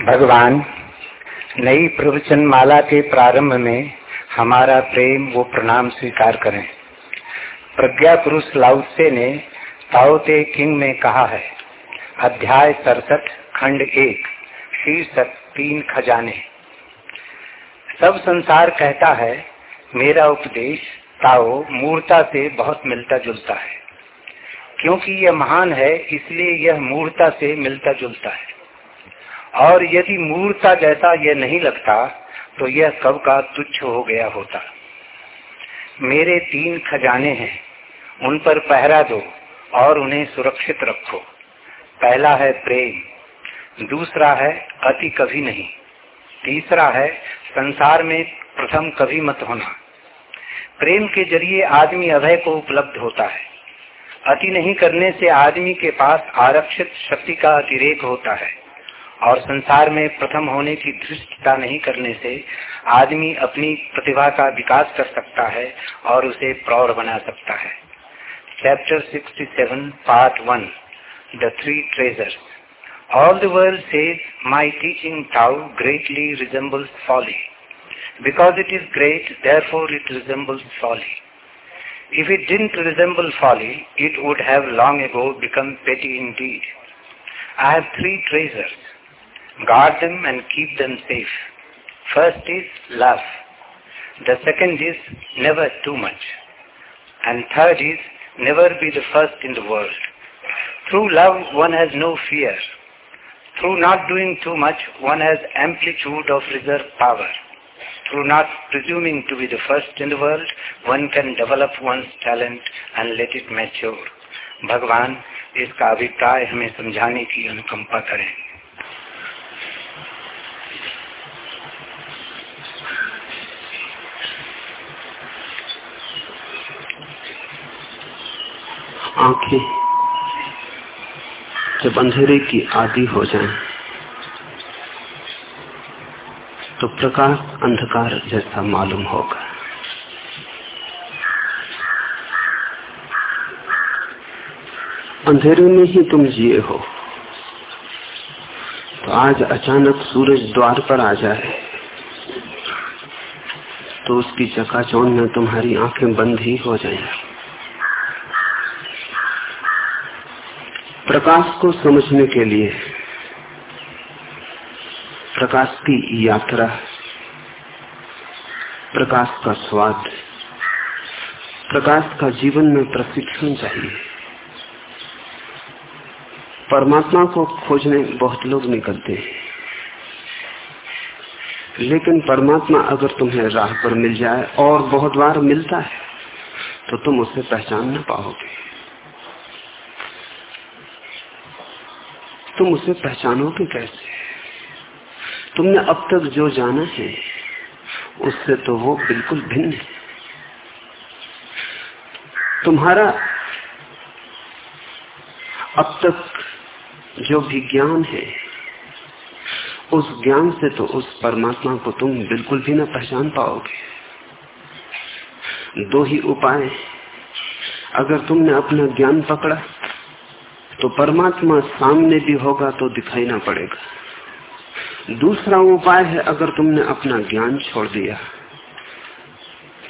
भगवान, नई प्रवचन माला के प्रारंभ में हमारा प्रेम वो प्रणाम स्वीकार करें। प्रज्ञा पुरुष लाउसे ने ताओते किंग में कहा है, अध्याय सड़सठ, खंड एक, शीर्षक तीन खजाने। सब संसार कहता है, मेरा उपदेश ताओ मूर्ता से बहुत मिलता जुलता है। क्योंकि यह महान है, इसलिए यह मूर्ता से मिलता जुलता है। और यदि मूर्ता जैसा यह नहीं लगता तो यह कब का तुच्छ हो गया होता। मेरे तीन खजाने हैं, उन पर पहरा दो और उन्हें सुरक्षित रखो। पहला है प्रेम, दूसरा है अति कभी नहीं, तीसरा है संसार में प्रथम कभी मत होना। प्रेम के ज़रिए आदमी अभय को उपलब्ध होता है। अति नहीं करने से आदमी के पास आरक्षित शक्ति का अतिरेक होता है। और संसार में प्रथम होने की धृष्टता नहीं करने से आदमी अपनी प्रतिभा का विकास कर सकता है और उसे प्रौढ़ बना सकता है chapter 67 part one the three treasures all the world says my teaching Tao greatly resembles folly because it is great therefore it resembles folly If it didn't resemble folly, it would have long ago become petty indeed. I have three treasures. Guard them and keep them safe. First is love. The second is never too much. And third is never be the first in the world. Through love one has no fear. Through not doing too much one has amplitude of reserve power. Through not presuming to be the first in the world one can develop one's talent and let it mature. भगवान इसका अभिप्राय हमें समझाने की अनुकंपा करें आँखें जब अंधेरे की आदि हो जाएँ, तो प्रकाश अंधकार जैसा मालूम होगा। अंधेरे में ही तुम जिए हो। तो आज अचानक सूरज द्वार पर आ जाए तो उसकी चकाचौंध में तुम्हारी आँखें बंद ही हो जाएँगी प्रकाश को समझने के लिए प्रकाश की यात्रा, प्रकाश का स्वाद, प्रकाश का जीवन में प्रशिक्षण चाहिए। परमात्मा को खोजने बहुत लोग निकलते हैं। लेकिन परमात्मा अगर तुम्हें राह पर मिल जाए और बहुत बार मिलता है तो तुम उसे पहचान न पाओगे। तुम उसे पहचानोगे कैसे? तुमने अब तक जो जाना है, उससे तो वो बिल्कुल भिन्न है। तुम्हारा अब तक जो भी ज्ञान है, उस ज्ञान से तो उस परमात्मा को तुम बिल्कुल भी ना पहचान पाओगे। दो ही उपाय अगर तुमने अपना ज्ञान पकड़ा तो परमात्मा सामने भी होगा तो दिखाई ना पड़ेगा। दूसरा उपाय है, अगर तुमने अपना ज्ञान छोड़ दिया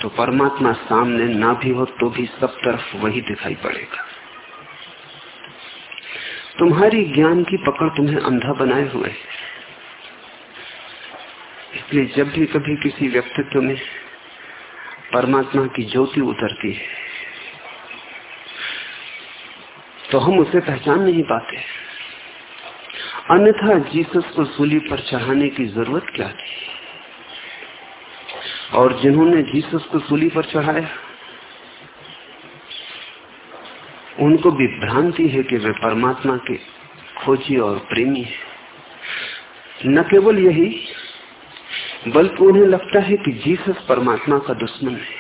तो परमात्मा सामने ना भी हो तो भी सब तरफ़ वही दिखाई पड़ेगा। तुम्हारी ज्ञान की पकड़ तुम्हें अंधा बनाए हुए है। इसलिए जब भी कभी किसी व्यक्तित्व में परमात्मा की ज्योति उतरती है तो हम उसे पहचान नहीं पाते। अन्यथा जीसस को सूली पर चढ़ाने की ज़रूरत क्या थी? और जिन्होंने जीसस को सूली पर चढ़ाया, उनको भी भ्रांति है कि वे परमात्मा के खोजी और प्रेमी है। न केवल यही, बल्कि उन्हें लगता है कि जीसस परमात्मा का दुश्मन है।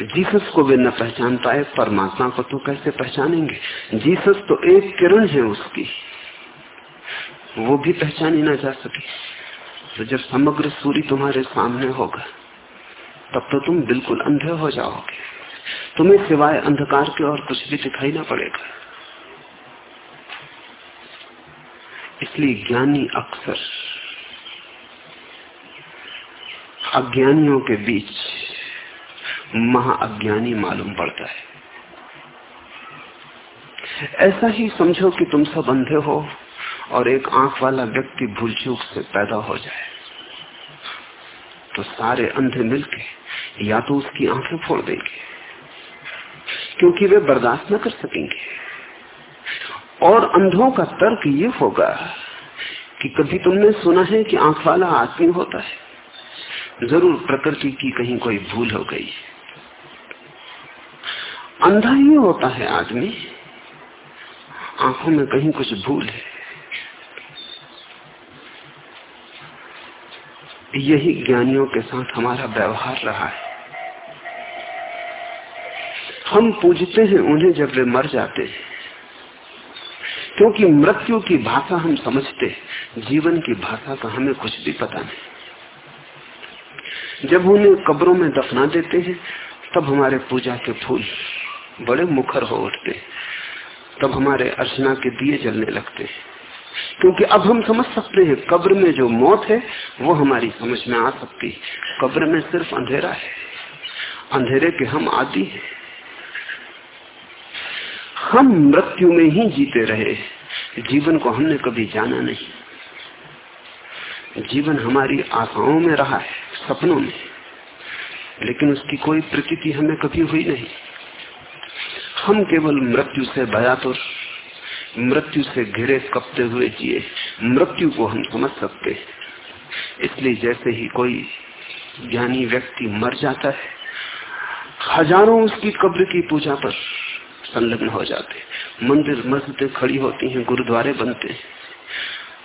जीसस को वे न पहचान पाए परमात्मा को तो कैसे पहचानेंगे? जीसस तो एक किरण है उसकी। वो भी पहचानी ना जा सके। तो जब समग्र सूर्य तुम्हारे सामने होगा, तब तो तुम बिल्कुल अंधे हो जाओगे। तुम्हें सिवाय अंधकार के और कुछ भी दिखाई ना पड़ेगा। इसलिए ज्ञानी अक्सर अज्ञानियों के बीच महाअज्ञानी मालूम पड़ता है। ऐसा ही समझो कि तुम सब अंधे हो और एक आँख वाला व्यक्ति भूल चूक से पैदा हो जाए। तो सारे अंधे मिलके या तो उसकी आँखें फोड़ देंगे, क्योंकि वे बर्दाश्त न कर सकेंगे। और अंधों का तर्क ये होगा कि कभी तुमने सुना है कि आँख वाला आदमी होता है? ज़रूर प्रकृति की कहीं कोई भूल हो गई अंधा ही होता है आदमी। आँखों में कहीं कुछ भूल है। यही ज्ञानियों के साथ हमारा व्यवहार रहा है। हम पूजते हैं उन्हें जब वे मर जाते हैं। क्योंकि मृत्यु की भाषा हम समझते जीवन की भाषा का हमें कुछ भी पता नहीं। जब उन्हें कब्रों में दफना देते हैं, तब हमारे पूजा के फूल बड़े मुखर हो उठते। तब हमारे अर्चना के दिए जलने लगते। हैं क्योंकि अब हम समझ सकते हैं, कब्र में जो मौत है, वो हमारी समझ में आ सकती कब्र में सिर्फ़ अंधेरा है। अंधेरे के हम आदि हैं। हम मृत्यु में ही जीते रहे। जीवन को हमने कभी जाना नहीं। जीवन हमारी आशाओं में रहा है, सपनों में। लेकिन उसकी कोई प्रकृति हमें कभी हुई नहीं। हम केवल मृत्यु से भयातुर मृत्यु से घिरे कपते हुए जिए, मृत्यु को हम समझ सकते इसलिए जैसे ही कोई ज्ञानी व्यक्ति मर जाता है, हज़ारों उसकी कब्र की पूजा पर संलग्न हो जाते मंदिर मस्जिदें खड़ी होती हैं, गुरुद्वारे बनते हैं।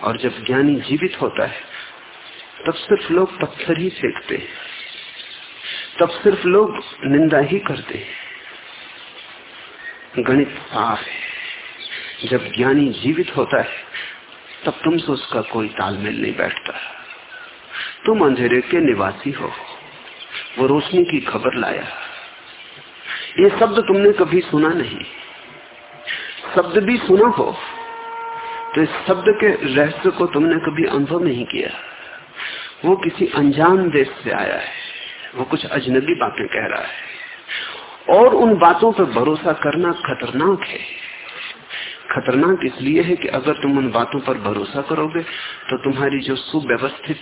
और जब ज्ञानी जीवित होता है, तब सिर्फ़ लोग पत्थर ही फेंकते हैं, तब सिर्फ़ लोग निंदा ही करते गणित साफ़ है। जब ज्ञानी जीवित होता है, तब तुमसे उसका कोई तालमेल नहीं बैठता। तुम अंधेरे के निवासी हो। वो रोशनी की खबर लाया। ये शब्द तुमने कभी सुना नहीं। शब्द भी सुना हो तो इस शब्द के रहस्य को तुमने कभी अनुभव नहीं किया। वो किसी अनजान देश से आया है। वो कुछ अजनबी बातें कह रहा है। और उन बातों पर भरोसा करना खतरनाक है। खतरनाक इसलिए है कि अगर तुम उन बातों पर भरोसा करोगे तो तुम्हारी जो सुव्यवस्थित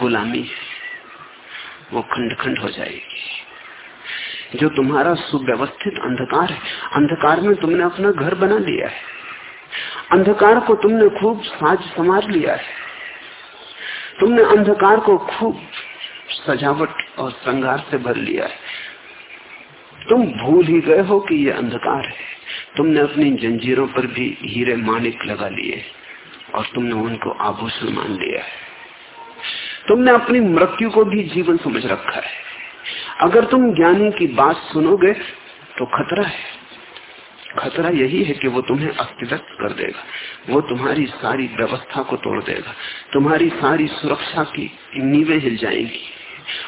गुलामी है, वो खंड खंड हो जाएगी। जो तुम्हारा सुव्यवस्थित अंधकार है, अंधकार में तुमने अपना घर बना लिया है। अंधकार को तुमने खूब साज संवार लिया है। तुमने अंधकार को खूब सजावट और श्रृंगार से भर लिया है। तुम भूल ही गए हो कि ये अंधकार है। तुमने अपनी जंजीरों पर भी हीरे मानिक लगा लिए और तुमने उनको आभूषण मान लिया है। तुमने अपनी मृत्यु को भी जीवन समझ रखा है। अगर तुम ज्ञानी की बात सुनोगे तो खतरा है। खतरा यही है कि वो तुम्हें अस्तिव्यक्त कर देगा। वो तुम्हारी सारी व्यवस्था को तोड़ देगा। तुम्हारी सारी सुरक्षा की नींवें हिल जाएँगी।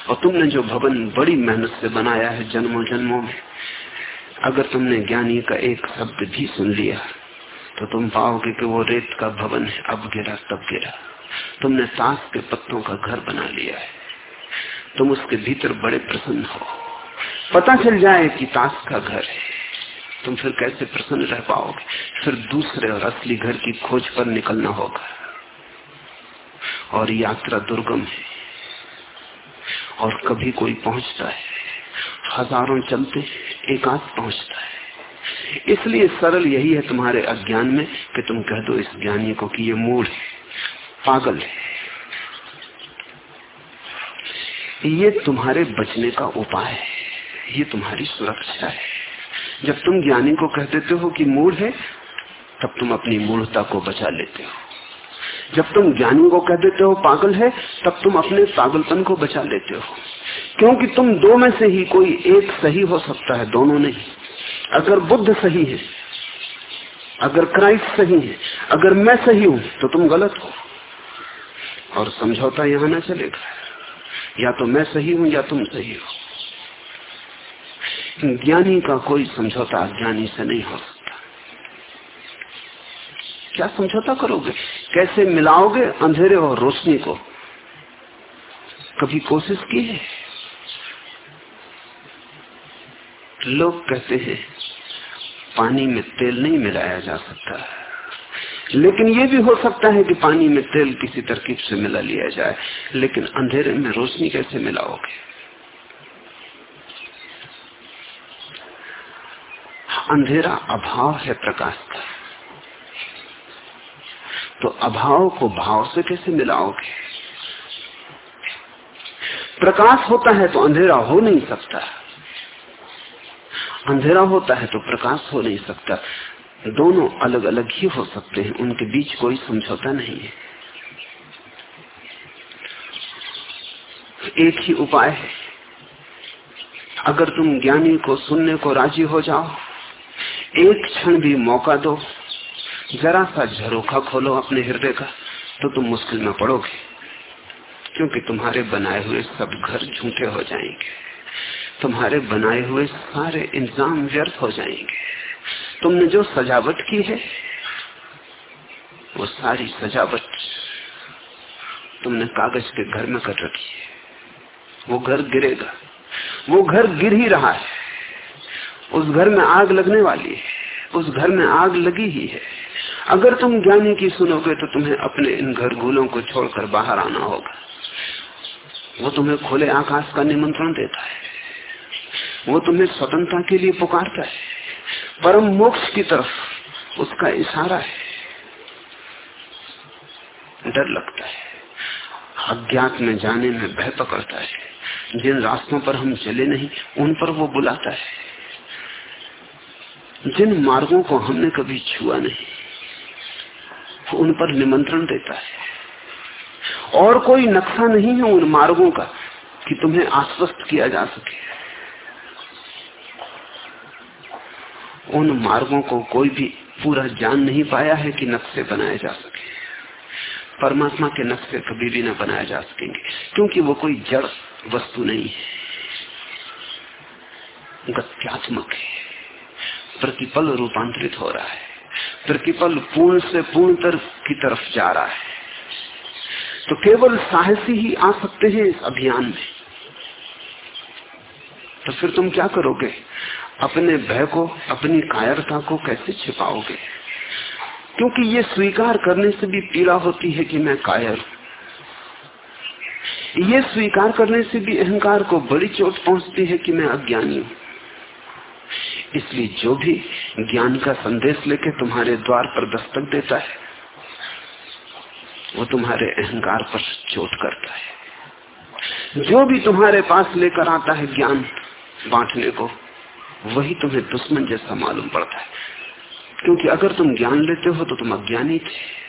और तुमने जो भवन बड़ी मेहनत से बनाया है जन्मों जन्मों में, अगर तुमने ज्ञानी का एक शब्द भी सुन लिया तो तुम पाओगे कि वो रेत का भवन है, अब गिरा, तब गिरा। तुमने ताश के पत्तों का घर बना लिया है। तुम उसके भीतर बड़े प्रसन्न हो। पता चल जाए कि ताश का घर है। तुम फिर कैसे प्रसन्न रह पाओगे? फिर दूसरे और असली घर की खोज पर निकलना होगा। और यात्रा दुर्गम है। और कभी कोई पहुँचता है। हज़ारों चलते एक आध पहुँचता है। इसलिए सरल यही है तुम्हारे अज्ञान में कि तुम कह दो इस ज्ञानी को कि ये मूड है, पागल है। ये तुम्हारे बचने का उपाय है, ये तुम्हारी सुरक्षा है। जब तुम ज्ञानी को कह देते हो कि मूड है, तब तुम अपनी मूर्ता को बचा लेते हो। जब तुम ज्ञानी को कह देते हो पागल है, तब तुम अपने पागलपन को बचा लेते हो। क्योंकि तुम दो में से ही कोई एक सही हो सकता है, दोनों नहीं। अगर बुद्ध सही है, अगर क्राइस्ट सही है, अगर मैं सही हूँ तो तुम गलत हो। और समझौता यहाँ ना चलेगा। या तो मैं सही हूँ, या तुम सही हो। ज्ञानी का कोई समझौता अज्ञानी से नहीं हो सकता। क्या समझौता करोगे? कैसे मिलाओगे अंधेरे और रोशनी को? कभी कोशिश की है? लोग कहते हैं, पानी में तेल नहीं मिलाया जा सकता। लेकिन ये भी हो सकता है कि पानी में तेल किसी तरकीब से मिला लिया जाए, लेकिन अंधेरे में रोशनी कैसे मिलाओगे? अंधेरा अभाव है प्रकाश का। तो अभाव को भाव से कैसे मिलाओगे? प्रकाश होता है तो अंधेरा हो नहीं सकता। अंधेरा होता है तो प्रकाश हो नहीं सकता। दोनों अलग अलग ही हो सकते हैं, उनके बीच कोई समझौता नहीं है। एक ही उपाय है। अगर तुम ज्ञानी को, सुनने को राज़ी हो जाओ, एक क्षण भी मौका दो। जरा सा झरोखा खोलो अपने हृदय का तो तुम मुश्किल में पड़ोगे, क्योंकि तुम्हारे बनाए हुए सब घर झूठे हो जाएँगे। तुम्हारे बनाए हुए सारे इंतज़ाम व्यर्थ हो जाएँगे। तुमने जो सजावट की है, वो सारी सजावट तुमने कागज़ के घर में कर रखी है। वो घर गिरेगा, वो घर गिर ही रहा है। उस घर में आग लगने वाली है, उस घर में आग लगी ही है। अगर तुम ज्ञानी की सुनोगे तो तुम्हें अपने इन घर घूलों को छोड़कर बाहर आना होगा। वो तुम्हें खुले आकाश का निमंत्रण देता है। वो तुम्हें स्वतंत्रता के लिए पुकारता है। परम मोक्ष की तरफ़ उसका इशारा है। डर लगता है। अज्ञात में जाने में भय पकड़ता है। जिन रास्तों पर हम चले नहीं, उन पर वो बुलाता है। जिन मार्गों को हमने कभी छुआ नहीं उन पर निमंत्रण देता है। और कोई नक्शा नहीं है उन मार्गों का कि तुम्हें आश्वस्त किया जा सके। उन मार्गों को कोई भी पूरा जान नहीं पाया है कि नक्शे बनाए जा सके। परमात्मा के नक्शे कभी भी न बनाए जा सकेंगे, क्योंकि वो कोई जड़ वस्तु नहीं है। गत्यात्मक है। प्रतिपल रूपांतरित हो रहा है। प्रतिपल पूर्ण से पूर्णतर की तरफ़ जा रहा है। तो केवल साहसी ही आ सकते हैं इस अभियान में। तो फिर तुम क्या करोगे? अपने भय को, अपनी कायरता को कैसे छिपाओगे? क्योंकि ये स्वीकार करने से भी पीड़ा होती है कि मैं कायर हूँ। ये स्वीकार करने से भी अहंकार को बड़ी चोट पहुँचती है कि मैं अज्ञानी हूँ। इसलिए जो भी ज्ञान का संदेश लेके तुम्हारे द्वार पर दस्तक देता है, वो तुम्हारे अहंकार पर चोट करता है। जो भी तुम्हारे पास लेकर आता है ज्ञान बांटने को, वही तुम्हें दुश्मन जैसा मालूम पड़ता है। क्योंकि अगर तुम ज्ञान लेते हो तो तुम अज्ञानी थे।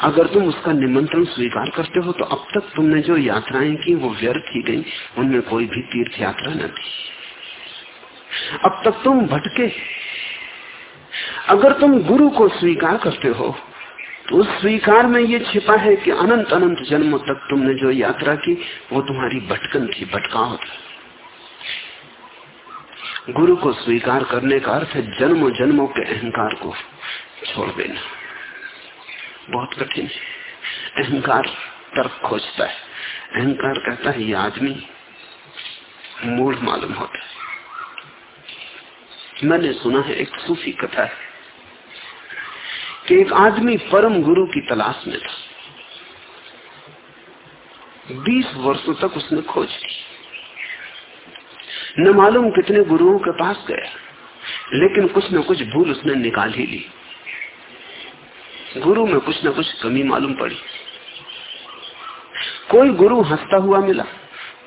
अगर तुम उसका निमंत्रण स्वीकार करते हो तो अब तक तुमने जो यात्राएँ की वो व्यर्थ ही गई। उनमें कोई भी तीर्थ यात्रा न थी। अब तक तुम भटके। अगर तुम गुरु को स्वीकार करते हो तो उस स्वीकार में ये छिपा है कि अनंत अनंत जन्मों तक तुमने जो यात्रा की, वो तुम्हारी भटकन थी, भटकाव था। गुरु को स्वीकार करने का अर्थ है जन्मों जन्मों के अहंकार को छोड़ देना। बहुत कठिन है। अहंकार तर्क खोजता है। अहंकार कहता है, ये आदमी मूल मालूम होता है। मैंने सुना है, एक सूफी कथा है कि एक आदमी परम गुरु की तलाश में था। बीस वर्षों तक उसने खोज की। न मालूम कितने गुरुओं के पास गया, लेकिन कुछ न कुछ भूल उसने निकाल ही ली। गुरु में कुछ न कुछ कमी मालूम पड़ी। कोई गुरु हंसता हुआ मिला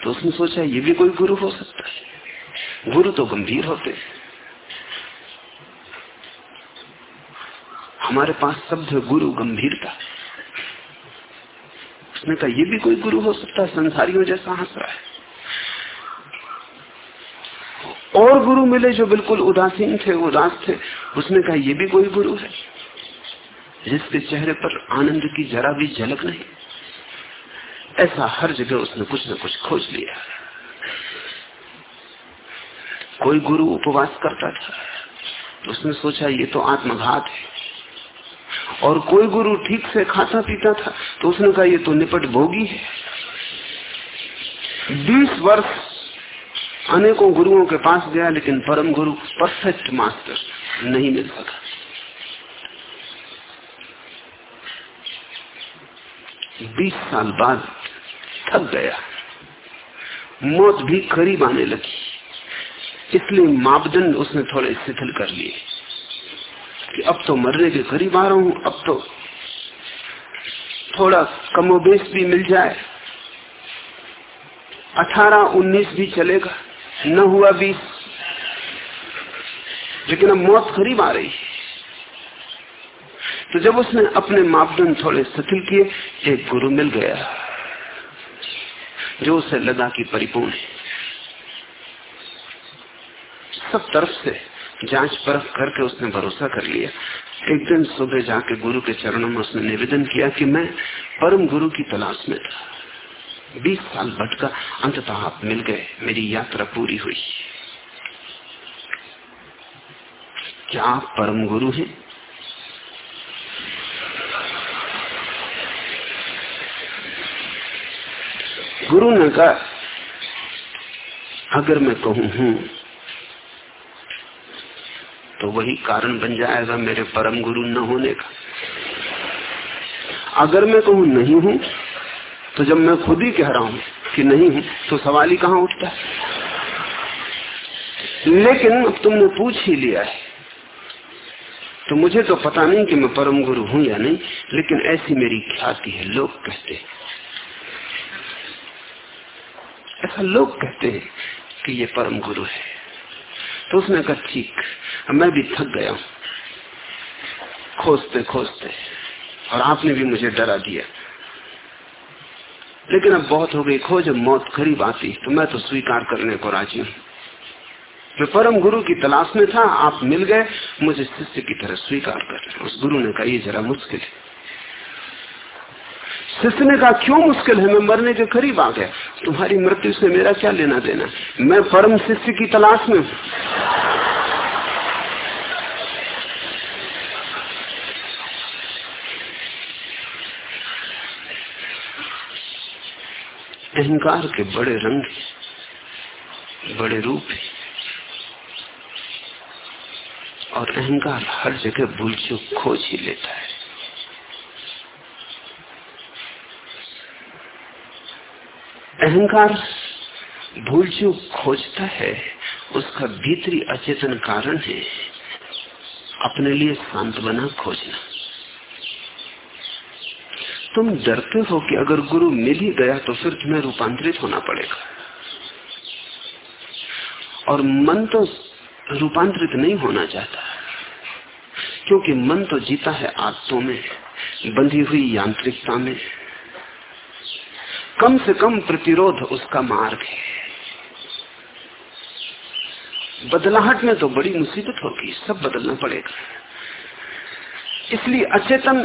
तो उसने सोचा, ये भी कोई गुरु हो सकता है। गुरु तो गंभीर होते हैं। हमारे पास शब्द है गुरु गंभीरता। उसने कहा, ये भी कोई गुरु हो सकता है, संसारियों जैसा हंस रहा है। और गुरु मिले जो बिल्कुल उदासीन थे, उदास थे। उसने कहा, ये भी कोई गुरु है, जिसके चेहरे पर आनंद की जरा भी झलक नहीं। ऐसा हर जगह उसने कुछ न कुछ खोज लिया। कोई गुरु उपवास करता था तो उसने सोचा, ये तो आत्मघात है। और कोई गुरु ठीक से खाता पीता था तो उसने कहा, ये तो निपट भोगी है। बीस वर्ष अनेकों गुरुओं के पास गया, लेकिन परम गुरु परफेक्ट मास्टर नहीं मिल सका। बीस साल बाद थक गया। मौत भी करीब आने लगी। इसलिए मापदंड उसने थोड़े शिथिल कर लिए। कि अब तो मरने के करीब आ रहा हूँ, अब तो थोड़ा कमोबेश भी मिल जाए। अठारह, उन्नीस भी चलेगा, न हुआ बीस, लेकिन अब मौत करीब आ रही तो जब उसने अपने मापदंड थोड़े शिथिल किए, एक गुरु मिल गया, जो उसे लगा कि परिपूर्ण सब तरफ़ से जाँच परख करके उसने भरोसा कर लिया। एक दिन सुबह जाके गुरु के चरणों में उसने निवेदन किया कि मैं परम गुरु की तलाश में था। बीस साल भटका, अंततः आप मिल गए। मेरी यात्रा पूरी हुई। क्या आप परम गुरु हैं? गुरु ने कहा, अगर मैं कहूँ, हूँ तो वही कारण बन जाएगा मेरे परम गुरु न होने का। अगर मैं कहूँ नहीं हूँ तो जब मैं खुद ही कह रहा हूँ कि नहीं हूँ तो सवाल ही कहाँ उठता है? लेकिन अब तुमने पूछ ही लिया है। तो मुझे तो पता नहीं कि मैं परम गुरु हूँ या नहीं, लेकिन ऐसी मेरी ख्याति है, लोग कहते हैं। ऐसा लोग कहते हैं कि ये परम गुरु है। तो उसने कहा, ठीक मैं भी थक गया हूँ। खोजते खोजते, और आपने भी मुझे डरा दिया। लेकिन अब बहुत हो गई, खोज मौत करीब आती तो मैं तो स्वीकार करने को राज़ी हूँ। मैं परम गुरु की तलाश में था, आप मिल गए, मुझे शिष्य की तरह स्वीकार कर उस गुरु ने कहा, ये जरा मुश्किल है। शिष्य ने कहा क्यों मुश्किल है? मैं मरने के करीब आ गया। तुम्हारी मृत्यु से मेरा क्या लेना देना? मैं परम शिष्य की तलाश में अहंकार के बड़े रंग बड़े रूप है। और अहंकार हर जगह भूल चूक खोज ही लेता है। अहंकार भूल चूक खोजता है, उसका भीतरी अचेतन कारण है अपने लिए शांत बना खोजना। तुम डरते हो कि अगर गुरु मिल ही गया तो फिर तुम्हें रूपांतरित होना पड़ेगा। और मन तो रूपांतरित नहीं होना चाहता, क्योंकि मन तो जीता है आदतों में, बंधी हुई यांत्रिकता में। कम से कम प्रतिरोध उसका मार्ग है। बदलाहट में तो बड़ी मुसीबत होगी, सब बदलना पड़ेगा। इसलिए अचेतन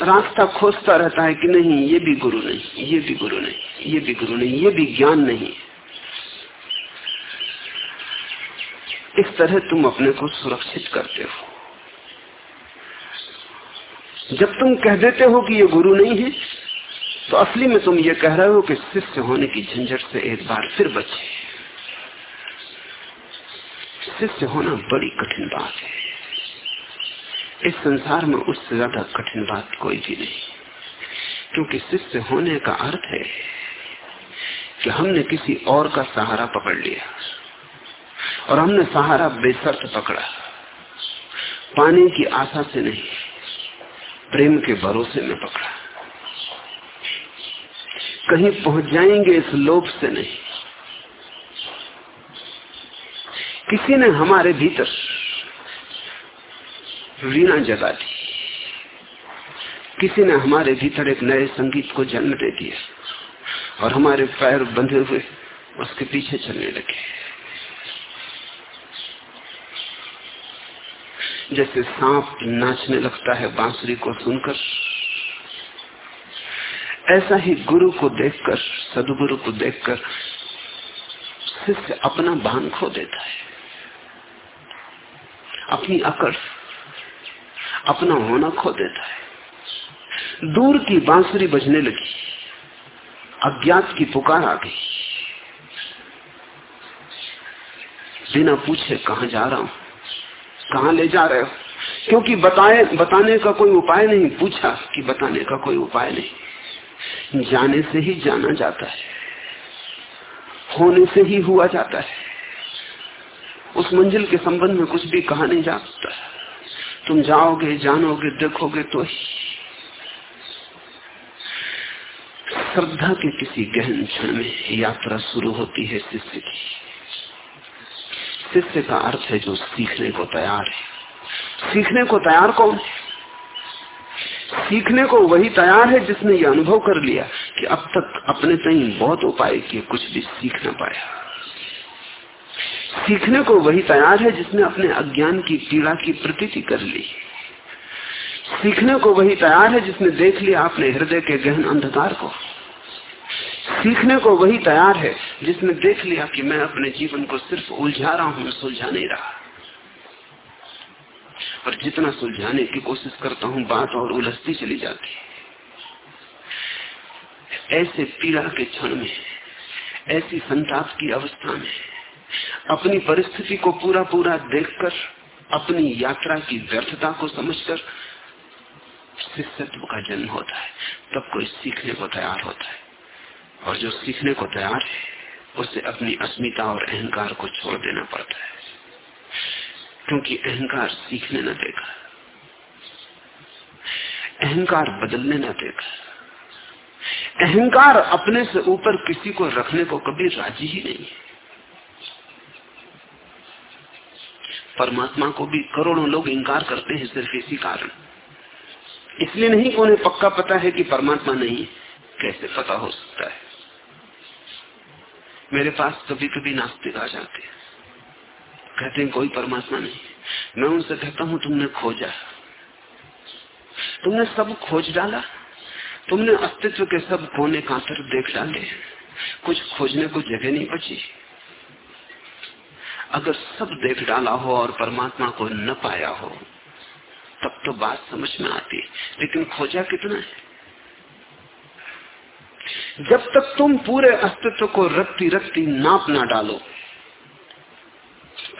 रास्ता खोजता रहता है कि नहीं, ये भी गुरु नहीं, ये भी गुरु नहीं, ये भी गुरु नहीं, ये भी ज्ञान नहीं। इस तरह तुम अपने को सुरक्षित करते हो। जब तुम कह देते हो कि ये गुरु नहीं है तो असली में तुम ये कह रहे हो कि शिष्य होने की झंझट से एक बार फिर बचे। शिष्य होना बड़ी कठिन बात है। इस संसार में उससे ज़्यादा कठिन बात कोई भी नहीं। क्योंकि शिष्य होने का अर्थ है कि हमने किसी और का सहारा पकड़ लिया और हमने सहारा बेसर्त पकड़ा। पाने की आशा से नहीं, प्रेम के भरोसे में पकड़ा। कहीं पहुँच जाएँगे इस लोभ से नहीं। किसी ने हमारे भीतर वीणा जगा दी। किसी ने हमारे भीतर एक नए संगीत को जन्म दे दिया और हमारे पैर बंधे हुए उसके पीछे चलने लगे। जैसे सांप नाचने लगता है बांसुरी को सुनकर ऐसा ही गुरु को देखकर, सदगुरु को देखकर, शिष्य अपना भान खो देता है। अपनी अकड़, अपना होना खो देता है। दूर की बांसुरी बजने लगी, अज्ञात की पुकार आ गई। बिना पूछे कहा जा रहा हूँ, कहा ले जा रहे हो? क्योंकि बताए, बताने का कोई उपाय नहीं, पूछा कि बताने का कोई उपाय नहीं। जाने से ही जाना जाता है। होने से ही हुआ जाता है। उस मंजिल के संबंध में कुछ भी कहा नहीं जा सकता। तुम जाओगे, जानोगे, देखोगे तो ही। श्रद्धा के किसी गहन क्षण में यात्रा शुरू होती है शिष्य की। शिष्य का अर्थ है जो सीखने को तैयार है। सीखने को तैयार कौन है? सीखने को वही तैयार है जिसने ये अनुभव कर लिया कि अब तक अपने तई बहुत उपाय किए, कुछ भी सीख ना पाया। सीखने को वही तैयार है जिसने अपने अज्ञान की, पीड़ा की प्रतीति कर ली। सीखने को वही तैयार है जिसने देख लिया अपने हृदय के गहन अंधकार को। सीखने को वही तैयार है जिसने देख लिया कि मैं अपने जीवन को सिर्फ़ उलझा रहा हूँ, सुलझा नहीं रहा। और जितना सुलझाने की कोशिश करता हूँ, बात और उलझती चली जाती है। ऐसे पीड़ा के क्षण में, ऐसी संताप की अवस्था में, अपनी परिस्थिति को पूरा पूरा देखकर, अपनी यात्रा की व्यर्थता को समझकर, शिष्यत्व का जन्म होता है। तब कोई सीखने को तैयार होता है। और जो सीखने को तैयार है, उसे अपनी अस्मिता और अहंकार को छोड़ देना पड़ता है। क्योंकि अहंकार सीखने न देगा। अहंकार बदलने न देगा। अहंकार अपने से ऊपर किसी को रखने को कभी राज़ी ही नहीं है। परमात्मा को भी करोड़ों लोग इंकार करते हैं सिर्फ़ इसी कारण। इसलिए नहीं कि उन्हें पक्का पता है कि परमात्मा नहीं कैसे पता हो सकता है? मेरे पास कभी कभी नास्तिक आ जाते हैं। कहते हैं, कोई परमात्मा नहीं मैं उनसे कहता हूँ, तुमने खोजा। तुमने सब खोज डाला। तुमने अस्तित्व के सब कोने कांतर देख डाले। कुछ खोजने को जगह नहीं बची। अगर सब देख डाला हो और परमात्मा को न पाया हो, तब तो बात समझ में आती लेकिन खोजा कितना है? जब तक तुम पूरे अस्तित्व को रखती रखती नाप ना डालो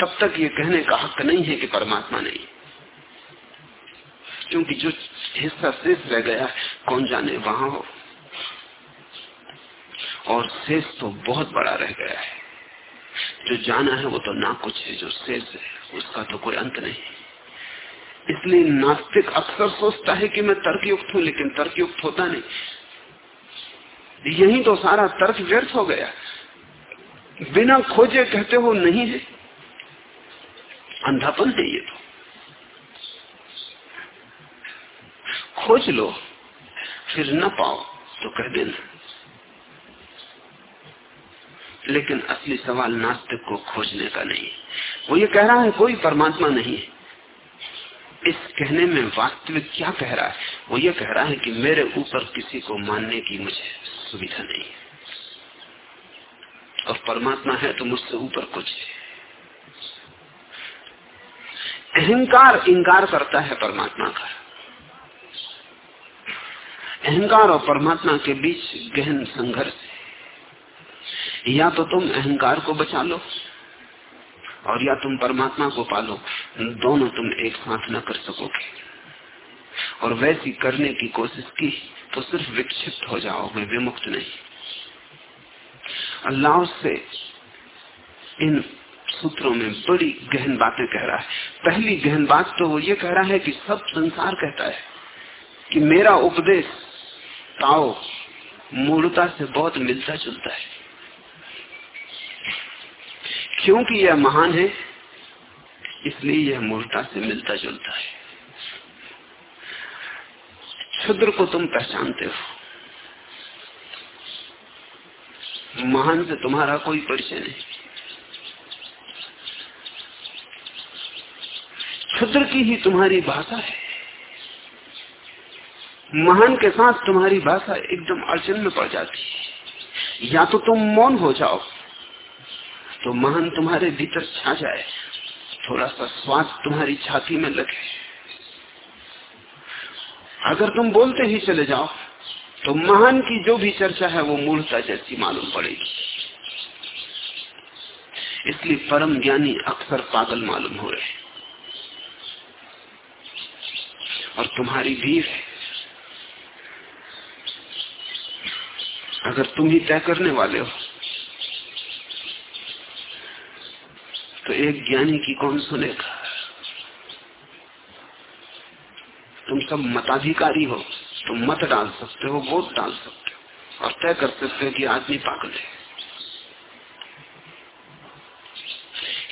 तब तक ये कहने का हक नहीं है कि परमात्मा नहीं क्योंकि जो हिस्सा शेष रह गया कौन जाने वहाँ हो? और शेष तो बहुत बड़ा रह गया है। जो जाना है वो तो ना कुछ है, जो शेष है, उसका तो कोई अंत नहीं। इसलिए नास्तिक अक्सर सोचता है कि मैं तर्कयुक्त हूँ, लेकिन तर्कयुक्त होता नहीं। यही तो सारा तर्क व्यर्थ हो गया। बिना खोजे कहते हो नहीं है। अंधापन है ये तो। खोज लो, फिर न पाओ तो कह देना। लेकिन असली सवाल नास्तिक को खोजने का नहीं। वो ये कह रहा है, कोई परमात्मा नहीं इस कहने में वास्तविक क्या कह रहा है? वो ये कह रहा है कि मेरे ऊपर किसी को मानने की मुझे सुविधा नहीं है। और परमात्मा है तो मुझसे ऊपर कुछ है अहंकार इंकार करता है परमात्मा का। अहंकार और परमात्मा के बीच गहन संघर्ष है। या तो तुम अहंकार को बचा लो और या तुम परमात्मा को पालो। दोनों तुम एक साथ न कर सकोगे। और वैसी करने की कोशिश की तो सिर्फ़ विक्षिप्त हो जाओगे, विमुक्त नहीं। अल्लाह से इन सूत्रों में बड़ी गहन बातें कह रहा है। पहली गहन बात तो वो ये कह रहा है कि सब संसार कहता है कि मेरा उपदेश ताओ मूलता से बहुत मिलता जुलता है। क्योंकि यह महान है, इसलिए यह मूर्ता से मिलता जुलता है। क्षुद्र को तुम पहचानते हो। महान से तुम्हारा कोई परिचय नहीं। क्षुद्र की ही तुम्हारी भाषा है। महान के साथ तुम्हारी भाषा एकदम अड़चन में पड़ जाती है। या तो तुम मौन हो जाओ तो महान तुम्हारे भीतर छा जाए। थोड़ा सा स्वाद तुम्हारी छाती में लगे। अगर तुम बोलते ही चले जाओ तो महान की जो भी चर्चा है वो मूर्ता जैसी मालूम पड़ेगी। इसलिए परम ज्ञानी अक्सर पागल मालूम हो रहे और तुम्हारी भीड़ है अगर तुम ही तय करने वाले हो तो एक ज्ञानी की कौन सुनेगा? तुम सब मताधिकारी हो, तुम मत डाल सकते हो, वोट डाल सकते हो, और तय कर सकते हो कि आदमी पागल है।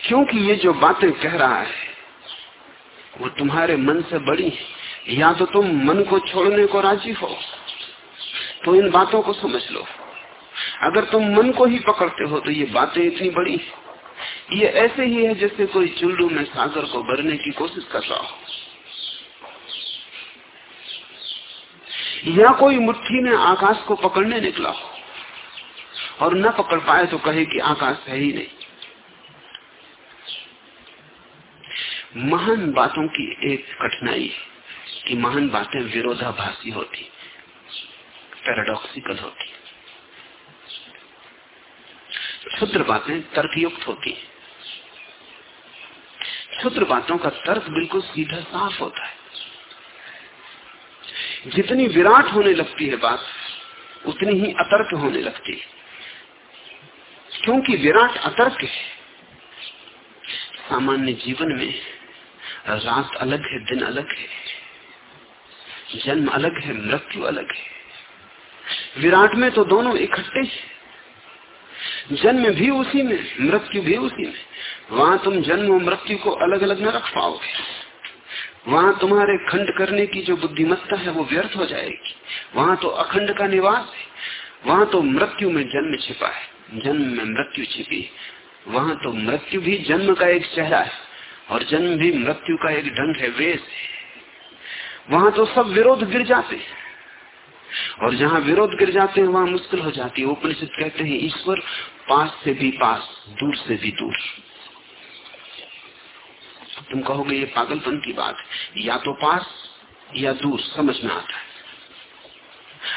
क्योंकि ये जो बातें कह रहा है, वो तुम्हारे मन से बड़ी है। या तो तुम मन को छोड़ने को राज़ी हो तो इन बातों को समझ लो। अगर तुम मन को ही पकड़ते हो तो ये बातें इतनी बड़ी ये ऐसे ही है जैसे कोई चुल्लू में सागर को भरने की कोशिश कर रहा हो। या कोई मुट्ठी में आकाश को पकड़ने निकला हो, और न पकड़ पाए तो कहे कि आकाश है ही नहीं। महान बातों की एक कठिनाई है। कि महान बातें विरोधाभासी होती पैराडॉक्सिकल होती। क्षुद्र बातें तर्कयुक्त होती। हैं क्षुद्र बातों का तर्क बिल्कुल सीधा साफ़ होता है। जितनी विराट होने लगती है बात, उतनी ही अतर्क होने लगती है। क्योंकि विराट अतर्क है, सामान्य जीवन में रात अलग है, दिन अलग है। जन्म अलग है, मृत्यु अलग है। विराट में तो दोनों इकट्ठे हैं। जन्म भी उसी में, मृत्यु भी उसी में। वहाँ तुम जन्म और मृत्यु को अलग अलग न रख पाओगे। वहाँ तुम्हारे खंड करने की जो बुद्धिमत्ता है, वो व्यर्थ हो जाएगी। वहाँ तो अखंड का निवास है। वहाँ तो मृत्यु में जन्म छिपा है। जन्म में मृत्यु छिपी वहाँ तो मृत्यु भी जन्म का एक चेहरा है और जन्म भी मृत्यु का एक ढंग है, वेश है। वहाँ तो सब विरोध गिर जाते हैं। और जहाँ विरोध गिर जाते हैं, वहाँ मुश्किल हो जाती है। उपनिषद कहते हैं, ईश्वर पास से भी पास, दूर से भी दूर। तुम कहोगे, ये पागलपन की बात या तो पास, या दूर, समझ में आता है।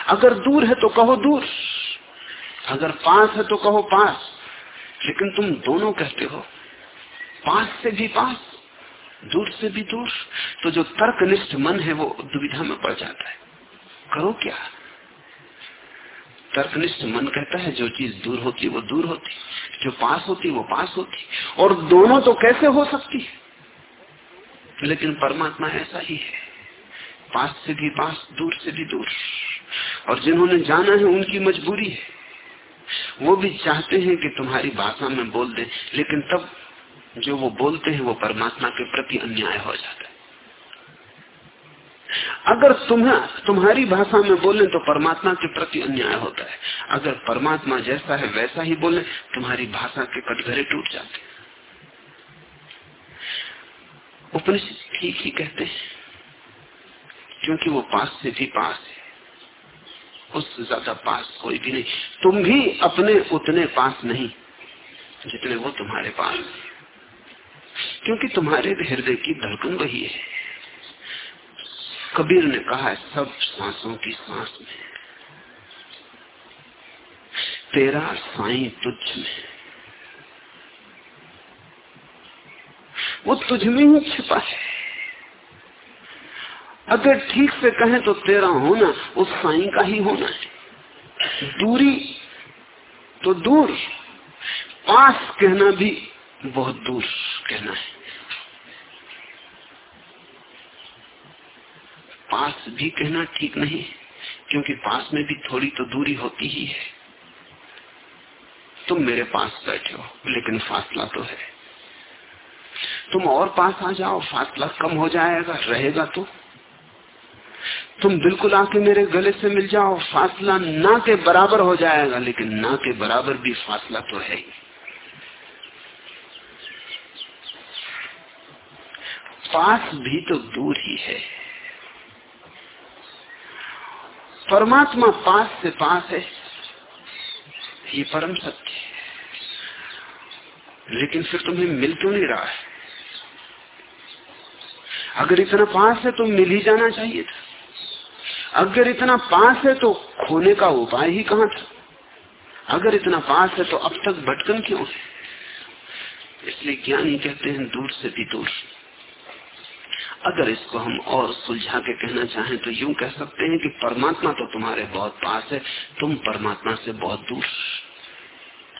अगर दूर है तो कहो दूर। अगर पास है तो कहो पास। लेकिन तुम दोनों कहते हो, पास से भी पास दूर से भी दूर तो जो तर्कनिष्ठ मन है वो दुविधा में पड़ जाता है। करो क्या? तर्कनिष्ठ मन कहता है, जो चीज़ दूर होती वो दूर होती, जो पास होती वो पास होती, और दोनों तो कैसे हो सकती है? लेकिन परमात्मा ऐसा ही है, पास से भी पास, दूर से भी दूर। और जिन्होंने जाना है, उनकी मजबूरी है। वो भी चाहते हैं कि तुम्हारी भाषा में बोल दे, लेकिन तब जो वो बोलते हैं वो परमात्मा के प्रति अन्याय हो जाता है। अगर तुम्हें, तुम्हारी भाषा में बोले तो परमात्मा के प्रति अन्याय होता है। अगर परमात्मा जैसा है, वैसा ही बोले, तुम्हारी भाषा के कटघरे टूट जाते हैं। उपनिषद ठीक ही कहते हैं, क्योंकि वो पास से भी पास है। उससे ज़्यादा पास कोई भी नहीं। तुम भी अपने उतने पास नहीं, जितने वो तुम्हारे पास क्योंकि तुम्हारे हृदय की धड़कन वही है। कबीर ने कहा, सब सांसों की सांस में तेरा साई तुझ में वो तुझ में ही छिपा है। अगर ठीक से कहें तो तेरा होना उस साई का ही होना है। दूरी तो दूर, पास कहना भी बहुत दूर कहना है। पास भी कहना ठीक नहीं, क्योंकि पास में भी थोड़ी तो दूरी होती ही है। तुम मेरे पास बैठे हो, लेकिन फासला तो है। तुम और पास आ जाओ, फासला कम हो जाएगा, रहेगा तो। तुम बिल्कुल आके मेरे गले से मिल जाओ, फासला ना के बराबर हो जाएगा, लेकिन ना के बराबर भी फासला तो है ही। पास भी तो दूर ही है। परमात्मा पास से पास है। ये परम सत्य है। लेकिन फिर तुम्हें मिल क्यों नहीं रहा है? अगर इतना पास है तो मिल ही जाना चाहिए था। अगर इतना पास है तो खोने का उपाय ही कहाँ था? अगर इतना पास है तो अब तक भटकन क्यों है? इसलिए ज्ञानी कहते हैं, दूर से भी दूर। अगर इसको हम और सुलझा के कहना चाहें तो यूँ कह सकते हैं कि परमात्मा तो तुम्हारे बहुत पास है, तुम परमात्मा से बहुत दूर।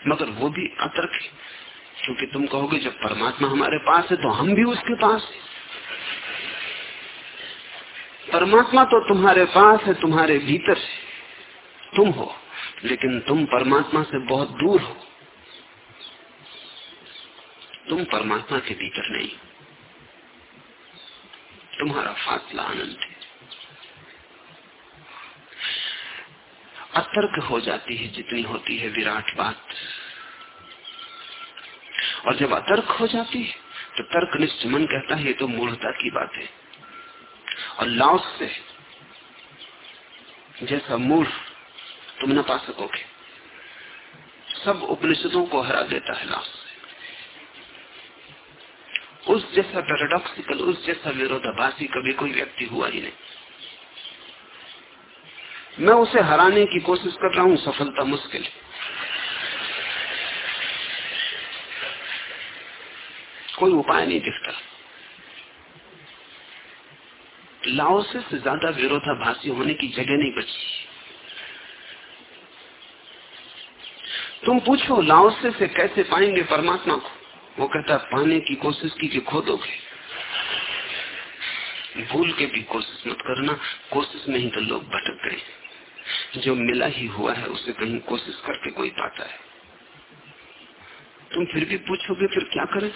मगर वो भी अतर्क है, क्योंकि तुम कहोगे जब परमात्मा हमारे पास है तो हम भी उसके पास है। परमात्मा तो तुम्हारे पास है, तुम्हारे भीतर है। तुम हो, लेकिन तुम परमात्मा से बहुत दूर हो। तुम परमात्मा के भीतर नहीं तुम्हारा फासला अनंत है। अतर्क हो जाती है जितनी होती है विराट बात। और जब अतर्क हो जाती है तो तर्कनिष्ठ मन कहता है, ये तो मूढ़ता की बात है। और लाओस से, जैसा मूर्ख तुम न पा सकोगे, सब उपनिषदों को हरा देता है से उस जैसा पैराडॉक्सिकल उस जैसा विरोधाभासी कभी कोई व्यक्ति हुआ ही नहीं। मैं उसे हराने की कोशिश कर रहा हूँ, सफलता मुश्किल कोई उपाय नहीं दिखता। लाओसे से ज़्यादा विरोधाभासी होने की जगह नहीं बची। तुम पूछो, लाओसे से कैसे पाएँगे परमात्मा को? वो कहता, पाने की कोशिश की कि खो दोगे। भूल के भी कोशिश मत करना, कोशिश में ही तो लोग भटक गए। जो मिला ही हुआ है, उसे कहीं कोशिश करके कोई पाता है। तुम फिर भी पूछोगे, फिर क्या करें?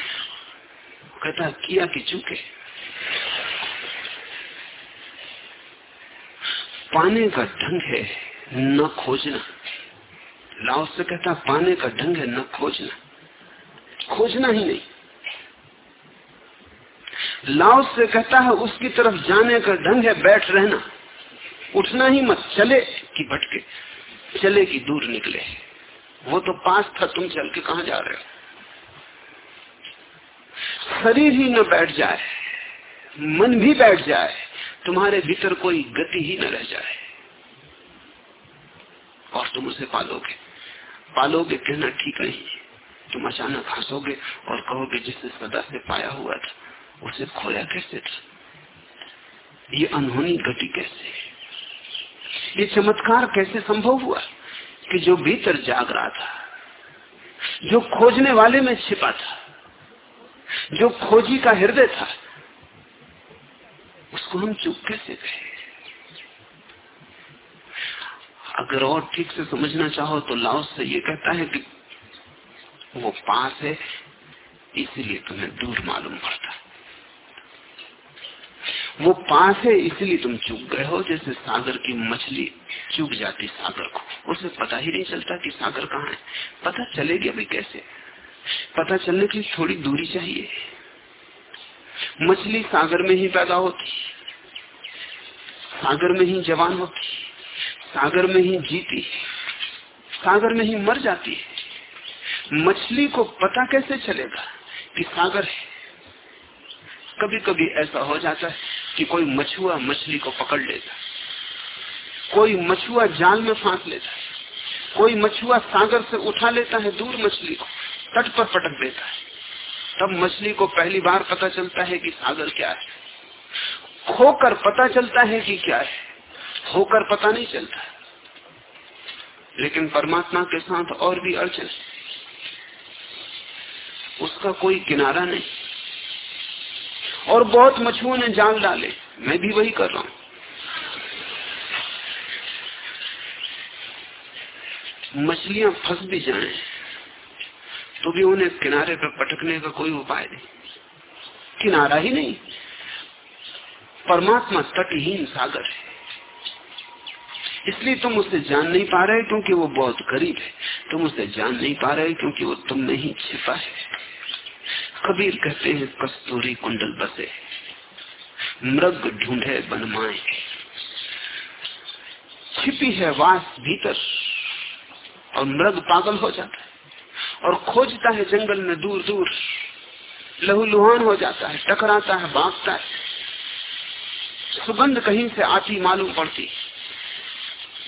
कहता, किया कि चूके? पाने का ढंग है न खोजना। लाओ से कहता, पाने का ढंग है न खोजना। खोजना ही नहीं लाओ से कहता है, उसकी तरफ़ जाने का ढंग है, बैठ रहना। उठना ही मत, चले कि भटके, चले कि दूर निकले। वो तो पास था, तुम चल के कहा जा रहे हो? शरीर ही न बैठ जाए, मन भी बैठ जाए, तुम्हारे भीतर कोई गति ही न रह जाए। और तुम उसे पालोगे। पालोगे कहना ठीक नहीं। तुम अचानक हंसोगे और कहोगे जिसे सदा से पाया हुआ था, उसे खोया कैसे था? ये अनहोनी गति कैसे ये चमत्कार कैसे संभव हुआ कि जो भीतर जाग रहा था, जो खोजने वाले में छिपा था, जो खोजी का हृदय था, उसको हम चुप कैसे गए अगर और ठीक से समझना चाहो तो लाओस से ये कहता है कि वो पास है, इसीलिए तुम्हें दूर मालूम पड़ता वो पास है, इसलिए तुम चूक गए हो, जैसे सागर की मछली चूक जाती सागर को। उसे पता ही नहीं चलता कि सागर कहाँ है। पता चलेगी अभी कैसे? पता चलने की थोड़ी दूरी चाहिए। मछली सागर में ही पैदा होती, सागर में ही जवान होती, सागर में ही जीती, सागर में ही मर जाती है। मछली को पता कैसे चलेगा कि सागर है? कभी कभी ऐसा हो जाता है कि कोई मछुआ मछली को पकड़ लेता कोई मछुआ जाल में फांस लेता है। कोई मछुआ सागर से उठा लेता है दूर मछली को, तट पर पटक देता है। तब मछली को पहली बार पता चलता है कि सागर क्या है। खोकर पता चलता है कि क्या है। होकर पता नहीं चलता। लेकिन परमात्मा के साथ और भी अड़चन उसका कोई किनारा नहीं। और बहुत मछुओं ने जाल डाले। मैं भी वही कर रहा हूँ। मछलियाँ फंस भी जाएँ तो भी उन्हें किनारे पर पटकने का कोई उपाय नहीं। किनारा ही नहीं। परमात्मा तटहीन सागर है। इसलिए तुम उसे जान नहीं पा रहे क्योंकि वो बहुत करीब है। तुम उसे जान नहीं पा रहे क्योंकि वो तुम में ही छिपा है। कबीर कहते हैं, कस्तूरी कुंडल बसे। मृग ढूंढे बनमाए। छिपी है वास भीतर, और मृग पागल हो जाता है, और खोजता है जंगल में दूर दूर लहूलुहान हो जाता है, टकराता है, भागता है। सुगंध कहीं से आती, मालूम पड़ती।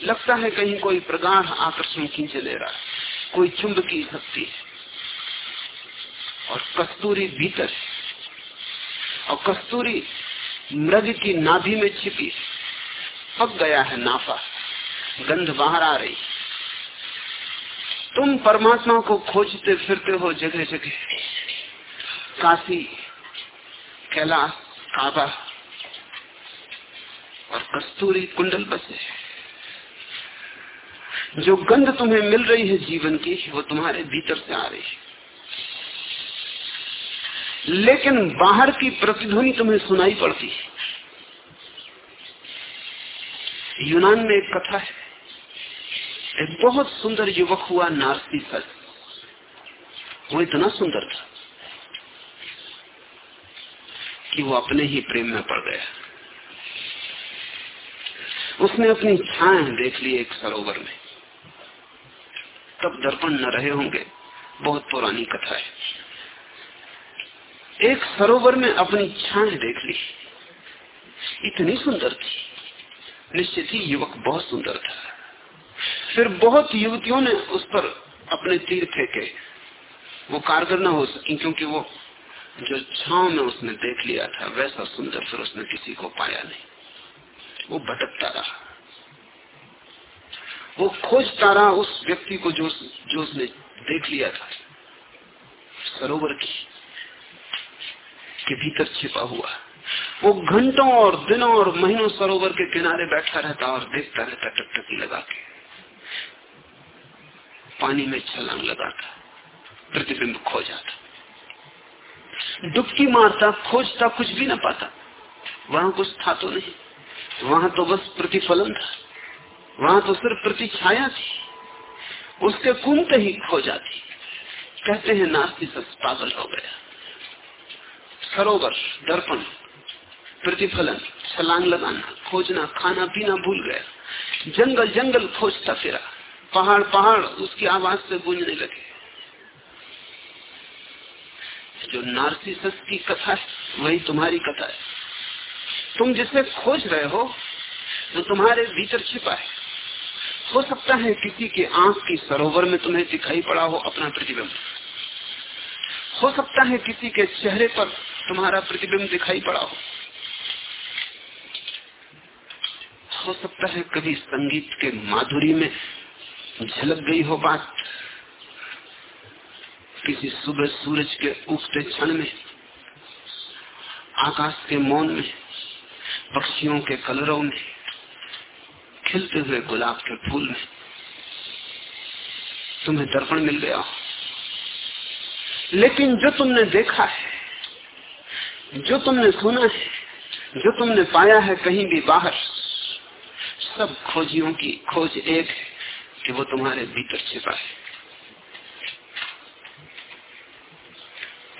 लगता है कहीं कोई प्रगाढ़ आकर्षण खींचे ले रहा है, कोई चुंबकीय शक्ति है। और कस्तूरी भीतर और कस्तूरी मृग की नाभि में छिपी पक गया है नाफा, गंध बाहर आ रही तुम परमात्मा को खोजते फिरते हो जगह जगह। काशी, कैलाश, काबा और कस्तूरी कुंडल बसे जो गंध तुम्हें मिल रही है जीवन की, वो तुम्हारे भीतर से आ रही है। लेकिन बाहर की प्रतिध्वनि तुम्हें सुनाई पड़ती है। यूनान में एक कथा है। एक बहुत सुंदर युवक हुआ नारसी सच वो इतना सुंदर था कि वो अपने ही प्रेम में पड़ गया। उसने अपनी छाए देख ली एक सरोवर में। तब दर्पण न रहे होंगे, बहुत पुरानी कथा है। एक सरोवर में अपनी छाए देख ली। इतनी सुंदर थी। निश्चित ही युवक बहुत सुंदर था। फिर बहुत युवतियों ने उस पर अपने तीर फेंके। वो कारगर न हो सकी, क्योंकि वो जो छाव में उसने देख लिया था, वैसा सुंदर फिर उसने किसी को पाया नहीं। वो भटकता रहा। वो खोजता रहा उस व्यक्ति को जो जो उसने देख लिया था, सरोवर की। के भीतर छिपा हुआ। वो घंटों और दिनों और महीनों सरोवर के किनारे बैठा रहता और देखता रहता टकटकी लगा के। पानी में छलांग लगाता, प्रतिबिंब खो जाता। डुबकी मारता, खोजता, कुछ भी ना पाता। वहाँ कुछ था तो नहीं। वहाँ तो बस प्रतिफलन था। वहाँ तो सिर्फ़ प्रति छाया थी। उसके कुमते ही खो जाती। कहते हैं नास्ती सच पागल हो गया। सरोवर, दर्पण, प्रतिफलन छलांग लगाना, खोजना, खाना पीना भूल गया जंगल जंगल खोजता फिरा। पहाड़ पहाड़, उसकी आवाज़ से गूंजने लगे। जो नार्सिसस की कथा है, वही तुम्हारी कथा है। तुम जिसे खोज रहे हो, वो तुम्हारे भीतर छिपा है। हो सकता है किसी के आँख की सरोवर में तुम्हें दिखाई पड़ा हो अपना प्रतिबिंब। हो सकता है किसी के चेहरे पर तुम्हारा प्रतिबिंब दिखाई पड़ा हो। हो सकता है कभी संगीत के माधुरी में झलक गई हो बात। किसी सुबह सूरज के उगते क्षण में, आकाश के मौन में, पक्षियों के कलरों में, खिलते हुए गुलाब के फूल में तुम्हें दर्पण मिल गया हो। लेकिन जो तुमने देखा है, जो तुमने सुना है, जो तुमने पाया है कहीं भी बाहर, सब खोजियों की खोज एक है कि वो तुम्हारे भीतर छिपा है।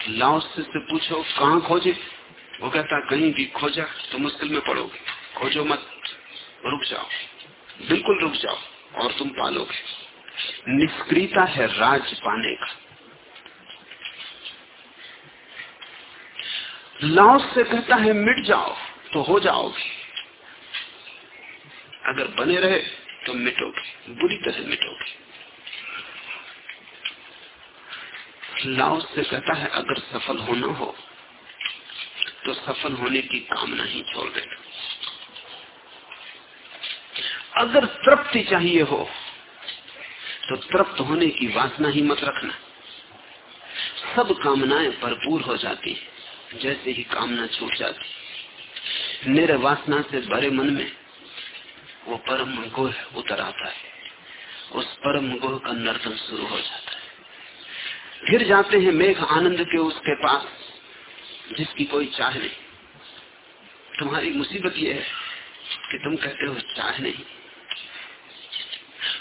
लाओस से पूछो, कहाँ खोजे? वो कहता, कहीं भी खोजा तो मुश्किल में पड़ोगे। खोजो मत, रुक जाओ। बिल्कुल रुक जाओ और तुम पालोगे। निष्क्रियता है राज पाने का। लाओस से कहता है, मिट जाओ तो हो जाओगे। अगर बने रहे तो मिटोगे, बुरी तरह मिटोगे। लाओस से कहता है, अगर सफल होना हो तो सफल होने की कामना ही छोड़ देना अगर तृप्ति चाहिए हो तो तृप्त होने की वासना ही मत रखना। सब कामनाएँ भरपूर हो जाती है। जैसे ही कामना छूट जाती। मेरे वासना से भरे मन में वो परम गोह उतर आता है। उस परम गोह का नर्तन शुरू हो जाता है। फिर जाते हैं मेघ आनंद के उसके पास, जिसकी कोई चाह नहीं। तुम्हारी मुसीबत यह है कि तुम कहते हो चाह नहीं।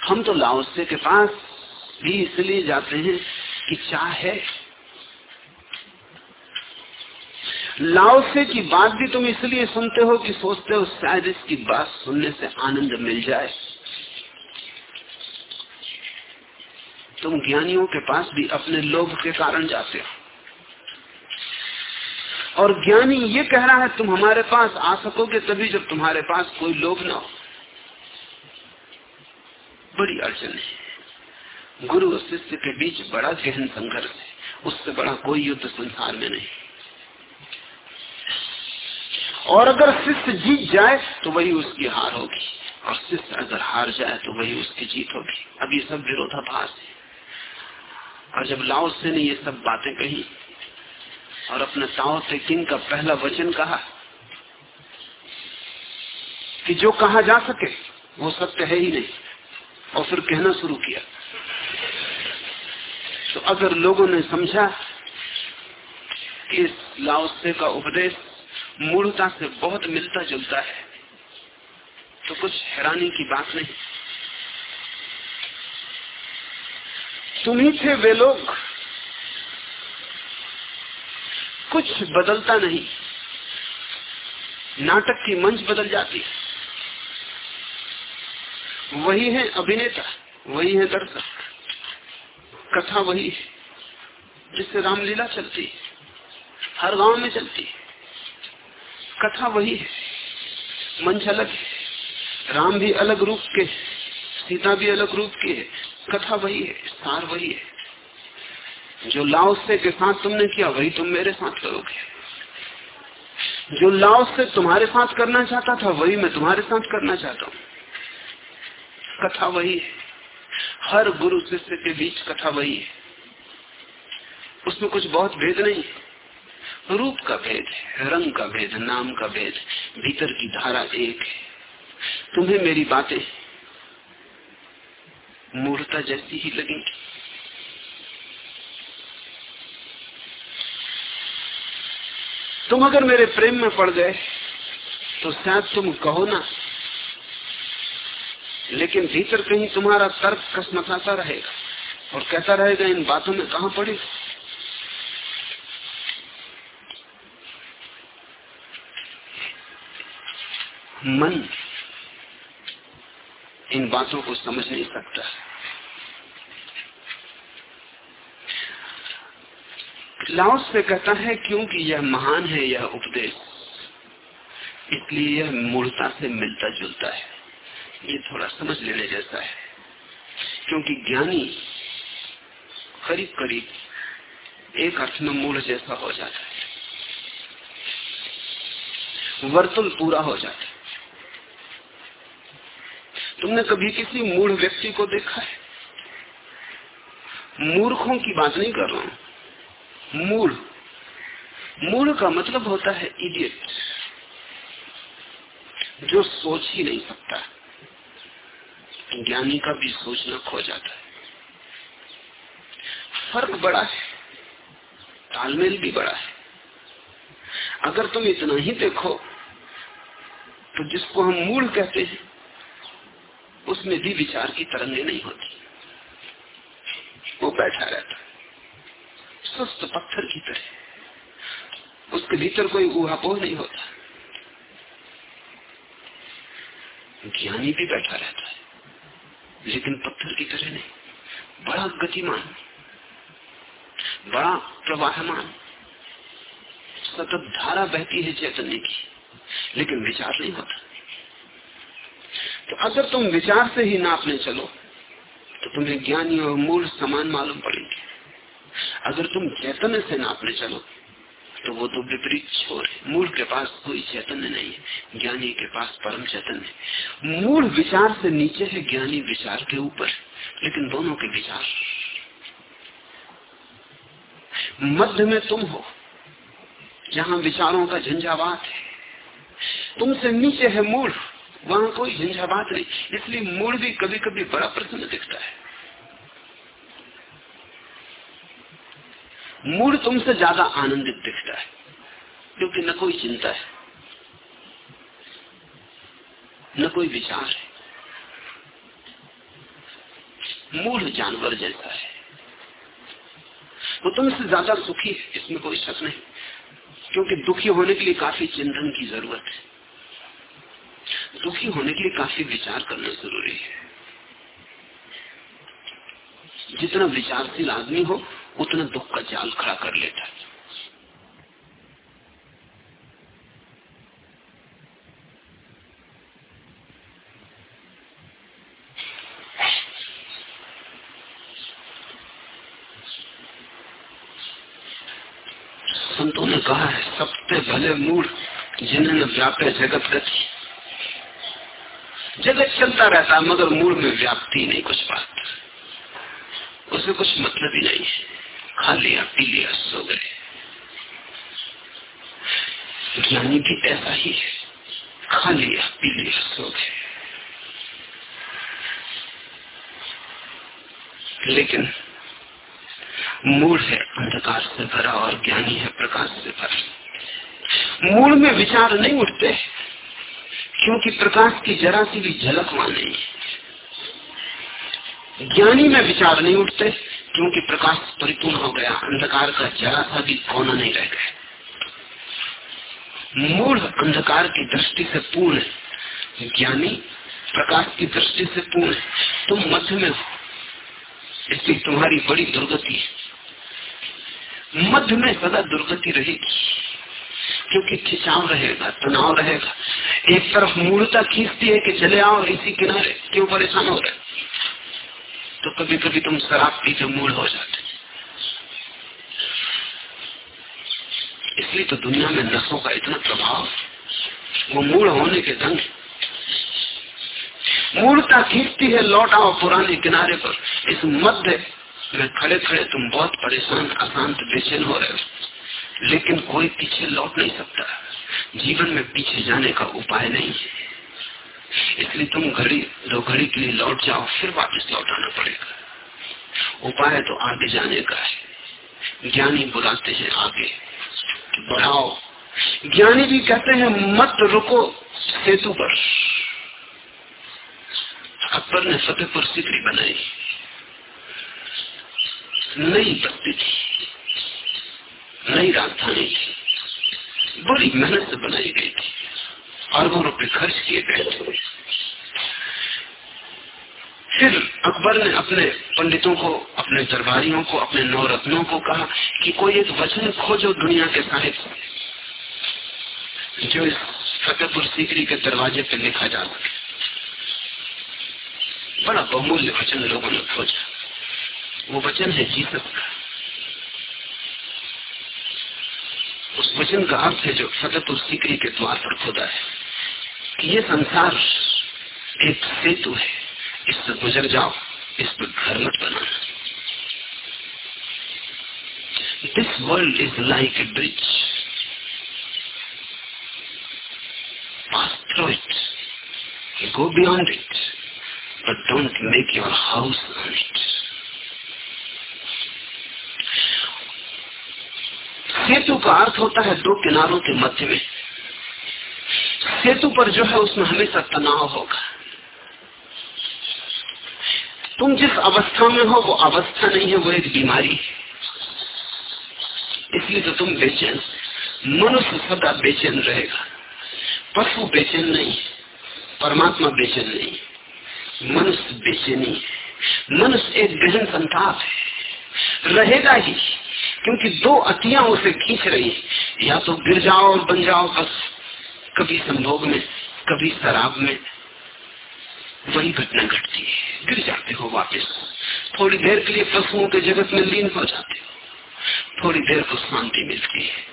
हम तो लाओसे के पास भी इसलिए जाते हैं कि चाह है। लाओसे की बात भी तुम इसलिए सुनते हो कि सोचते हो शायद इसकी बात सुनने से आनंद मिल जाए। तुम ज्ञानियों के पास भी अपने लोभ के कारण जाते हो। और ज्ञानी ये कह रहा है, तुम हमारे पास आ सकोगे तभी जब तुम्हारे पास कोई लोभ ना हो। बड़ी अड़चन है। गुरु और शिष्य के बीच बड़ा गहन संघर्ष है। उससे बड़ा कोई युद्ध संसार में नहीं। और अगर शिष्य जीत जाए तो वही उसकी हार होगी। और शिष्य अगर हार जाए तो वही उसकी जीत होगी। अब ये सब विरोधाभास है। और जब लाओ से ने ये सब बातें कही, और अपने ताओ से किंग का पहला वचन कहा, कि जो कहा जा सके, वो सत्य है ही नहीं। और फिर कहना शुरू किया। तो अगर लोगों ने समझा कि इस लाओसे का उपदेश मूर्ता से बहुत मिलता जुलता है तो कुछ हैरानी की बात नहीं। तुम ही थे वे लोग। कुछ बदलता नहीं। नाटक की मंच बदल जाती है। वही है अभिनेता, वही है दर्शक। कथा वही है, जिससे रामलीला चलती है, हर गाँव में चलती है। कथा वही है। मंच अलग है। राम भी अलग रूप के सीता भी अलग रूप की है। कथा वही है। सार वही है। जो लाओसे के साथ तुमने किया, वही तुम मेरे साथ करोगे। जो लाओ से तुम्हारे साथ करना चाहता था, वही मैं तुम्हारे साथ करना चाहता हूँ। कथा वही है। हर गुरु शिष्य के बीच कथा वही है। उसमें कुछ बहुत भेद नहीं है। रूप का भेद है, रंग का भेद, नाम का भेद, भीतर की धारा एक है। तुम्हें मेरी बातें मूर्ता जैसी ही लगेंगी। तुम अगर मेरे प्रेम में पड़ गए तो शायद तुम कहो ना। लेकिन भीतर कहीं तुम्हारा तर्क कसमसाता रहेगा और कहता रहेगा, इन बातों में कहा पड़ी मन इन बातों को समझ नहीं सकता। लाओस से कहता है, क्योंकि यह महान है, यह उपदेश, इसलिए यह मूर्ता से मिलता जुलता है। ये थोड़ा समझ लेने जैसा है। क्योंकि ज्ञानी करीब करीब एक अर्थ में मूल जैसा हो जाता है। वर्तुल पूरा हो जाता है। तुमने कभी किसी मूढ़ व्यक्ति को देखा है? मूर्खों की बात नहीं कर रहा हूँ। मूढ़। मूढ़ का मतलब होता है इडियट जो सोच ही नहीं सकता। ज्ञानी का भी सोचना खो जाता है। फ़र्क बड़ा है, तालमेल भी बड़ा है। अगर तुम इतना ही देखो तो जिसको हम मूल कहते हैं उसमें भी विचार की तरंगे नहीं होती। वो बैठा रहता सुस्त पत्थर की तरह। उसके भीतर कोई ऊहापोह नहीं होता। ज्ञानी भी बैठा रहता है, लेकिन पत्थर की तरह नहीं। बड़ा गतिमान, बड़ा प्रवाहमान। सतत धारा बहती है चैतन्य की, लेकिन विचार नहीं होता। तो अगर तुम विचार से ही नापने चलो तो तुम्हें ज्ञानी और मूल समान मालूम पड़ेंगे। अगर तुम चैतन्य से नापने चलो तो वो तो विपरीत छोर है। मूल के पास कोई चैतन्य नहीं है, ज्ञानी के पास परम चैतन्य मूल विचार से नीचे है, ज्ञानी विचार के ऊपर लेकिन दोनों के विचार। मध्य में तुम हो, जहाँ विचारों का झंझावात है। तुमसे नीचे है मूल। वहाँ कोई झंझावात नहीं। इसलिए मूल भी कभी कभी बड़ा प्रसन्न दिखता है। मूड तुमसे ज़्यादा आनंदित दिखता है, क्योंकि न कोई चिंता है, न कोई विचार है। मूल जानवर जैसा है। वो तुमसे ज़्यादा सुखी है, इसमें कोई शक नहीं, क्योंकि दुखी होने के लिए काफ़ी चिंतन की ज़रूरत है। दुखी होने के लिए काफ़ी विचार करना ज़रूरी है। जितना विचारशील आदमी हो, उतना दुख का जाल खड़ा कर लेता है। संतों ने कहा है, सबसे भले मूड जिन्होंने व्यापे जगत रखी। जगत चलता रहता है, मगर मूल में व्याप्ति नहीं, कुछ बात। उसमें कुछ मतलब ही नहीं है। खा लिया, पी लिया, सो गए। ज्ञानी भी ऐसा ही है। खा लिया, पी लिया, सो गए। लेकिन मूल है, अंधकार से भरा और ज्ञानी है, प्रकाश से भरा। मूल में विचार नहीं उठते। क्योंकि प्रकाश की जरा सी भी झलक नहीं ज्ञानी में विचार नहीं उठते, क्योंकि प्रकाश परिपूर्ण हो गया, अंधकार का जरा सा भी कोना नहीं रह गया। मूल अंधकार की दृष्टि से पूर्ण है। ज्ञानी प्रकाश की दृष्टि से पूर्ण है। तुम मध्य में हो। इसलिए तुम्हारी बड़ी दुर्गति है। मध्य में सदा दुर्गति रहेगी। क्योंकि खिंचाव रहेगा, तनाव रहेगा। एक तरफ़ मूर्ता खींचती है कि चले आओ इसी किनारे, क्यों परेशान हो रहे तो कभी कभी तुम शराब पी के मूल हो जाते इसलिए तो दुनिया में नशों का इतना प्रभाव, वो मूल होने के ढंग मूर्ता खींचती है लौट आओ पुराने किनारे पर। इस मध्य में खड़े खड़े तुम बहुत परेशान, अशांत, बेचैन हो रहे हो। लेकिन कोई पीछे लौट नहीं सकता। जीवन में पीछे जाने का उपाय नहीं है। इसलिए तुम घड़ी, दो घड़ी के लिए लौट जाओ, फिर वापस लौट आना पड़ेगा। उपाय तो आगे जाने का है। ज्ञानी बुलाते हैं आगे बढ़ाओ। ज्ञानी भी कहते हैं, मत रुको, सेतु पर। अकबर ने फतेहपुर सिकरी बनाई। नई बस्ती थी। नई राजधानी थी। बड़ी मेहनत से बनाई गई थी। अरबों रुपए खर्च किए गए थे। फिर अकबर ने अपने पंडितों को, अपने दरबारियों को, अपने नवरत्नों को कहा कि कोई एक वचन खोजो दुनिया के साहित्य जो इस फतेहपुर सीकरी के दरवाजे पे लिखा जा सके। बड़ा बहुमूल्य वचन लोगों ने खोजा। वो वचन है जीसस का। उस वचन का अर्थ है जो फतेहपुर सीकरी के द्वार पर खुदा है। कि ये संसार एक सेतु है। इससे गुजर जाओ, इस पर घर मत बनाना this world is like a bridge pass through it go beyond it but don't make your house on it. सेतु का अर्थ होता है दो किनारों के मध्य में। सेतु पर जो है उसमें हमेशा तनाव होगा। तुम जिस अवस्था में हो, वो अवस्था नहीं है, वो एक बीमारी है। इसलिए तो तुम बेचैन मनुष्य सदा बेचैन रहेगा। पशु बेचैन नहीं परमात्मा बेचैन नहीं मनुष्य बेचैनी है। मनुष्य एक गहन संताप है। रहेगा ही। क्योंकि दो अतियाँ उसे खींच रही है। या तो गिर जाओ और बन जाओ, बस। कभी संभोग में, कभी शराब में। वही घटना घटती है। गिर जाते हो वापस। थोड़ी देर के लिए पशुओं के जगत में लीन हो जाते हो। थोड़ी देर को शांति मिलती है।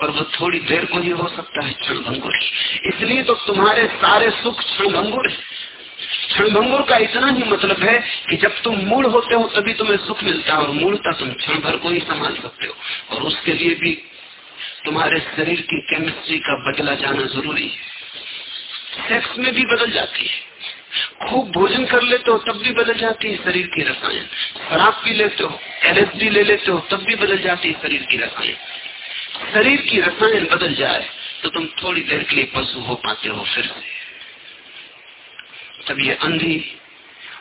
और वो थोड़ी देर को ही हो सकता है क्षण इसलिए तो तुम्हारे सारे सुख क्षण भंगुर है। क्षणभंगुर का इतना ही मतलब है कि जब तुम मूड होते हो, तभी तुम्हें सुख मिलता है और मूलता तुम क्षण भर को ही संभाल सकते हो। और उसके लिए भी तुम्हारे शरीर की केमिस्ट्री का बदला जाना ज़रूरी है। सेक्स में भी बदल जाती है। खूब भोजन कर लेते हो, तब भी बदल जाती है शरीर की रसायन। शराब पी लेते हो एलएसडी ले लेते हो, तब भी बदल जाती है शरीर की रसायन। शरीर की रसायन बदल जाए तो तुम थोड़ी देर के लिए पशु हो पाते हो फिर से। तब ये अंधी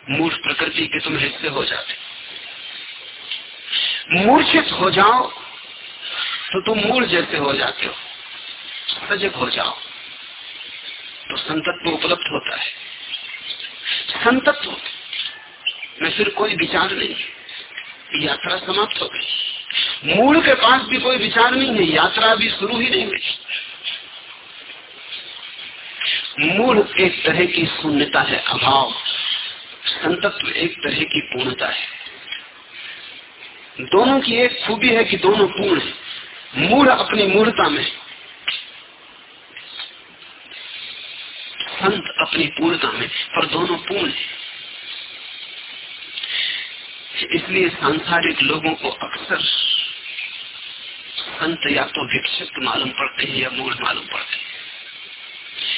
मूर्ख प्रकृति के तुम हिस्से हो जाते। मूर्छित हो जाओ तो तुम मूल जैसे हो जाते हो। सजग हो जाओ। तो संतत्व उपलब्ध होता है। संतत्व, में फिर कोई विचार नहीं। यात्रा समाप्त हो गई। मूल के पास भी कोई विचार नहीं है। यात्रा अभी शुरू ही नहीं हुई। मूल एक तरह की शून्यता है, अभाव। संतत्व एक तरह की पूर्णता है। दोनों की एक खूबी है कि दोनों पूर्ण है। मूढ़ अपनी मूढ़ता में। संत अपनी पूर्णता में, पर दोनों पूर्ण है। इसलिए सांसारिक लोगों को अक्सर संत या तो विक्षिप्त मालूम पड़ते हैं या मूल मालूम पड़ते हैं।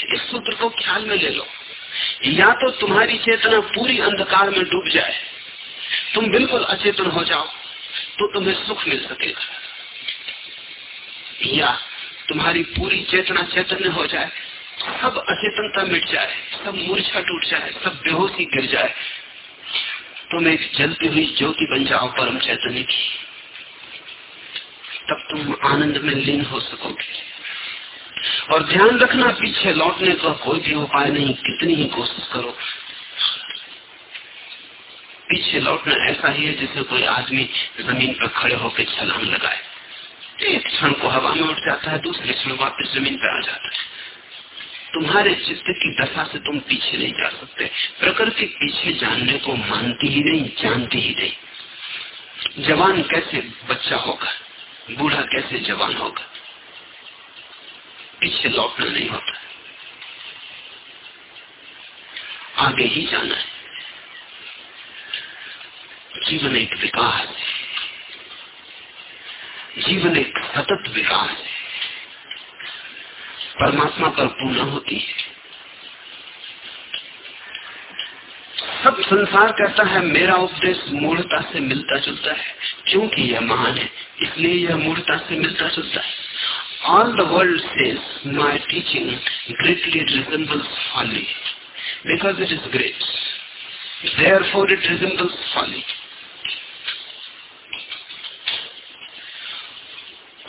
इस सूत्र को ख्याल में ले लो। या तो तुम्हारी चेतना पूरी अंधकार में डूब जाए, तुम बिल्कुल अचेतन हो जाओ तो तुम्हें सुख मिल सकेगा। या तुम्हारी पूरी चेतना चैतन्य हो जाए, सब अचेतनता मिट जाए, सब मूर्छा टूट जाए, सब बेहोशी गिर जाए, तुम एक जलती हुई ज्योति बन जाओ परम चैतन्य की। तब तुम आनंद में लीन हो सकोगे। और ध्यान रखना, पीछे लौटने का कोई भी उपाय नहीं, कितनी ही कोशिश करो। पीछे लौटना ऐसा ही है जैसे कोई आदमी ज़मीन पर खड़े होकर छलांग लगाए। एक क्षण को हवा में उठ जाता है, दूसरे क्षण वापस ज़मीन पर आ जाता है। तुम्हारे चित्त की दशा से तुम पीछे नहीं जा सकते। प्रकृति पीछे जानने को मानती ही नहीं, जानती ही नहीं। जवान कैसे बच्चा होगा? बूढ़ा कैसे जवान होगा? पीछे लौटना नहीं होता आगे ही जाना है। जीवन एक विकास है। जीवन एक सतत विकास है। परमात्मा पर पूर्ण होती है। सब संसार कहता है, मेरा उपदेश मूर्ता से मिलता जुलता है। क्योंकि यह महान है, इसलिए यह मूर्ता से मिलता जुलता है। All the world says my teaching greatly resembles folly because it is great. Therefore it resembles folly.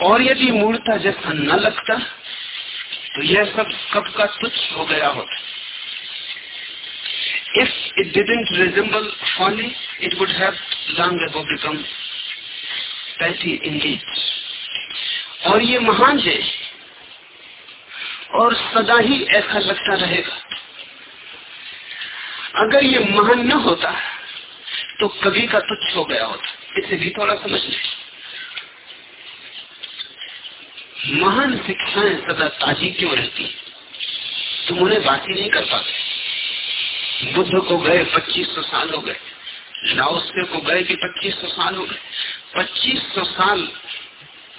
और यदि मूर्ता जैसा न लगता तो यह सब कब का तुच्छ हो गया होता If it didn't resemble folly, it would have long ago become petty indeed. और ये महान है और सदा ही ऐसा लगता रहेगा। अगर ये महान न होता तो कभी का तुच्छ हो गया होता। इसे भी थोड़ा समझ ले। महान शिक्षाएँ सदा ताजी क्यों रहती? तुम उन्हें बात ही नहीं कर पाते। बुद्ध को गए 2500 साल हो गए। लाओसे को गए कि 2500 साल हो गए। 2500 साल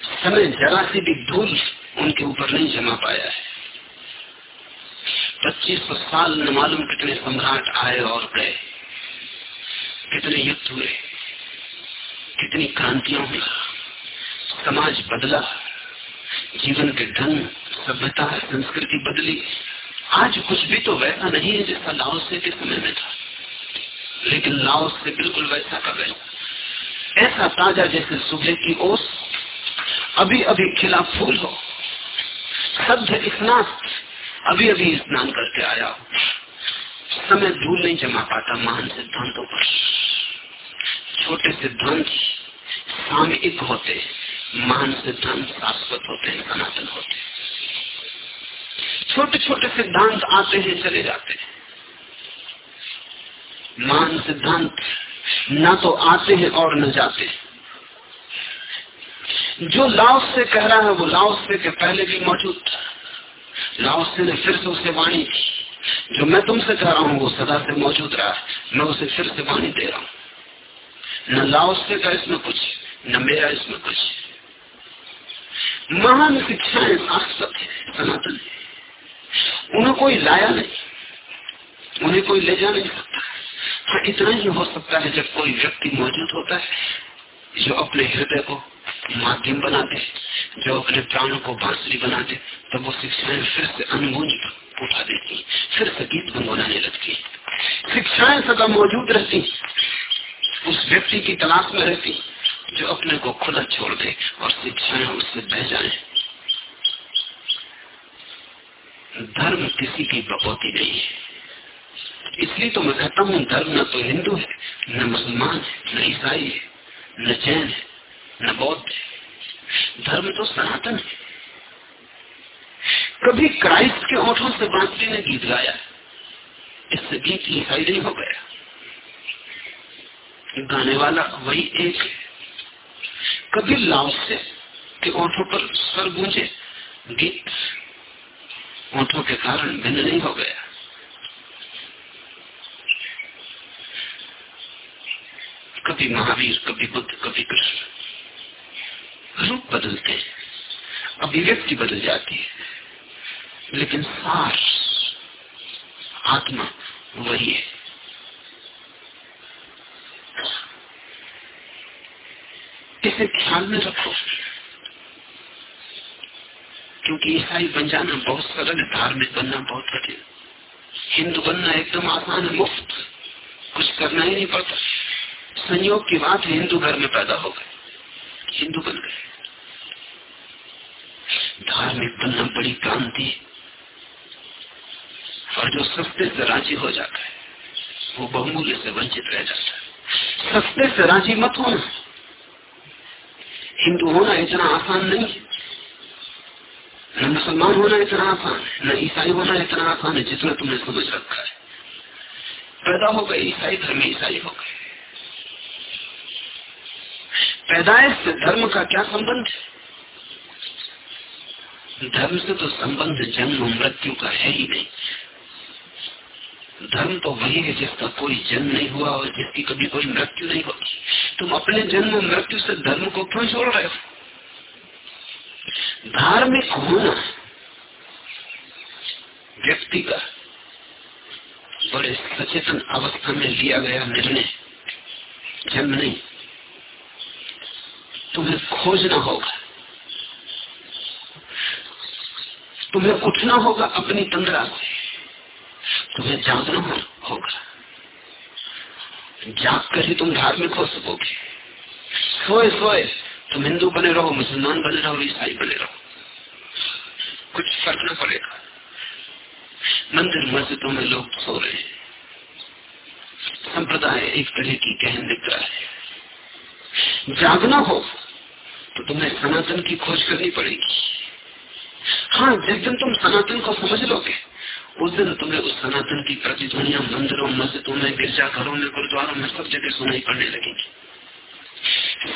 समय जरा सी भी धूल उनके ऊपर नहीं जमा पाया है। पच्चीस सौ साल न मालूम कितने सम्राट आए और गए। कितने युद्ध हुए, कितनी क्रांतियाँ हुई। समाज बदला, जीवन के ढंग सभ्यता, संस्कृति बदली। आज कुछ भी तो वैसा नहीं है जैसा लाओसे के समय में था। लेकिन लाओस से बिल्कुल वैसा का वैसा। ऐसा ताज़ा जैसे सुबह की ओस अभी अभी खिला फूल हो। सभ्य स्नान अभी अभी स्नान करके आया हो। समय धूल नहीं जमा पाता, महान सिद्धांतों पर। छोटे सिद्धांत सामयिक होते, महान सिद्धांत शाश्वत होते हैं सनातन होते। छोटे छोटे सिद्धांत आते हैं चले जाते हैं। महान सिद्धांत न तो आते हैं और न जाते हैं। जो लाओस से कह रहा है, वो लाओस से के पहले भी मौजूद था। लाओस से ने फिर से उसे वाणी की जो मैं तुमसे कह रहा हूँ, वो सदा से मौजूद रहा है। मैं उसे फिर से वाणी दे रहा हूँ। न लाओस से का इसमें कुछ, न मेरा इसमें कुछ। महान शिक्षाएँ शाश्वत है, सनातन है। उन्हें कोई लाया नहीं। उन्हें कोई ले जा नहीं सकता। हाँ इतना ही हो सकता है जब कोई व्यक्ति मौजूद होता है, जो अपने हृदय को माध्यम बनाते जो अपने प्राणों को बांसुरी बनाते, तब वो शिक्षाएँ फिर से अनुगूंज उठा देती फिर से गीत गुनगुनाने लगती शिक्षाएँ सदा मौजूद रहती उस व्यक्ति की तलाश में रहती जो अपने को खुला छोड़ दे और शिक्षाएँ उससे बह जाए। धर्म किसी की बपौती नहीं है। इसलिए तो मैं कहता हूँ, धर्म न तो हिंदू है, न मुसलमान है, न ईसाई है, न जैन है। न बौद्ध। धर्म तो सनातन है। कभी क्राइस्ट के ओठों से बांसुरी ने गीत गाया, इससे गीत ईसाई नहीं हो गया। गाने वाला वही एक है। कभी लाओस के ओठों पर स्वर गूंजे, गीत ओठों के कारण भिन्न नहीं हो गया। कभी महावीर, कभी बुद्ध, कभी कृष्ण। रूप बदलते हैं, अभिव्यक्ति बदल जाती है। लेकिन सार, आत्मा वही है। इसे ख्याल में रखो, क्योंकि ईसाई बन जाना बहुत सरल है, धार्मिक बनना बहुत कठिन। हिंदू बनना एकदम आसान है, मुफ़्त। कुछ करना ही नहीं पड़ता। संयोग की बात हिंदू घर में पैदा हो गए। हिंदू बन गए। धार्मिक बनना बड़ी क्रांति और जो सस्ते से राज़ी हो जाता है, वो बहुमूल्य से वंचित रह जाता है। सस्ते से राज़ी मत होना। हिंदू होना इतना आसान नहीं है। न मुसलमान होना इतना आसान है, न ईसाई होना इतना आसान है जितना तुमने समझ रखा है। पैदा हो गए ईसाई, धर्म ईसाई हो गए। पैदाइश से धर्म का क्या संबंध है? धर्म से तो संबंध जन्म मृत्यु का है ही नहीं। धर्म तो वही है जिसका कोई जन्म नहीं हुआ और जिसकी कभी कोई मृत्यु नहीं होगी तुम अपने जन्म मृत्यु से धर्म को क्यों छोड़ रहे हो? धार्मिक होना व्यक्ति का बड़े सचेतन अवस्था में लिया गया निर्णय। जन्म नहीं। तुम्हें खोजना होगा। तुम्हें उठना होगा अपनी तंद्रा से तुम्हें जागना होगा। जाग कर ही तुम धार्मिक हो सकोगे। सोए सोए, तुम हिंदू बने रहो, मुसलमान बने रहो, ईसाई बने रहो। कुछ फ़र्क न पड़ेगा। मंदिर मस्जिदों में लोग सो रहे हैं। संप्रदाय एक तरह की गहन दिख रहा है। जागना हो तो तुम्हें सनातन की खोज करनी पड़ेगी। हाँ जिस दिन तुम सनातन को समझ लोगे, उस दिन तुम्हें उस सनातन की प्रतिध्वनिया मंदिरों, मस्जिदों में, गिरजाघरों में, गुरुद्वारों में सब जगह सुनाई पड़ने लगेगी।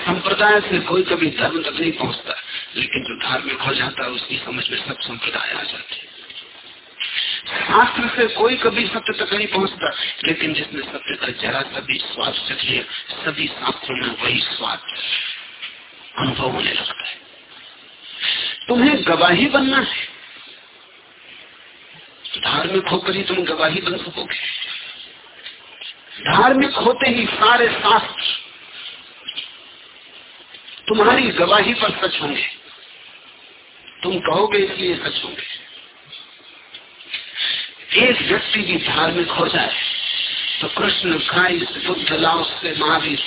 संप्रदाय से कोई कभी धर्म तक नहीं पहुँचता, लेकिन जो धार्मिक हो जाता है, उसकी समझ में सब संप्रदाय आ जाते शास्त्र से कोई कभी सत्य तक नहीं पहुँचता, लेकिन जिसने सत्य का जरा सभी स्वाद चख लिया, सभी शास्त्रों में वही स्वाद। अनुभव होने लगता है। तुम्हें गवाही बनना है। धार्मिक होकर ही तुम गवाही बन सकोगे। धार्मिक होते ही सारे शास्त्र तुम्हारी गवाही पर सच होंगे। तुम कहोगे इसलिए सच होंगे। एक व्यक्ति भी धार्मिक हो जाए तो कृष्ण क्राइस्ट बुद्ध लाओ से महावीर।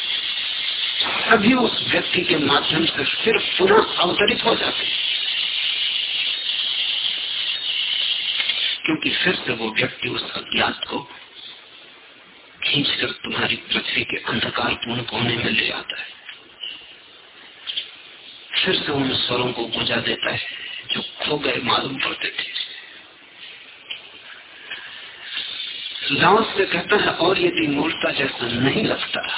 सभी उस व्यक्ति के माध्यम से फिर पुनः अवतरित हो जाते हैं। क्योंकि फिर से वो व्यक्ति उस अज्ञात को खींचकर तुम्हारी पृथ्वी के अंधकार पूर्ण कोने में ले आता है। फिर से उन स्वरों को गुजा देता है जो खो गए मालूम पड़ते थे। लाओस से कहता है, और यदि मूर्ता जैसा नहीं लगता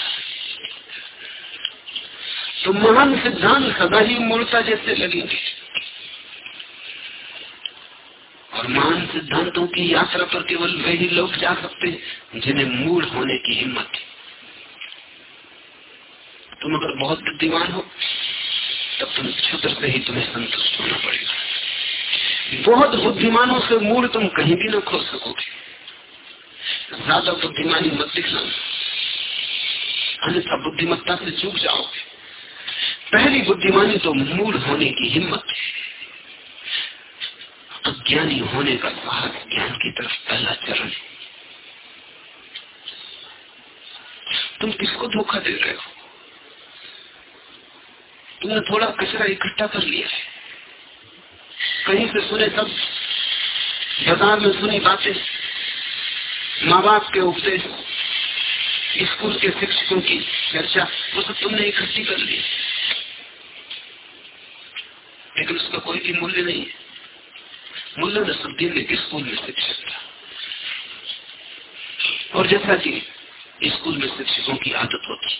तो महान सिद्धांत सदा ही मूर्ता जैसे लगेंगे और महान सिद्धांतों की यात्रा पर केवल वे ही लोग जा सकते हैं जिन्हें मूल होने की हिम्मत है। तुम अगर बहुत बुद्धिमान हो, तब तुम क्षुद्र से ही तुम्हें संतुष्ट होना पड़ेगा। बहुत बुद्धिमानों से मूल तुम कहीं भी ना खो सकोगे। ज़्यादा बुद्धिमानी मत दिखना। अन्यथा बुद्धिमत्ता से चूक जाओगे। पहली बुद्धिमानी तो मूल होने की हिम्मत है। अज्ञानी होने का साहस ज्ञान की तरफ़ पहला चरण है। तुम किसको धोखा दे रहे हो? तुमने थोड़ा कचरा इकट्ठा कर लिया है। कहीं से सुने सब, बाज़ार में सुनी बातें माँ बाप के उपदेश, स्कूल के शिक्षकों की चर्चा, वो सब तुमने इकट्ठी कर ली लेकिन उसका कोई भी मूल्य नहीं है। मूल्य नसुद्दीन एक स्कूल में शिक्षक था और जैसा कि स्कूल में शिक्षकों की आदत होती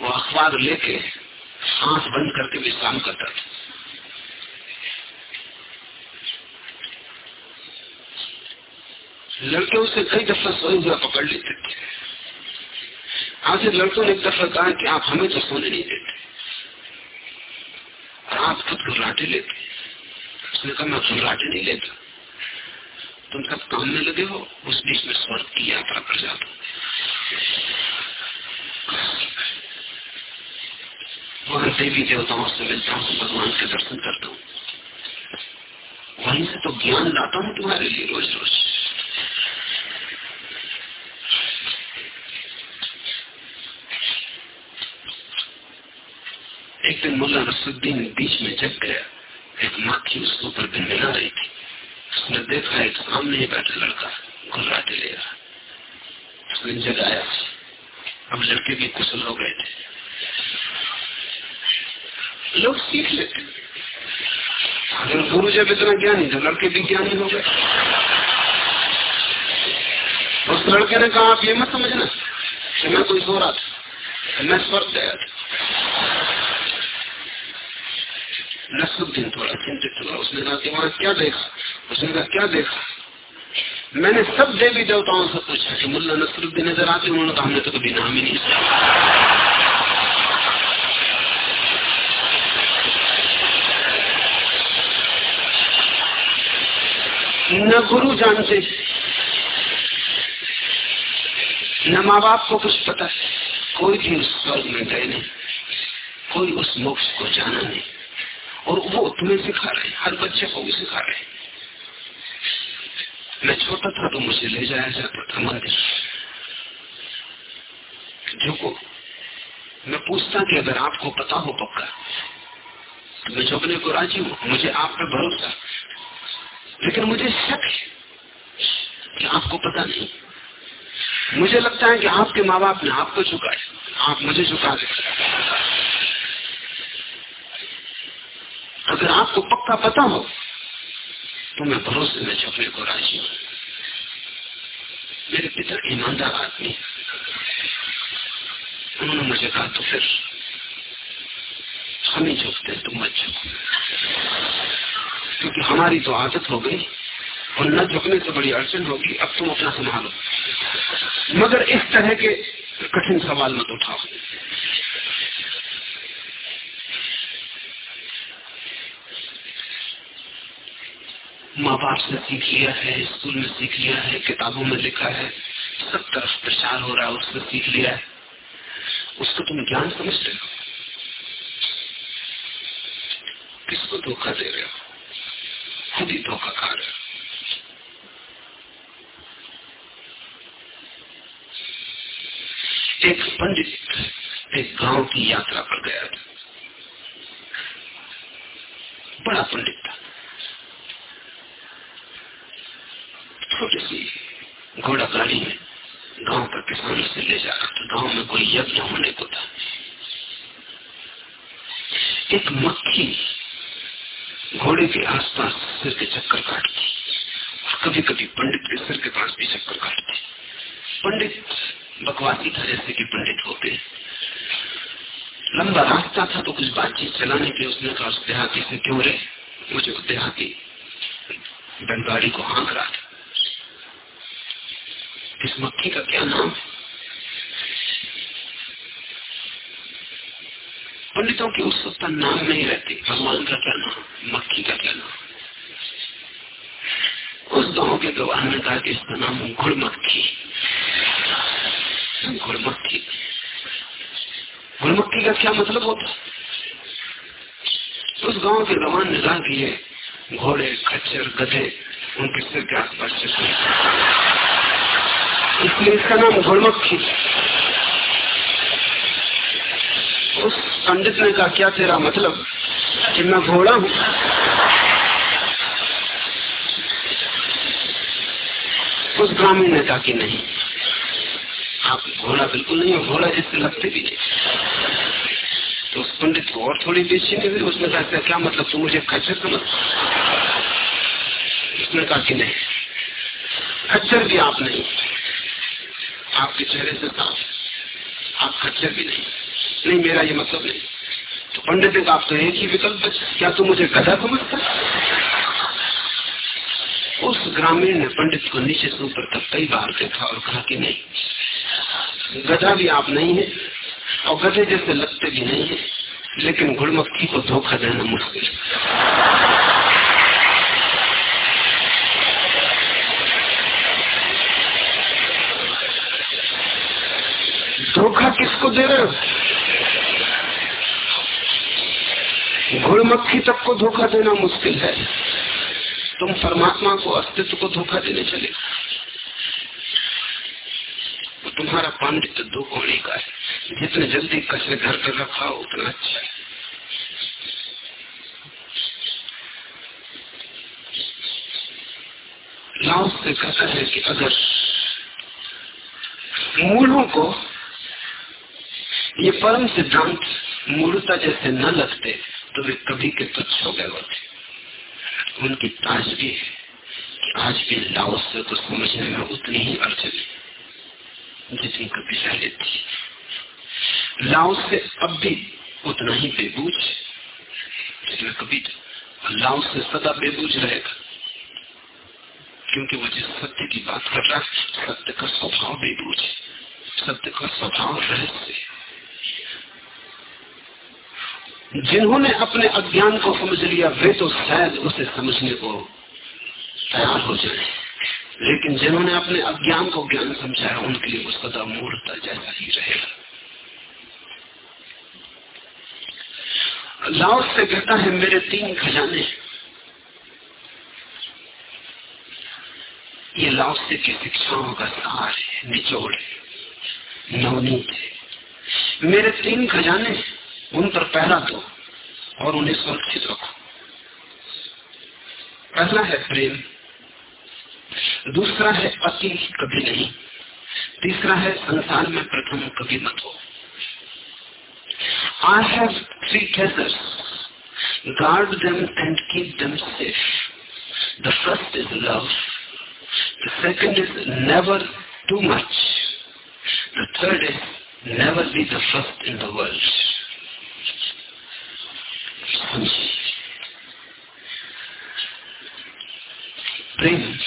वो अखबार लेके सांस बंद करके विश्राम करता था। लड़के उसे कई दफ़ा सोए हुआ पकड़ लेते थे। आखिर लड़कों ने एक दफ़ा कहा कि आप हमें तो सोने नहीं देते। घुराटे लेते उसने कहा, मैं घुराटे नहीं लेता। तुम सब काम में लगे हो, उस बीच में स्वर्ग की यात्रा कर जाता वहाँ देवी देवताओं से मिलता हूँ, भगवान के दर्शन करता हूँ। वहीं से तो ज्ञान लाता हूँ तुम्हारे लिए रोज रोज दिन मुला नसरुद्दीन बीच में जग गया। एक माखी उसके ऊपर भिनभिना रही थी। उसने देखा, एक सामने ही बैठा लड़का घुर्राटे ले रहा। उसने जगाया अब लड़के भी कुशल हो गए थे। लोग सीख लेते। अगर गुरु जब इतना ज्ञानी तो लड़के भी ज्ञानी हो गए। उस लड़के ने कहा, आप ये मत समझना कि मैं कोई सो रहा था, मैं स्वर्ग गया था। नसरुद्दीन थोड़ा चिंतित हुआ उसने कहा कि वहाँ क्या देखा? उसने कहा, क्या देखा? मैंने सब देवी देवताओं से पूछा कि मुल्ला नसरुद्दीन नज़र आते उन्होंने कहा, हमने तो कभी नाम ही नहीं सुना। न गुरु जानते, न माँ बाप को कुछ पता। कोई भी उस स्वर्ग में गए नहीं। कोई उस मोक्ष को जाना नहीं। और वो तुम्हें सिखा रहे हर बच्चे को भी सिखा रहे मैं छोटा था तो मुझे ले जाया जाता था मंदिर। झुको मैं पूछता कि अगर आपको पता हो पक्का तो मैं झुकने को राज़ी हूँ, मुझे आप पे भरोसा। लेकिन मुझे शक है कि आपको पता नहीं। मुझे लगता है कि आपके माँ बाप ने आपको झुकाया आप मुझे झुका दे अगर आपको पक्का पता हो तो मैं भरोसे में झुकने को राज़ी हूँ। मेरे पिता ईमानदार आदमी उन्होंने मुझे कहा तो फिर हम ही झुकते तुम मत झुको। क्योंकि हमारी तो आदत हो गई, और न झुकने से बड़ी अड़चन होगी, अब तुम अपना संभालो। मगर इस तरह के कठिन सवाल मत उठाओ। माँ बाप से सीख लिया है, स्कूल में सीख लिया है, किताबों में लिखा है, सब तरफ़ प्रचार हो रहा है, उससे सीख लिया है। उसको तुम ज्ञान समझते हो? किसको धोखा दे रहे हो? खुद ही धोखा खा रहे हो। एक पंडित एक गाँव की यात्रा पर गया था। बड़ा पंडित था। छोटी सी घोड़ा गाड़ी में गाँव पर किसानों से ले जा रहा था गाँव में कोई यज्ञ होने को था। एक मक्खी घोड़े के आसपास सिर के चक्कर काटती, और कभी कभी पंडित के सिर के पास भी चक्कर काटती। पंडित बकवासी था जैसे कि पंडित होते। लंबा रास्ता था तो कुछ बातचीत चलाने के उसने कहा देहाती से क्यों रहे? मुझे उस देहाती बैलगाड़ी को हाँक रहा इस मक्खी का क्या नाम है? पंडितों की उत्सुकता नाम नहीं रहती। भगवान का क्या नाम? मक्खी का क्या नाम? उस गाँव के गवाह ने कहा कि इसका नाम गुड़मक्खी गुड़मक्खी गुड़मक्खी का क्या मतलब होता? उस गाँव के गवाह ने कहा कि ये घोड़े, खच्चर, गधे, उनके सिर के आसपास चलते इसलिए इसका नाम घोड़मक्खी उस पंडित ने कहा, क्या तेरा मतलब? कि मैं घोड़ा हूँ। उस ब्राह्मण ने कहा कि नहीं, आप घोड़ा बिल्कुल नहीं घोड़ा जिससे लगते भी नहीं। तो उस पंडित को और थोड़ी बेचैनी हुई, उसने कहा क्या मतलब? तू मुझे खच्चर समझ उसने कहा कि नहीं, खच्चर भी आप नहीं आपके चेहरे से साफ़ आप खच्चर भी नहीं। नहीं, मेरा ये मतलब नहीं। तो पंडित ने कहा तो एक ही विकल्प क्या तू मुझे गधा समझता उस ग्रामीण ने पंडित को नीचे से ऊपर तक कई बार देखा और कहा कि नहीं, गधा भी आप नहीं है और गधे जैसे लगते भी नहीं है, लेकिन गुड़मक्खी को धोखा देना मुश्किल धोखा किसको दे रहे हो? घुड़मक्खी तक को धोखा देना मुश्किल है। तुम परमात्मा को अस्तित्व को धोखा देने चले। तुम्हारा पांडित्य दो कोड़ी का है। जितने जल्दी कचरे घर पर रखा हो उतना अच्छा है। लाओस से कहता है कि अगर मूलों को ये परम सिद्धांत मूलता जैसे न लगते तो वे कभी के तुच्छ हो गए होते। उनकी ताजगी है कि आज भी लाओस को समझने में उतनी ही अड़चन है, जितनी कभी पहले थी। लाओस से अब भी उतना ही बेबूझ जितना कभी था लाओस से सदा बेबूझ रहेगा। क्योंकि वो जिस सत्य की बात कर रहा है, सत्य का स्वभाव बेबूझ सत्य का स्वभाव रहस्य जिन्होंने अपने अज्ञान को समझ लिया, वे तो शायद उसे समझने को तैयार हो जाए। लेकिन जिन्होंने अपने अज्ञान को ज्ञान समझाया, उनके लिए सदा मूर्ता जैसा ही रहेगा। लाओस से कहता है, मेरे तीन खजाने ये लाओसे की शिक्षाओं का सार है, निचोड़ है, नवनीत है। मेरे तीन खजाने उन पर पहरा दो और उन्हें सुरक्षित रखो। पहला है प्रेम, दूसरा है अति कभी नहीं, तीसरा है संसार में प्रथम कभी मत हो। I have three treasures guard them and keep them safe first is love the second is never too much the third is never be the first in the world प्रेम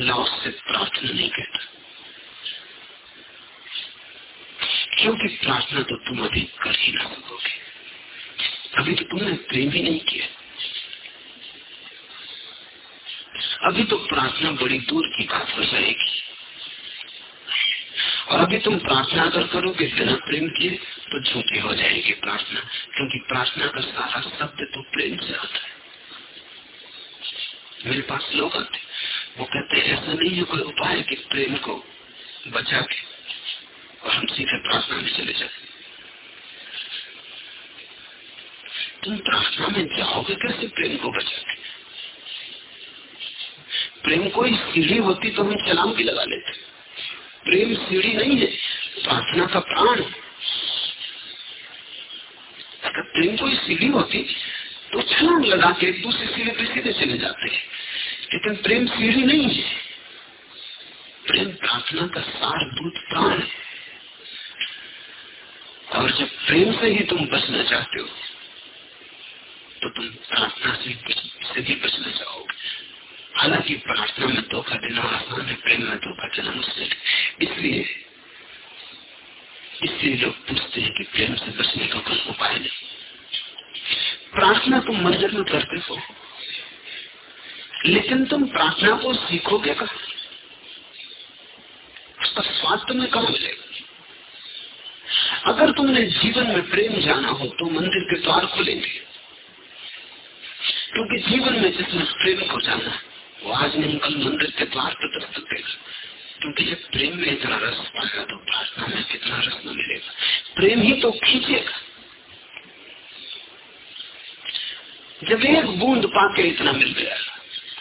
लाओ से प्रार्थना नहीं कहता क्योंकि प्रार्थना तो तुम अभी कर ही ना सकोगे। अभी तो तुमने प्रेम ही नहीं किया। अभी तो प्रार्थना बड़ी दूर की बात हो जाएगी। और अभी तुम प्रार्थना अगर करोगे, बिना प्रेम किए तो झूठी हो जाएगी प्रार्थना। क्योंकि प्रार्थना का सारा शब्द तो प्रेम से आता है। मेरे पास लोग आते वो कहते ऐसा नहीं है कोई उपाय कि प्रेम को बचा के और हम सीधे प्रार्थना में चले जाते तुम प्रार्थना में जाओगे कैसे प्रेम को बचा के? प्रेम कोई सीढ़ी होती तो हम चलाम भी लगा लेते प्रेम सीढ़ी नहीं है, प्रार्थना का प्राण अगर प्रेम कोई सीढ़ी होती तो छलांग लगा के एक दूसरे सीढ़ी पे सीधे चले जाते हैं। लेकिन प्रेम सीढ़ी नहीं है। प्रेम प्रार्थना का सार दूत प्राण है। और जब प्रेम से ही तुम बचना चाहते हो तो तुम प्रार्थना से से भी बचना चाहोगे। हालाँकि प्रार्थना में धोखा देना आसान है, प्रेम में धोखा देना मुश्किल इसलिए इसलिए लोग पूछते हैं कि प्रेम से बचने का कोई उपाय नहीं। प्रार्थना तुम मंदिर में करते हो। लेकिन तुम प्रार्थना को सीखोगे कहा? उसका स्वाद तुम्हें कहा मिलेगा? अगर तुमने जीवन में प्रेम जाना हो तो मंदिर के द्वार खुलेंगे। क्योंकि जीवन में जिसने प्रेम को जाना, वो आज नहीं, कल मंदिर के द्वार पर दस्तक देगा क्योंकि जब प्रेम में इतना रस पाएगा तो प्रार्थना में कितना रस न मिलेगा। प्रेम ही तो खींचेगा। जब एक बूंद पाके इतना मिल गया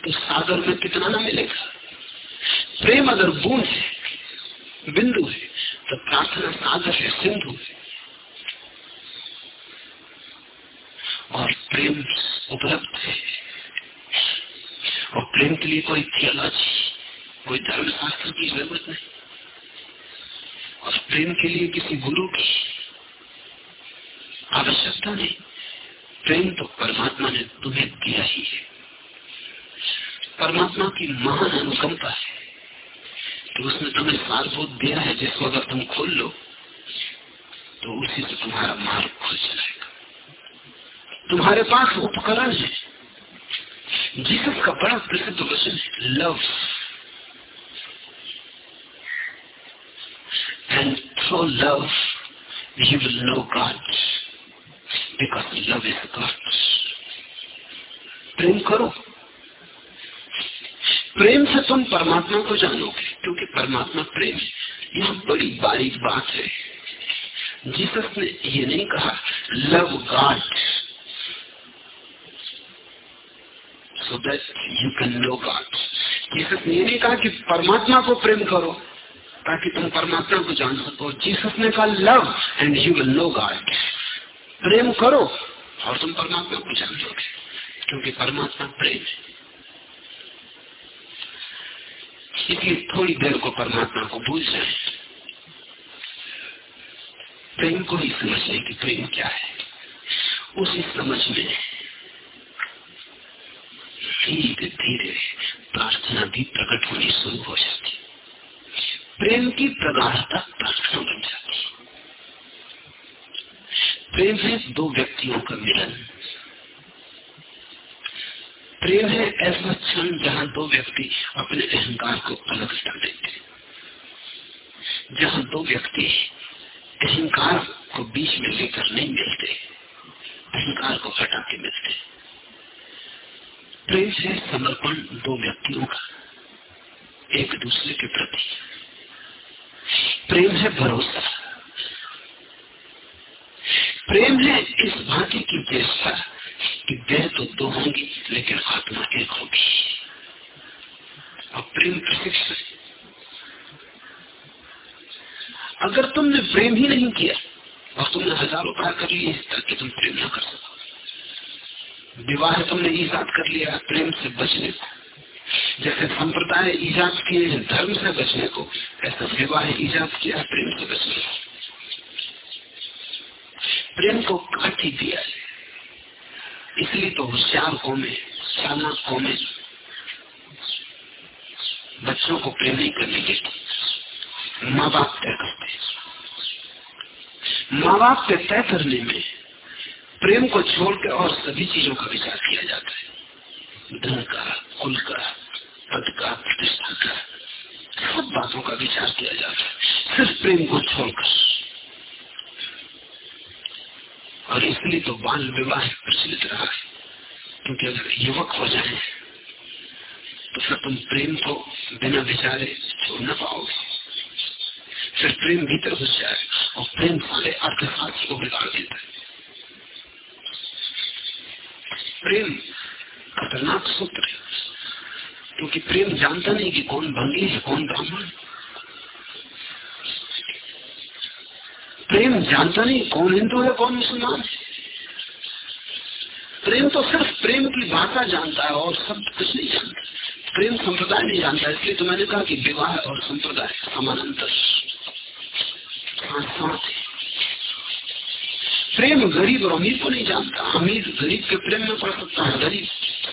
तो सागर में कितना ना मिलेगा। प्रेम अगर बूंद है, बिंदु है तो प्रार्थना सागर है, सिंधु है। और प्रेम उपलब्ध है। और प्रेम के लिए कोई थियोलॉजी कोई धर्मशास्त्र की ज़रूरत नहीं। और प्रेम के लिए किसी गुरु की आवश्यकता नहीं। प्रेम तो परमात्मा ने तुम्हें दिया ही है। परमात्मा की महान अनुकंपा है। तो उसने तुम्हें सारभूत दिया है, जिसको अगर तुम खोल लो तो उसी से तुम्हारा मार्ग खुल जाएगा तुम्हारे पास उपकरण है। जीसस का बड़ा प्रसिद्ध वचन है love and through love you will know God because love is God प्रेम करो। प्रेम से तुम परमात्मा को जानोगे, क्योंकि परमात्मा प्रेम है। यह बड़ी बारीक बात है। जीसस ने ये नहीं कहा love God so that you can know God Jesus ने नहीं कहा कि परमात्मा को प्रेम करो, ताकि तुम परमात्मा को जान। सको जीसस ने कहा love and you will know God प्रेम करो और तुम परमात्मा को जान लोगे, क्योंकि परमात्मा प्रेम है। इसलिए थोड़ी देर को परमात्मा को भूल जाए। प्रेम को ही समझने की प्रेम क्या है? उसी समझ में धीरे धीरे प्रार्थना भी प्रकट होनी शुरू हो जाती प्रेम की प्रगाढ़ता प्रार्थना बन जाती प्रेम है, दो व्यक्तियों का मिलन। प्रेम है, ऐसा क्षण जहाँ दो व्यक्ति अपने अहंकार को अलग कर देते जहाँ दो व्यक्ति अहंकार को बीच में लेकर नहीं मिलते, अहंकार को हटा के मिलते प्रेम है, समर्पण दो व्यक्तियों का, एक दूसरे के प्रति। प्रेम है, भरोसा। प्रेम है इस भांति की चेष्टा कि देह तो दो होंगी, लेकिन आत्मा एक होगी। और प्रेम प्रशिक्षण अगर तुमने प्रेम ही नहीं किया, और तुमने हज़ारों उपाय कर लिए ताकि तुम प्रेम ना कर सको। विवाह तुमने ईजाद कर लिया, प्रेम से बचने को। जैसे संप्रदाय ईजाद किए धर्म से बचने को, ऐसा विवाह ईजाद किया, प्रेम से बचने को। प्रेम को काट ही दिया है। इसलिए तो होशियार कौमे चालाक कौमे बच्चों को प्रेम नहीं करने देती। माँ बाप तय करते माँ बाप के तय करने में प्रेम को छोड़कर और सभी चीज़ों का विचार किया जाता है। धन का, कुल का, पद का, प्रतिष्ठा का, सब बातों का विचार किया जाता है। सिर्फ़ प्रेम को छोड़कर। और इसलिए तो बाल विवाह प्रचलित रहा है। क्योंकि अगर युवक हो जाए तो फिर तुम प्रेम को बिना विचारे छोड़ न पाओगे। फिर प्रेम भीतर घुस जाए और प्रेम सारे अर्थशास्त्र को बिगाड़ देता है। प्रेम खतरनाक सूत्र क्योंकि प्रेम जानता नहीं कि कौन भंगी है, कौन ब्राह्मण। प्रेम जानता नहीं, कौन हिंदू है, कौन मुसलमान है? प्रेम तो सिर्फ़ प्रेम की भाषा जानता है और सब कुछ नहीं जानता। प्रेम संप्रदाय नहीं जानता, इसलिए तो मैंने कहा कि विवाह और संप्रदाय समानांतर। प्रेम गरीब और अमीर को नहीं जानता। अमीर गरीब के प्रेम में पड़ सकता है, गरीब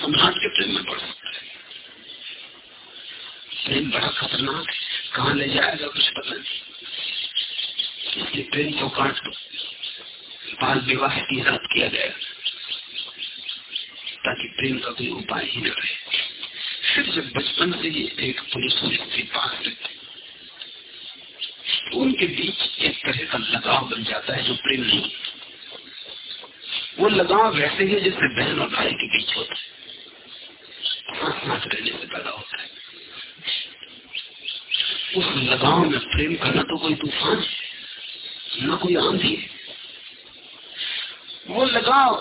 सम्राट के प्रेम में पड़ सकता है। प्रेम बड़ा खतरनाक है। कहाँ ले जाएगा कुछ पता नहीं। इसलिए प्रेम को काट बाल विवाह की रात किया गया, ताकि प्रेम का कोई उपाय ही न रहे। फिर जब बचपन से ही एक पुरुष स्त्री पास रहते तो उनके बीच एक तरह का लगाव बन जाता है जो प्रेम नहीं वो लगाव वैसे ही जैसे बहन और भाई के बीच होता है। साथ साथ रहने से पैदा होता है। उस लगाव में प्रेम करना तो कोई तूफ़ान है। न कोई आंधी है वो लगाओ।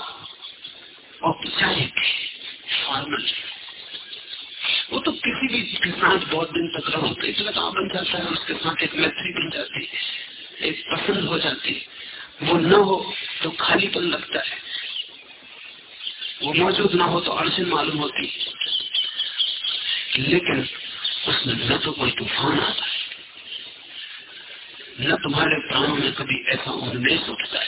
औपचारिक फॉर्मल वो तो किसी भी के साथ बहुत दिन तक रहो तो एक लगाव बन जाता है उसके साथ एक मैत्री बन जाती है, एक पसंद हो जाती है। वो न हो तो खालीपन लगता है। वो मौजूद ना हो तो अड़चन मालूम होती लेकिन उसमें न तो कोई तूफ़ान आता है। न तुम्हारे प्राणों में कभी ऐसा उन्मेष उठता है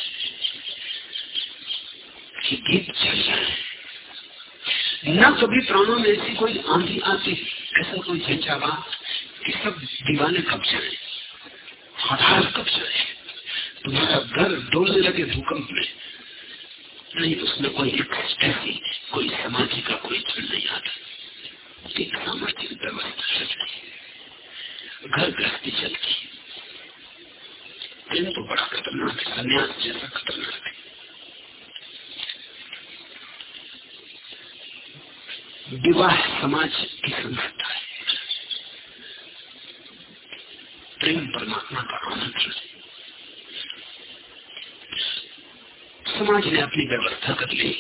कि गीत चल जाए न कभी प्राणों में ऐसी कोई आंधी आती, ऐसा कोई झंझावात कि सब दीवाने कब जाए आधार कब जाए। तुम्हारा घर डोलने लगे भूकंप में। नहीं, उसमें कोई ऐसी कोई समाधि का कोई क्षण नहीं आता। एक सामर्थ्य व्यवस्था चलती है। घर गृहस्थी चलती प्रेम तो बड़ा खतरनाक है संन्यास जैसा खतरनाक है। विवाह समाज की संस्था है। प्रेम परमात्मा का आमंत्रण समाज ने अपनी व्यवस्था कर ली,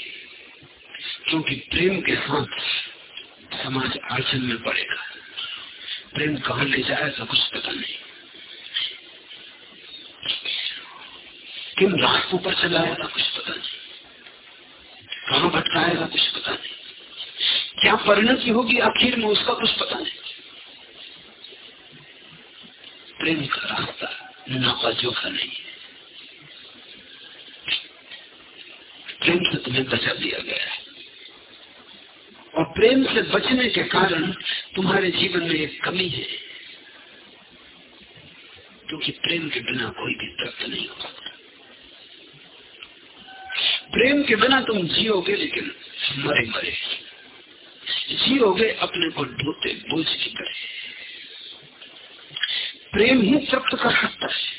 क्योंकि प्रेम के साथ समाज अड़चन में पड़ेगा। प्रेम कहा ले जाए जाएगा कुछ पता नहीं। किन रास्तों पर चलाएगा कुछ पता नहीं। कहा भटकाएगा कुछ पता नहीं। क्या परिणति होगी आखिर में उसका कुछ पता नहीं। प्रेम का रास्ता नापा जोखा नहीं प्रेम से तुम्हें बचा दिया गया है। और प्रेम से बचने के कारण तुम्हारे जीवन में एक कमी है। क्योंकि प्रेम के बिना कोई भी तृप्त नहीं हो सकता प्रेम के बिना तुम जियोगे लेकिन मरे मरे। जियोगे अपने को ढोते बोझ की तरह प्रेम ही तृप्त कर सकता है।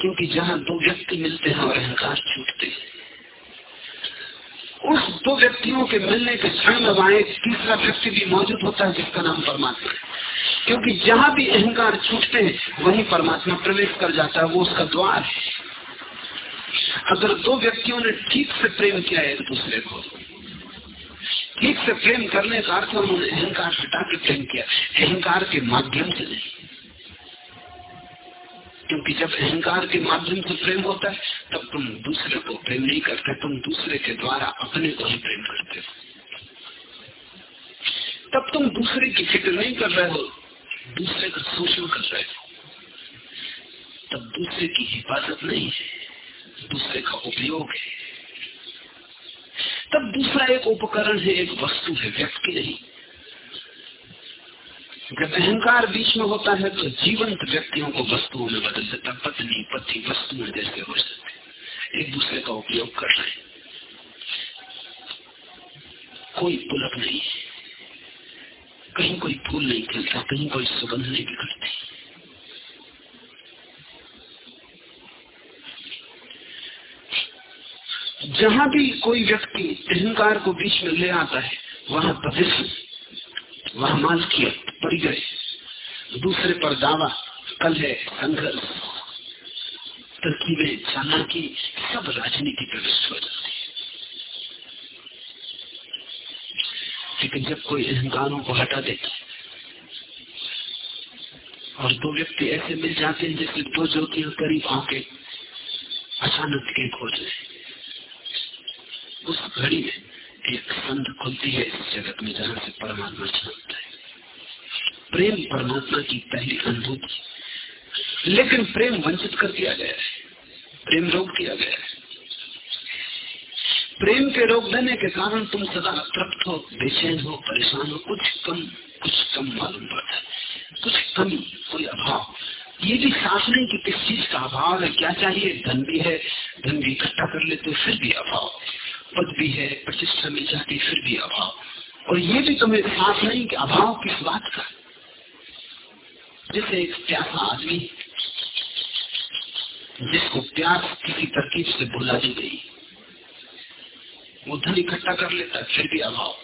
क्योंकि जहाँ दो व्यक्ति मिलते हैं और अहंकार छूटते हैं। उस दो व्यक्तियों के मिलने के क्षण में वहाँ एक तीसरा व्यक्ति भी मौजूद होता है, जिसका नाम परमात्मा है। क्योंकि जहाँ भी अहंकार छूटते हैं, वहीं परमात्मा प्रवेश कर जाता है, वो उसका द्वार है। अगर दो व्यक्तियों ने ठीक से प्रेम किया एक दूसरे को, ठीक से प्रेम करने का अर्थ उन्होंने अहंकार हटा के प्रेम किया, अहंकार के माध्यम से नहीं। क्योंकि जब अहंकार के माध्यम से प्रेम होता है, तब तुम दूसरे को प्रेम नहीं करते, तुम दूसरे के द्वारा अपने को ही प्रेम करते हो। तब तुम दूसरे की फ़िक्र नहीं कर रहे हो, दूसरे का शोषण कर रहे हो। तब दूसरे की हिफाजत नहीं है। दूसरे का उपयोग है। तब दूसरा एक उपकरण है, एक वस्तु है, व्यक्ति नहीं। जब अहंकार बीच में होता है तो जीवंत व्यक्तियों को वस्तुओं में बदल देता पत्नी, पति, वस्तुएँ जैसे हो सकते एक दूसरे का उपयोग कर रहे कोई पुलक नहीं है। कहीं कोई फूल नहीं खिलता, कहीं कोई सुगंध नहीं बिगड़ती जहाँ भी कोई व्यक्ति अहंकार को बीच में ले आता है, वहाँ प्रदर्शन वहाँ माल किया परिचय। दूसरे पर दावा, कल है संघर्ष। तरकीबें चालाकी सब राजनीति प्रविष्ट हो जाती है। लेकिन जब कोई अहंकारों को हटा देता है, और दो व्यक्ति ऐसे मिल जाते हैं जैसे दो ज्योतियाँ करीब आके अचानक एक हो जाए उस घड़ी में एक संध खुलती है, इस जगत में जहाँ से परमात्मा चलता है। प्रेम परमात्मा की पहली अनुभूति। लेकिन प्रेम वंचित कर दिया गया है। प्रेम रोक दिया गया है। प्रेम के रोक देने के कारण तुम सदा तृप्त हो, बेचैन हो, परेशान हो। कुछ कम कुछ कम मालूम पड़ता है। कुछ कमी कोई अभाव। ये भी साफ़ नहीं कि किस चीज़ का अभाव है, क्या चाहिए? धन भी है, धन भी इकट्ठा कर लेते फिर भी अभाव। पद भी है, प्रतिष्ठा मिल जाती फिर भी अभाव। और ये भी तुम्हें साफ़ नहीं कि अभाव किस बात का। जैसे एक प्यासा आदमी, जिसको प्यास किसी तरकीब से भुला दी गई। वो धन इकट्ठा कर लेता, फिर भी अभाव।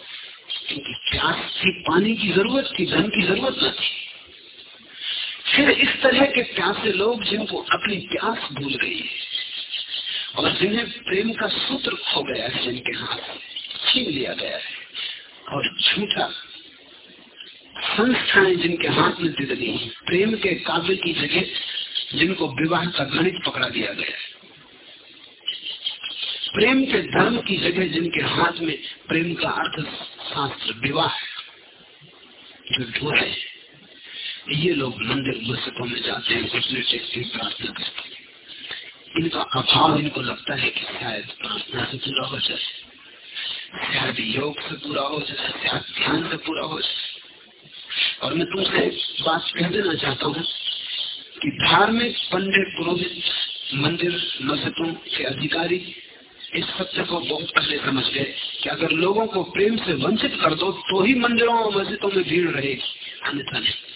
क्योंकि प्यास थी, पानी की ज़रूरत थी, धन की ज़रूरत न थी। फिर इस तरह के प्यासे लोग जिनको अपनी प्यास भूल गई है। और जिन्हें प्रेम का सूत्र खो गया है, जिनके हाथ छीन लिया गया है और झूठा संस्थाएँ जिनके हाथ में दे गई प्रेम के काव्य की जगह जिनको विवाह का गणित पकड़ा दिया गया है। प्रेम के धर्म की जगह जिनके हाथ में प्रेम का अर्थ शास्त्र विवाह जो ढो रहे ये लोग मंदिर, मस्जिदों में जाते हैं घुटने टेकते प्रार्थना करते हैं। इनका अभाव इनको लगता है कि शायद प्रार्थना से पूरा हो जाए। शायद योग से पूरा हो जाए, शायद ध्यान से पूरा हो जाए। और मैं तुमसे बात कह देना चाहता हूँ कि धार्मिक पंडित पुरोहित, मंदिर मस्जिदों के अधिकारी इस सत्य को बहुत पहले समझ गए कि अगर लोगों को प्रेम से वंचित कर दो तो ही मंदिरों और मस्जिदों में भीड़ रहेगी। अन्यथा नहीं।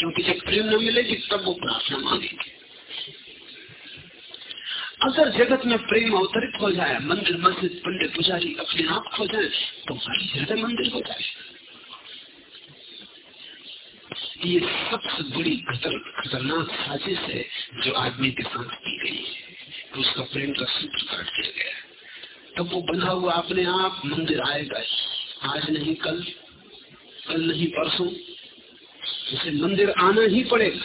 क्योंकि जब प्रेम न मिलेगी तब वो प्रार्थना मांगेगी। अगर जगत में प्रेम अवतरित हो जाए मंदिर मस्जिद पंडित पुजारी अपने आप हो जाए तो हमारी हृदय मंदिर हो जाए। ये सबसे बड़ी खतर, खतरनाक साजिश है जो आदमी के साथ की गई है। तो उसका प्रेम का सूत्र काट दिया गया तब वो बंधा हुआ अपने आप मंदिर आएगा आज नहीं कल कल नहीं परसों। उसे मंदिर आना ही पड़ेगा।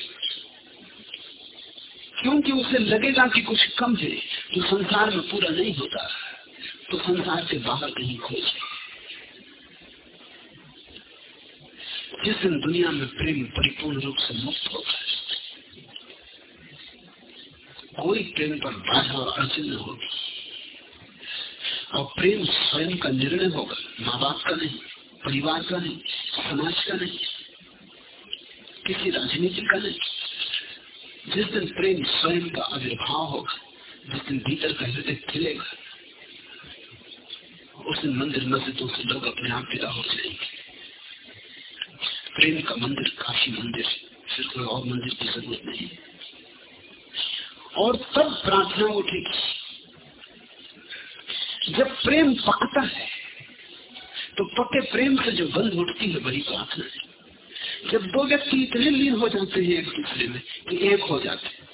क्योंकि उसे लगेगा कि कुछ कम है तो संसार में पूरा नहीं होता तो संसार से बाहर कहीं खोजे जिस दिन दुनिया में प्रेम परिपूर्ण रूप से मुक्त होगा, कोई प्रेम पर बाधा और अड़चन न होगी। और प्रेम स्वयं का निर्णय होगा, माँ बाप का नहीं, परिवार का नहीं, समाज का नहीं। किसी राजनीति का नहीं। जिस दिन प्रेम स्वयं का आविर्भाव होगा, जिस दिन भीतर का हृदय खिलेगा, उस दिन मंदिर मस्जिदों से लोग अपने आप विदा हो जाएँगे। प्रेम का मंदिर काशी मंदिर फिर कोई और मंदिर की ज़रूरत नहीं। और तब प्रार्थना उठेगी। जब प्रेम पकता है तो पके प्रेम से जो बंद उठती है, वही प्रार्थना है। जब दो व्यक्ति इतने लीन हो जाते हैं एक दूसरे में कि एक हो जाते हैं,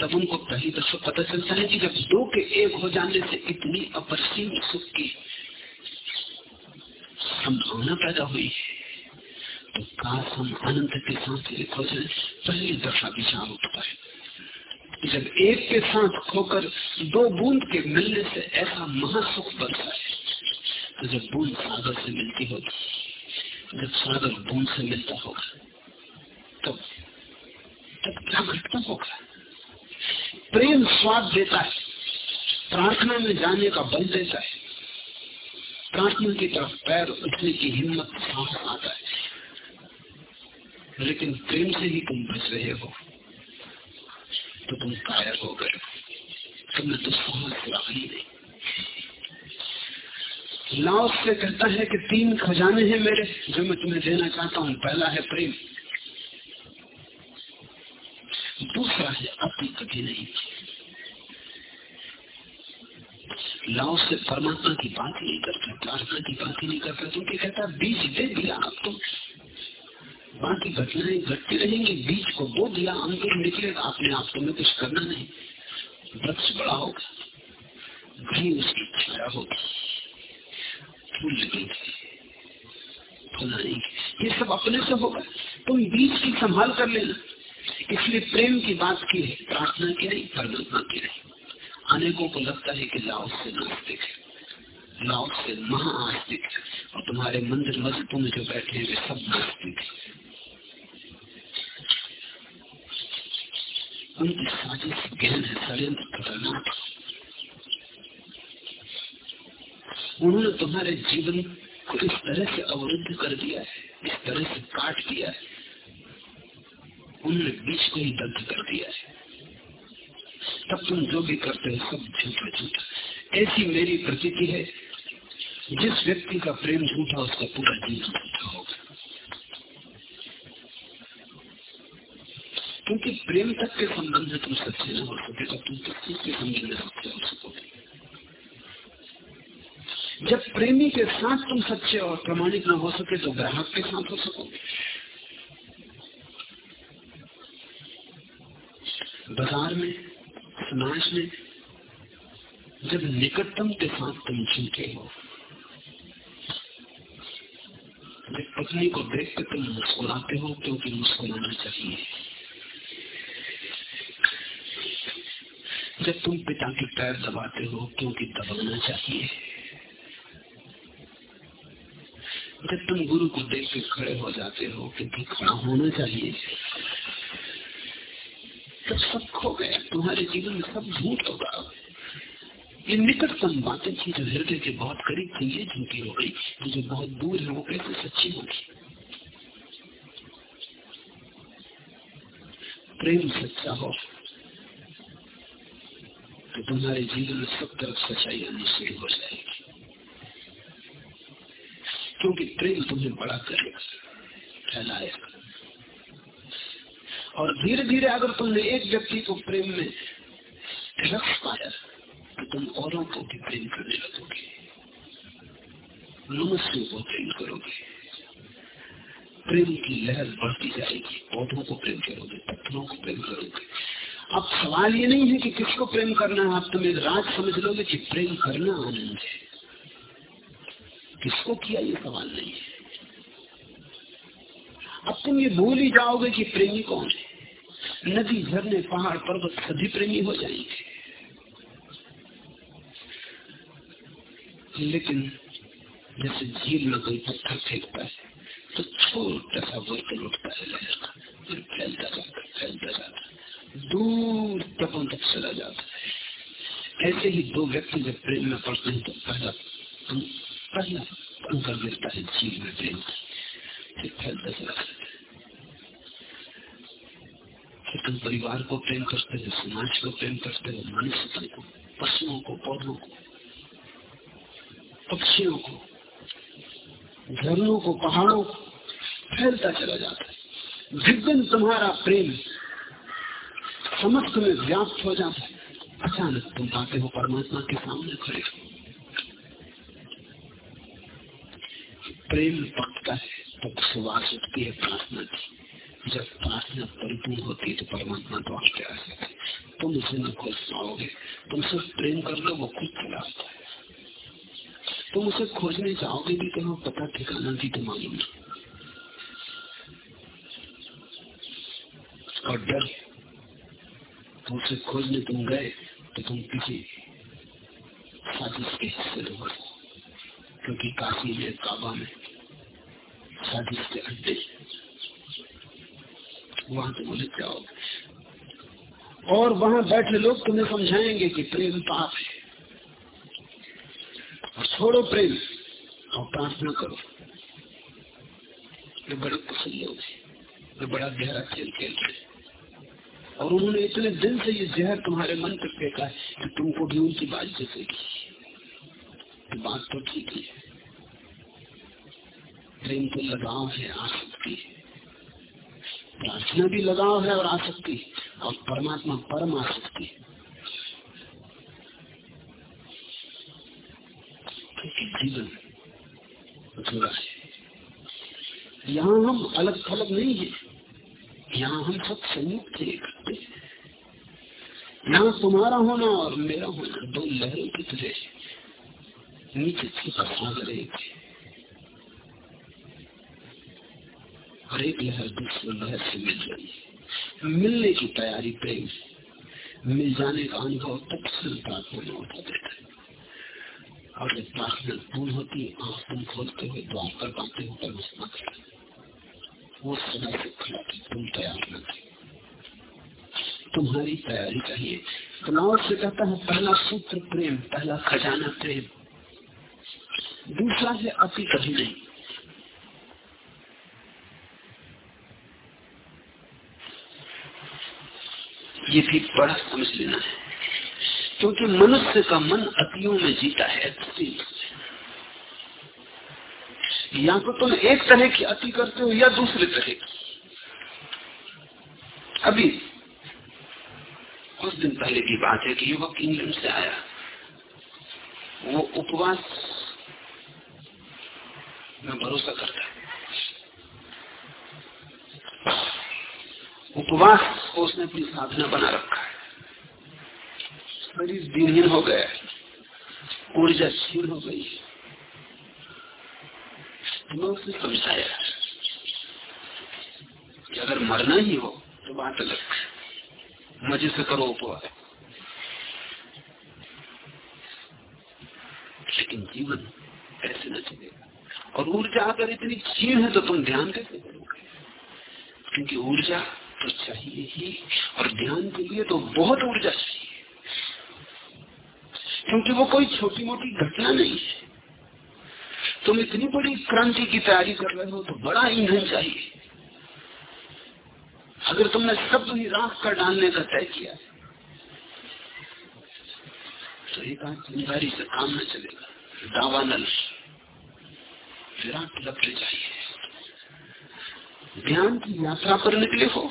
तब उनको पहली दफ़ा पता चलता है कि जब दो के एक हो जाने से इतनी अपरसीम सुख की संभावना पैदा हुई है तो काश हम अनंत के साथ एक हो जाए, पहली दफ़ा विचार उठता है जब एक के साथ खोकर दो बूंद के मिलने से ऐसा महासुख बनता है तो जब बूंद सागर से मिलती होगी जब सागर बूंद से मिलता होगा तब तब क्या घटना होगा प्रेम स्वाद देता है। प्रार्थना में जाने का बल देता है। प्रार्थना की तरफ़ पैर उठने की हिम्मत साहस आता है। लेकिन प्रेम से ही तुम बच रहे हो। तो तुम कायर हो गए तुमने तो समझ ही नहीं। लाओस से कहता है कि तीन खजाने हैं मेरे, जो मैं तुम्हें देना चाहता हूँ। पहला है प्रेम। दूसरा है अति कभी नहीं। लाओ से परमात्मा की बात ही नहीं करता, प्रार्थना की बात ही नहीं करता। क्योंकि कहता बीज दे दिया अब तो। बाकी घटनाएँ घटती रहेंगी, बीज को बो दिया अंकुर निकलेगा। अपने आप तुम्हें कुछ करना नहीं। वृक्ष बड़ा होगा घनी उसकी छाया होगी। फूल लगेंगे फूल आएँगे ये सब अपने से होगा। तुम बीज की संभाल कर लेना। इसलिए प्रेम की बात की है, प्रार्थना की नहीं परमात्मा की नहीं। अनेकों को लगता है कि लाओस से नास्तिक है। लाओस से महाआस्तिक और तुम्हारे मंदिर मस्जिदों में जो बैठे हैं, वे सब नास्तिक उनकी साजिश गहन है षड्यंत्र खतरनाक उन्होंने तुम्हारे जीवन को इस तरह से अवरुद्ध कर दिया है, इस तरह से काट दिया है। उन्होंने बीच को ही दग्ध कर दिया है। तब तुम जो भी करते हो, सब झूठा झूठा। ऐसी मेरी प्रती है, जिस व्यक्ति का प्रेम झूठा, उसका पूरा जीवन झूठा होगा। क्योंकि प्रेम तक के संबंध तुम सच्चे न हो सके तो तुम किसी के संबंध सच्चे हो सकोगे जब प्रेमी के साथ तुम सच्चे और प्रमाणिक न हो सके तो ग्राहक के साथ हो सकोगे बाज़ार में, समाज में, जब निकटतम के साथ तुम झूठे हो जब पत्नी को देख कर तुम मुस्कुराते हो, क्योंकि मुस्कुराना चाहिए। जब तुम पिता के पैर दबाते हो, क्योंकि दबाना चाहिए। जब तुम गुरु को देख के खड़े हो जाते हो क्योंकि खड़ा होना चाहिए। तो सब खो गया। तुम्हारे जीवन में सब झूठ होगा। ये निकटतम बातें थी जो हृदय के बहुत करीब थी, ये झूठी हो गई। जो बहुत दूर है, वो कैसे सच्ची होगी? प्रेम सच्चा हो तो तुम्हारे जीवन में सब तरफ़ सच्चाई आनी शुरू हो जाएगी क्योंकि प्रेम तुम्हें बड़ा करेगा फैलाएगा और धीरे धीरे अगर तुमने एक व्यक्ति को प्रेम में रख पाया तो तुम औरों को भी प्रेम करने लगोगे। मनुष्य को प्रेम करोगे। प्रेम की लहर बढ़ती जाएगी। पौधों को प्रेम करोगे, पत्थरों को प्रेम करोगे। अब सवाल ये नहीं है कि किसको प्रेम करना है, आप तुम एक राज समझ लोगे कि प्रेम करना आनंद है। किसको किया ये सवाल नहीं है? अब तुम ये भूल ही जाओगे कि प्रेमी कौन है? नदी, झरने, पहाड़, पर्वत, सभी प्रेमी हो जाएँगे। लेकिन जैसे झील में कोई पत्थर फेंकता है तो छोटा सा बर्तन उठता है लहर का फिर फैलता जाता फैलता जाता, दूर तपों तक चला जाता है। ऐसे ही दो व्यक्ति जब प्रेम में पड़ते हैं तो पहला पहला अंकर गिरता है झील में प्रेम फिर फैलता चला जाता है तुम परिवार को प्रेम करते हो, समाज को प्रेम करते हो मनुष्य को, पशुओं को, पौधों को, पक्षियों को झरनों को, पहाड़ों को, फैलता चला जाता है। जिस तुम्हारा प्रेम समस्त में व्याप्त हो जाता है, अचानक तुम पाते हो परमात्मा के सामने खड़े हो। प्रेम पकता है, तब सुवास उठती है प्रार्थना की। जब प्रार्थना परिपूर्ण होती है तो परमात्मा तो आपके आ सकते तुम उसे न खोज पाओगे तुम सिर्फ़ प्रेम कर लो वो खुद चला है। तुम उसे खोजने जाओगे भी तो पता ठिकाना भी तो मालूम और डर तो उसे खोजने तुम गए तो तुम किसी साजिश के हिस्से क्योंकि काशी में, काबा में साजिश के अड्डे वहाँ तुम उलझ जाओगे और वहाँ बैठे लोग तुम्हें समझाएँगे कि प्रेम पाप है। और छोड़ो प्रेम और प्रार्थना करो। ये बड़े कुशल लोग हैं। वे बड़ा गहरा खेल खेल रहे और उन्होंने इतने दिन से ये जहर तुम्हारे मन पर फेंका है कि तुमको भी उनकी बात जैसेगी तो बात तो ठीक ही है। प्रेम तो लगाव है, आसक्ति प्रार्थना भी लगाव है और आसक्ति और परमात्मा परम आसक्ति है। जीवन अधूरा है। यहाँ हम अलग थलग नहीं है। यहाँ हम सब संयुक्त इकट्ठे यहाँ तुम्हारा होना और मेरा होना, दो लहरों की तरह नीचे सागर एक और एक लहर दूसरे लहर से मिल रही है। मिलने की तैयारी प्रेम मिल जाने का अनुभव से प्रार्थना उठा देता है। और जब प्रार्थना पूर्ण होती है, आँख तुम खोलते हुए द्वार पर पाते हो परमात्मा खड़ा वो सदा से थे तुम तैयार न थे। तुम्हारी तैयारी चाहिए तनाव से कहता है, पहला सूत्र प्रेम, पहला खजाना प्रेम। दूसरा है अति कभी नहीं ये भी बड़ा समझ लेना है। क्योंकि मनुष्य का मन अतियों में जीता है या तो तुम एक तरह की अति करते हो या दूसरे तरह की। अभी, कुछ दिन पहले की बात है कि युवक इंग्लैंड से आया। वो उपवास में भरोसा करता है। उपवास को उसने अपनी साधना बना रखा है। शरीर दिनहीन हो गया है। ऊर्जा क्षीण हो गई मैं उसे समझाया कि अगर मरना ही हो तो बात अलग मज़े से करो उपवास। लेकिन जीवन ऐसे न चलेगा और ऊर्जा अगर इतनी क्षीण है तो तुम ध्यान कैसे करोगे? क्योंकि ऊर्जा तो चाहिए ही। और ध्यान के लिए तो बहुत ऊर्जा चाहिए। क्योंकि वो कोई छोटी मोटी घटना नहीं है। तुम इतनी बड़ी क्रांति की तैयारी कर रहे हो तो बड़ा ईंधन चाहिए। अगर तुमने शब्द ही राख कर डालने का तय किया तो एक आध ज़िम्मेदारी से काम न चलेगा। दावानल विराट लक्ष्य चाहिए ध्यान की यात्रा पर निकले हो।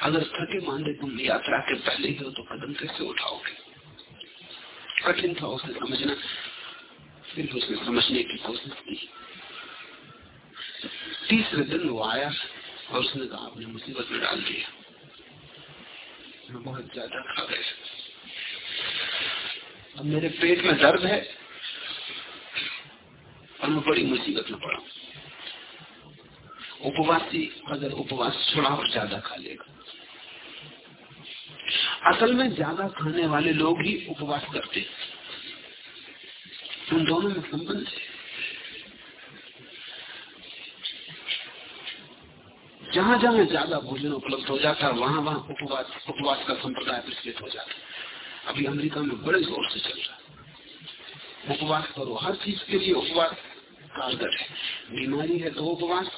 अगर थके मांदे तुम यात्रा के पहले ही हो तो कदम कैसे उठाओगे? कठिन था उसे समझना। फिर उसने समझने की कोशिश की। तीसरे दिन वो आया और उसने कहा, आपने मुसीबत में डाल दिया। मैं बहुत ज़्यादा खा गए अब मेरे पेट में दर्द है और मैं बड़ी मुसीबत में पड़ा उपवासी अगर उपवास छोड़ा और ज़्यादा खा लेगा। असल में ज़्यादा खाने वाले लोग ही उपवास करते उन दोनों में संबंध है। जहाँ जहाँ ज़्यादा भोजन उपलब्ध हो जाता है वहाँ वहाँ उपवास उपवास का संप्रदाय प्रचलित हो जाता। है अभी अमेरिका में बड़े ज़ोर से चल रहा है। उपवास करो, हर चीज़ के लिए उपवास कारगर है। बीमारी है तो उपवास।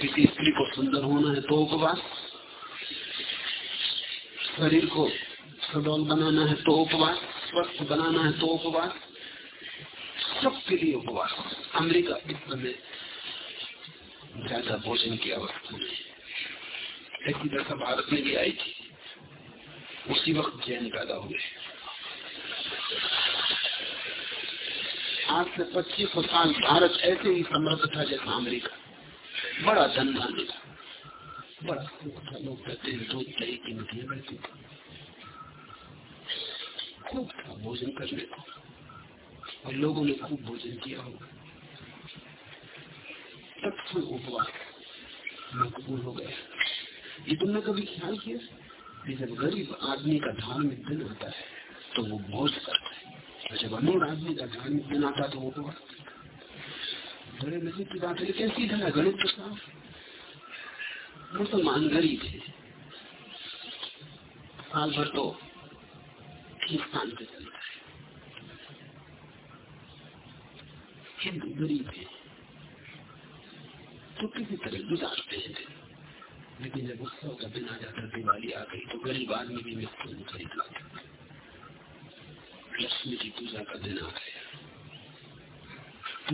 किसी स्त्री को सुंदर होना है तो उपवास शरीर को सडौल बनाना है तो उपवास स्वस्थ बनाना है तो उपवास सबके लिए उपवास अमेरिका इस समय ज़्यादा भोजन की अवस्था में ऐसी दशा भारत में भी आई थी। उसी वक्त जैन पैदा हुए। आज से पच्चीस साल भारत ऐसे ही समृद्ध था जैसा अमेरिका। बड़ा धान्य था। बड़ा लोग कहते हैं दूध दही की बहती थी खूब था भोजन करने को। और लोगों ने खूब भोजन किया होगा। तत्व उपवास मकबूल हो गया। ये तुमने कभी ख्याल किया? कि जब गरीब आदमी का धार्मिक दिन आता है तो वो भोज करता है। जब अमीर आदमी का धार्मिक दिन आता है तो वो उपवास बड़े मज़े की बात है, लेकिन सीधा है गणित के साथ मुसलमान गरीब है। साल भर तो स्थान पे चलता है। हिंदू गरीब है। तो किसी तरह गुजारते हैं। लेकिन जब उत्सव का दिन आ जाता दिवाली आ गई तो गरीब आदमी भी मित्र खरीद लाता लक्ष्मी की पूजा का दिन आ गया।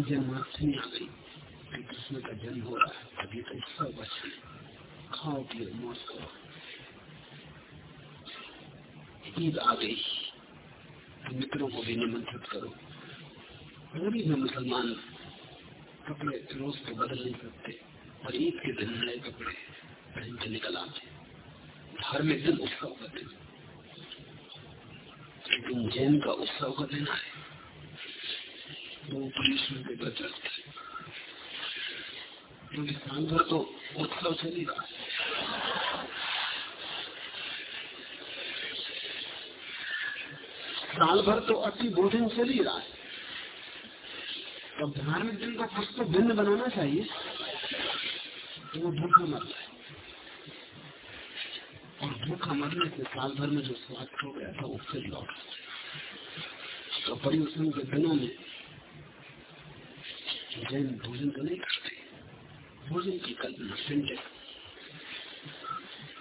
जन्माष्टमी आ गई कि कृष्ण का जन्म हो रहा है अभी तो उत्सव बचे खाओ पियो मौज करो ईद आ गई मित्रों को भी निमंत्रित करो गरीब में मुसलमान कपड़े रोज तो बदल नहीं सकते और ईद के दिन नए कपड़े पहन के निकल आते धार्मिक दिन उत्सव का दिन जैन का उत्सव का दिन आए। वो परिश्रम के बचत क्योंकि साल भर तो उत्सव चल ही रहा। साल भर तो अति भोजन चल ही रहा है। तो धार्मिक दिन का कुछ तो भिन्न बनाना चाहिए। तो वो भूखा मर जाए और भूखा मरने से साल भर में जो स्वाद हो गया था फिर लौट तो परिवर्तन के दिनों में जैन भोजन तो नहीं करते। भोजन की कल्पना सिंटे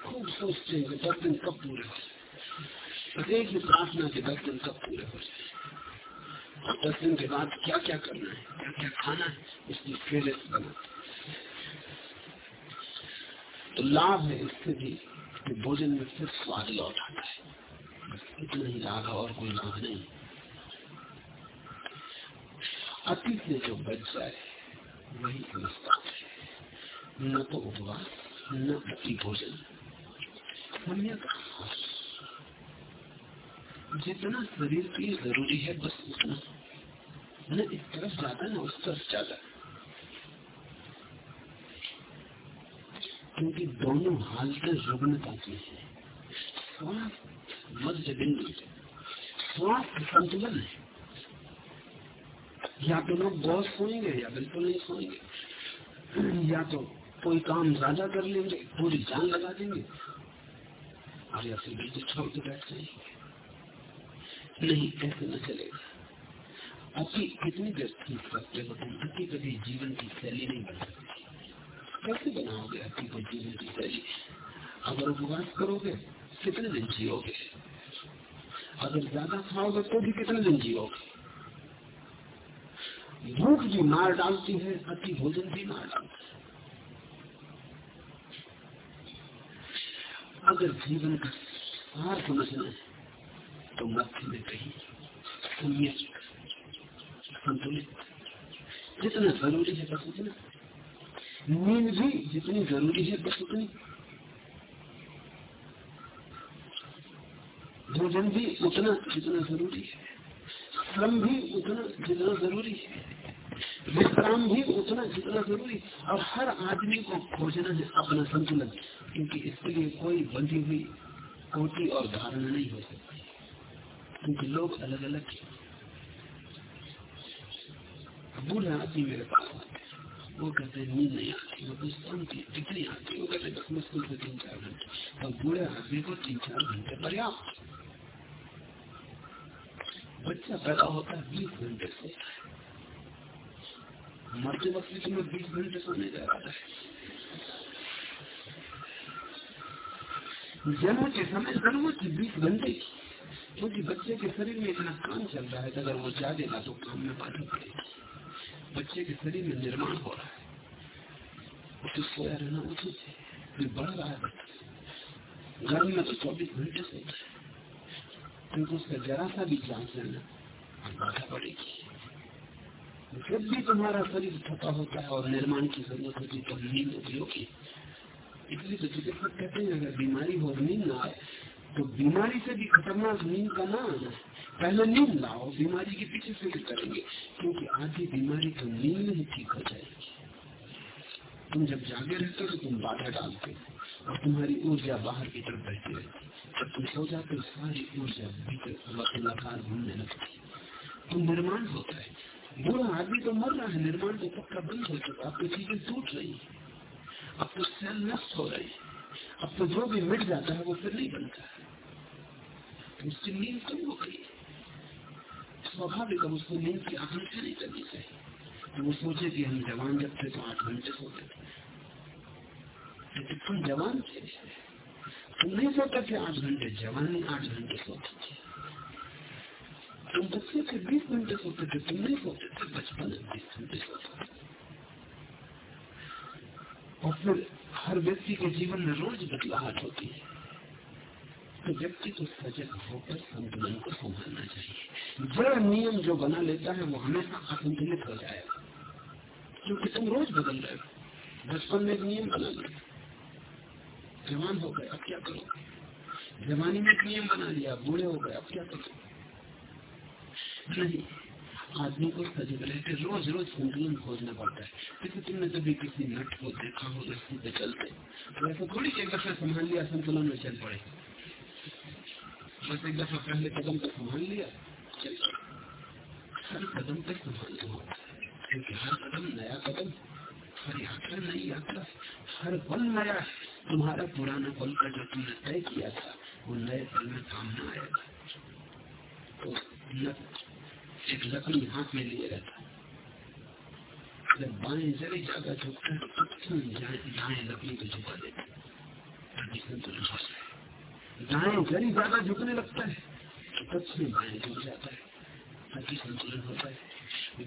खूब सोचते हैं दिन कब पूरे हो प्रत्येक प्रार्थना के दिन कब पूरे हो जाए और दस दिन के बाद क्या क्या करना है क्या क्या खाना है, इसकी फेलिस बना तो लाभ है इससे भी कि भोजन में सिर्फ़ स्वाद लौट आता है। इतना ही लाभ और कोई लाभ नहीं। अतीत में जो बच जाए वही समझता है। न तो उपवास, न अति भोजन। जितना शरीर के लिए ज़रूरी है, बस उतना। न इस तरफ़ ज़्यादा न उस तरफ़ ज़्यादा क्योंकि दोनों हालतें रुग्णता की है। स्वास्थ्य मध्य बिंदु स्वास्थ्य संतुलन है। या तो लोग बहुत सोएँगे या बिल्कुल नहीं सोएँगे या तो कोई काम ज़्यादा कर लेंगे, पूरी जान लगा देंगे। और या फिर बिल्कुल छोड़ के बैठ जाएँगे। नहीं, ऐसे न चलेगा। अति कितनी देर ठीक करते हो? तुम अति कभी जीवन की शैली नहीं बन सकती। कैसे बनाओगे अति को जीवन की शैली? अगर उपवास करोगे, कितने दिन जियोगे? अगर ज़्यादा खाओगे तो भी कितने दिन जियोगे? भूख भी मार डालती है अति भोजन भी मार डालता है। अगर जीवन का सार समझना है तो मध्य में कहीं संतुलित। जितना ज़रूरी है बस उतना। नींद भी जितनी ज़रूरी है बस उतनी। भोजन भी उतना जितना ज़रूरी है। श्रम भी उतना जितना ज़रूरी है। विश्राम भी उतना जितना ज़रूरी और हर आदमी को खोजना है, अपना संतुलन, क्योंकि इसके लिए कोई बंधी हुई कोटि और धारणा नहीं हो सकती। क्योंकि लोग अलग अलग हैं। बूढ़े आदमी मेरे पास वो कहते हैं, नींद नहीं आती। वो पूछता हूँ कितनी आती वो कहते बस मुश्किल से तीन चार घंटे। और बूढ़े आदमी को तीन चार घंटे पर्याप्त। बच्चा पैदा होता है बीस घंटे है मरते वक्त तुम्हें बीस घंटे सोने जा रहा है। जन्म के समय ज़रूरत है बीस घंटे क्योंकि बच्चे के शरीर में इतना काम चल रहा है अगर वो जागेगा तो काम में बाधा पड़ेगी। बच्चे के शरीर में निर्माण हो रहा है। उसे सोया रहना उचित है। बढ़ रहा है गर्म में तो चौबीस घंटे सोता है। क्योंकि उसका जरा सा भी चांस लेना। बाधा पड़ेगी जब भी तुम्हारा शरीर थका होता है और निर्माण की ज़रूरत होती है नींद उपयोगी इसलिए तो चिकित्सक कहते हैं, अगर बीमारी हो, नींद आए तो बीमारी से भी खतरनाक नींद का ना आना पहले नींद लाओ, बीमारी के पीछे फ़िक्र करेंगे, क्योंकि आधी बीमारी तो नींद ही ठीक हो जाएगी। तुम जब जागे रहते हो तो तुम बाधा डालते हो, और तुम्हारी ऊर्जा बाहर की तरफ़ बहती रहती तुम सो जाते हो सारी ऊर्जा भीतर लगातार घूमने लगती तो निर्माण होता है। बुरा आदमी तो मर रहा है, निर्माण तो पक्का बंद हो चुका अब तो चीज़ें टूट रही है। अब तो सेल नष्ट हो रही है। अब तो जो भी मिट जाता है, वो फिर नहीं बनता तो उसकी नींद कम हो गई स्वाभाविक अब उसको नींद की आकांक्षा नहीं करनी चाहिए। तो वो सोचे कि हम जवान जब थे तो आठ घंटे सोते थे। लेकिन तुम जवान थे। नहीं सोते थे आठ घंटे जवान आठ घंटे सोते थे। तुम बच्चे थे, बीस घंटे सोते थे, तुम नहीं सोते थे बचपन बीस घंटे सोते और फिर हर व्यक्ति के जीवन में रोज बदलाहट होती है। तो व्यक्ति को सजग होकर संतुलन को संभालना चाहिए। जो नियम जो बना लेता है, वो हमेशा असंतुलित हो जाएगा। क्योंकि तुम रोज बदल रहे हो। बचपन में नियम बना लिया जवान हो गए, अब क्या करोगे जवानी में नियम बना लिया, बूढ़े हो गए, अब क्या करोगे नहीं आदमी को सजग रहते रोज रोज संतुलन खोजना पड़ता है। जैसे तुमने कभी किसी नट को देखा हो, रस्सी पे चलते? तो ऐसा थोड़ी एक दफ़ा संभाल लिया संतुलन में चल पड़े। बस एक दफ़ा पहले कदम पे संभाल लिया, चल हर कदम पे संभालना होता है क्योंकि हर कदम नया कदम हर यात्रा नई यात्रा हर पल नया है। तुम्हारा पुराना पल का जो तुमने तय किया था, वो नए पल में काम न आएगा। तो एक लकड़ी हाथ में लिए रहता। जब बाएँ जरे ज़्यादा झुकता है तो दाएँ लकड़ी को झुका देता हो। जाए दाएँ जरी ज़्यादा झुकने लगता है तो पश्चिम बाएँ झुक जाता है। ताकि संतुलन होता है,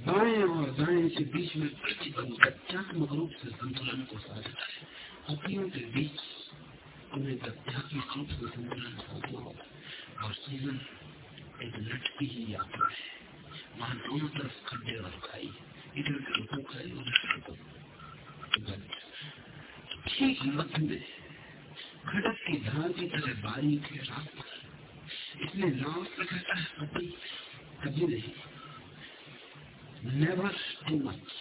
बाएँ और दाएँ के बीच में प्रतिबंध तथ्यात्मक रूप से संतुलन को साधता है। अपनों के बीच उन्हें तथ्यात्मक रूप से संतुलन साधना होगा और जीवन एक लटकी ही यात्रा है वहाँ दोनों तरफ़ खड्डे और खाई इधर रुको खाई उधर ठीक मध्य में खड़क की धार की तरह बारीक है रास्ता इसलिए नाव से कहता है कभी कभी नहीं नेवर टू मच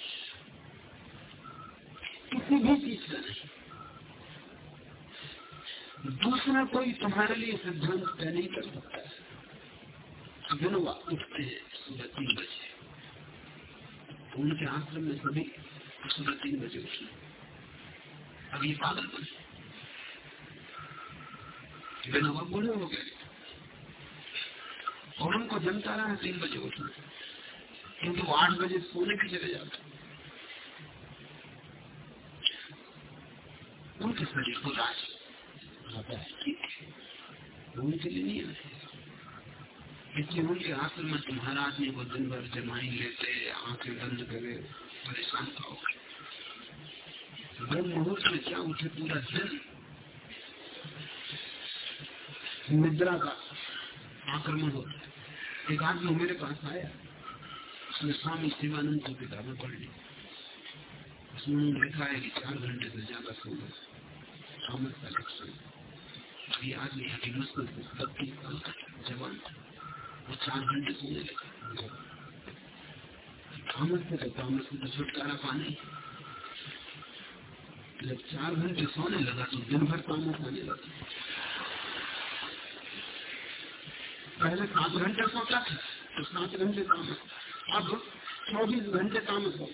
किसी भी चीज़ का नहीं दूसरा कोई तुम्हारे लिए सिद्धांत तय नहीं कर सकता है। उठते हैं सुबह तीन बजे उनके आश्रम में सभी सुबह तीन बजे उठे अब ये पागल बने वक्त बूढ़े हो गए। और उनको जनता रहा तीन बजे उठना क्योंकि वो आठ बजे सोने के चले जाते उनके शरीर को राज आता है। उनके लिए नहीं आए इसलिए उनके आसन में तुम्हारा आदमी को दिन भर जमाई लेते, आँखें बंद करे, परेशान पाओगे ब्रह्म मुहूर्त में क्या उठे पूरा दिन? निद्रा का आक्रमण होता है। एक आदमी मेरे पास आया, उसने स्वामी शिवानंद की किताबें पढ़ ली। उसने लिखा है कि चार घंटे से ज़्यादा सोना थॉमस का लक्षण ये आदमी है कि मुश्किल से साल का जवान वो चार घंटे सोने लगा। थॉमस से तो थॉमस से तो छुटकारा पाने जब चार घंटे सोने लगा तो दिन भर तामस आने लगा। पहले सात घंटे सोता था तो सात घंटे तामस अब चौबीस घंटे तामस हो।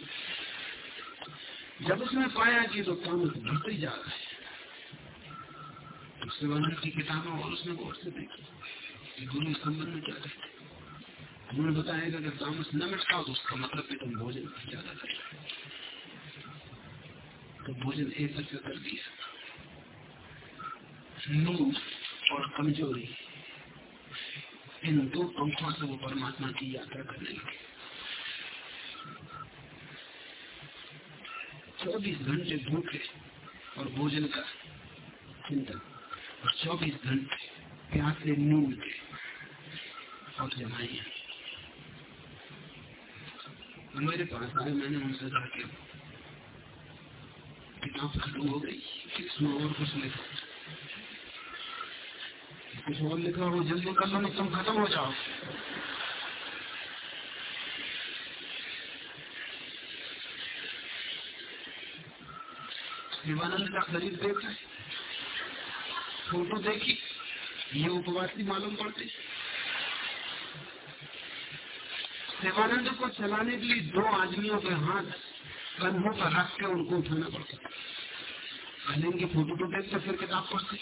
जब उसने पाया कि तो तामस घटते जा रहा है तो शिवानंद की किताबों और उसने गौर से देखी। गुरु संबंध में क्या कहते उन्होंने बताया कि अगर तामस न मिटता तो उसका मतलब कि तुम भोजन ज़्यादा कर तो भोजन एक तरह कर दिया और कमज़ोरी, इन दो पंखों से वो परमात्मा की यात्रा करने लगे। चौबीस घंटे भूखे और भोजन का चिंतन। और चौबीस घंटे प्यासे नींद के और जमाइया मेरे पास आए, मैंने उनसे कहा कि किताब खत्म हो गई इसमें और कुछ लिखा। कुछ और लिखा हो जल्दी कर लो, तुम खत्म हो जाओ। शिवानंद का शरीर देखा फ़ोटो देखी? ये उपवासी मालूम पड़ते। शिवानंद को चलाने के लिए दो आदमियों के हाथ कंधों पर रख के उनको उठाना पड़ता। पहले फ़ोटो तो देखते फिर किताब पढ़ते।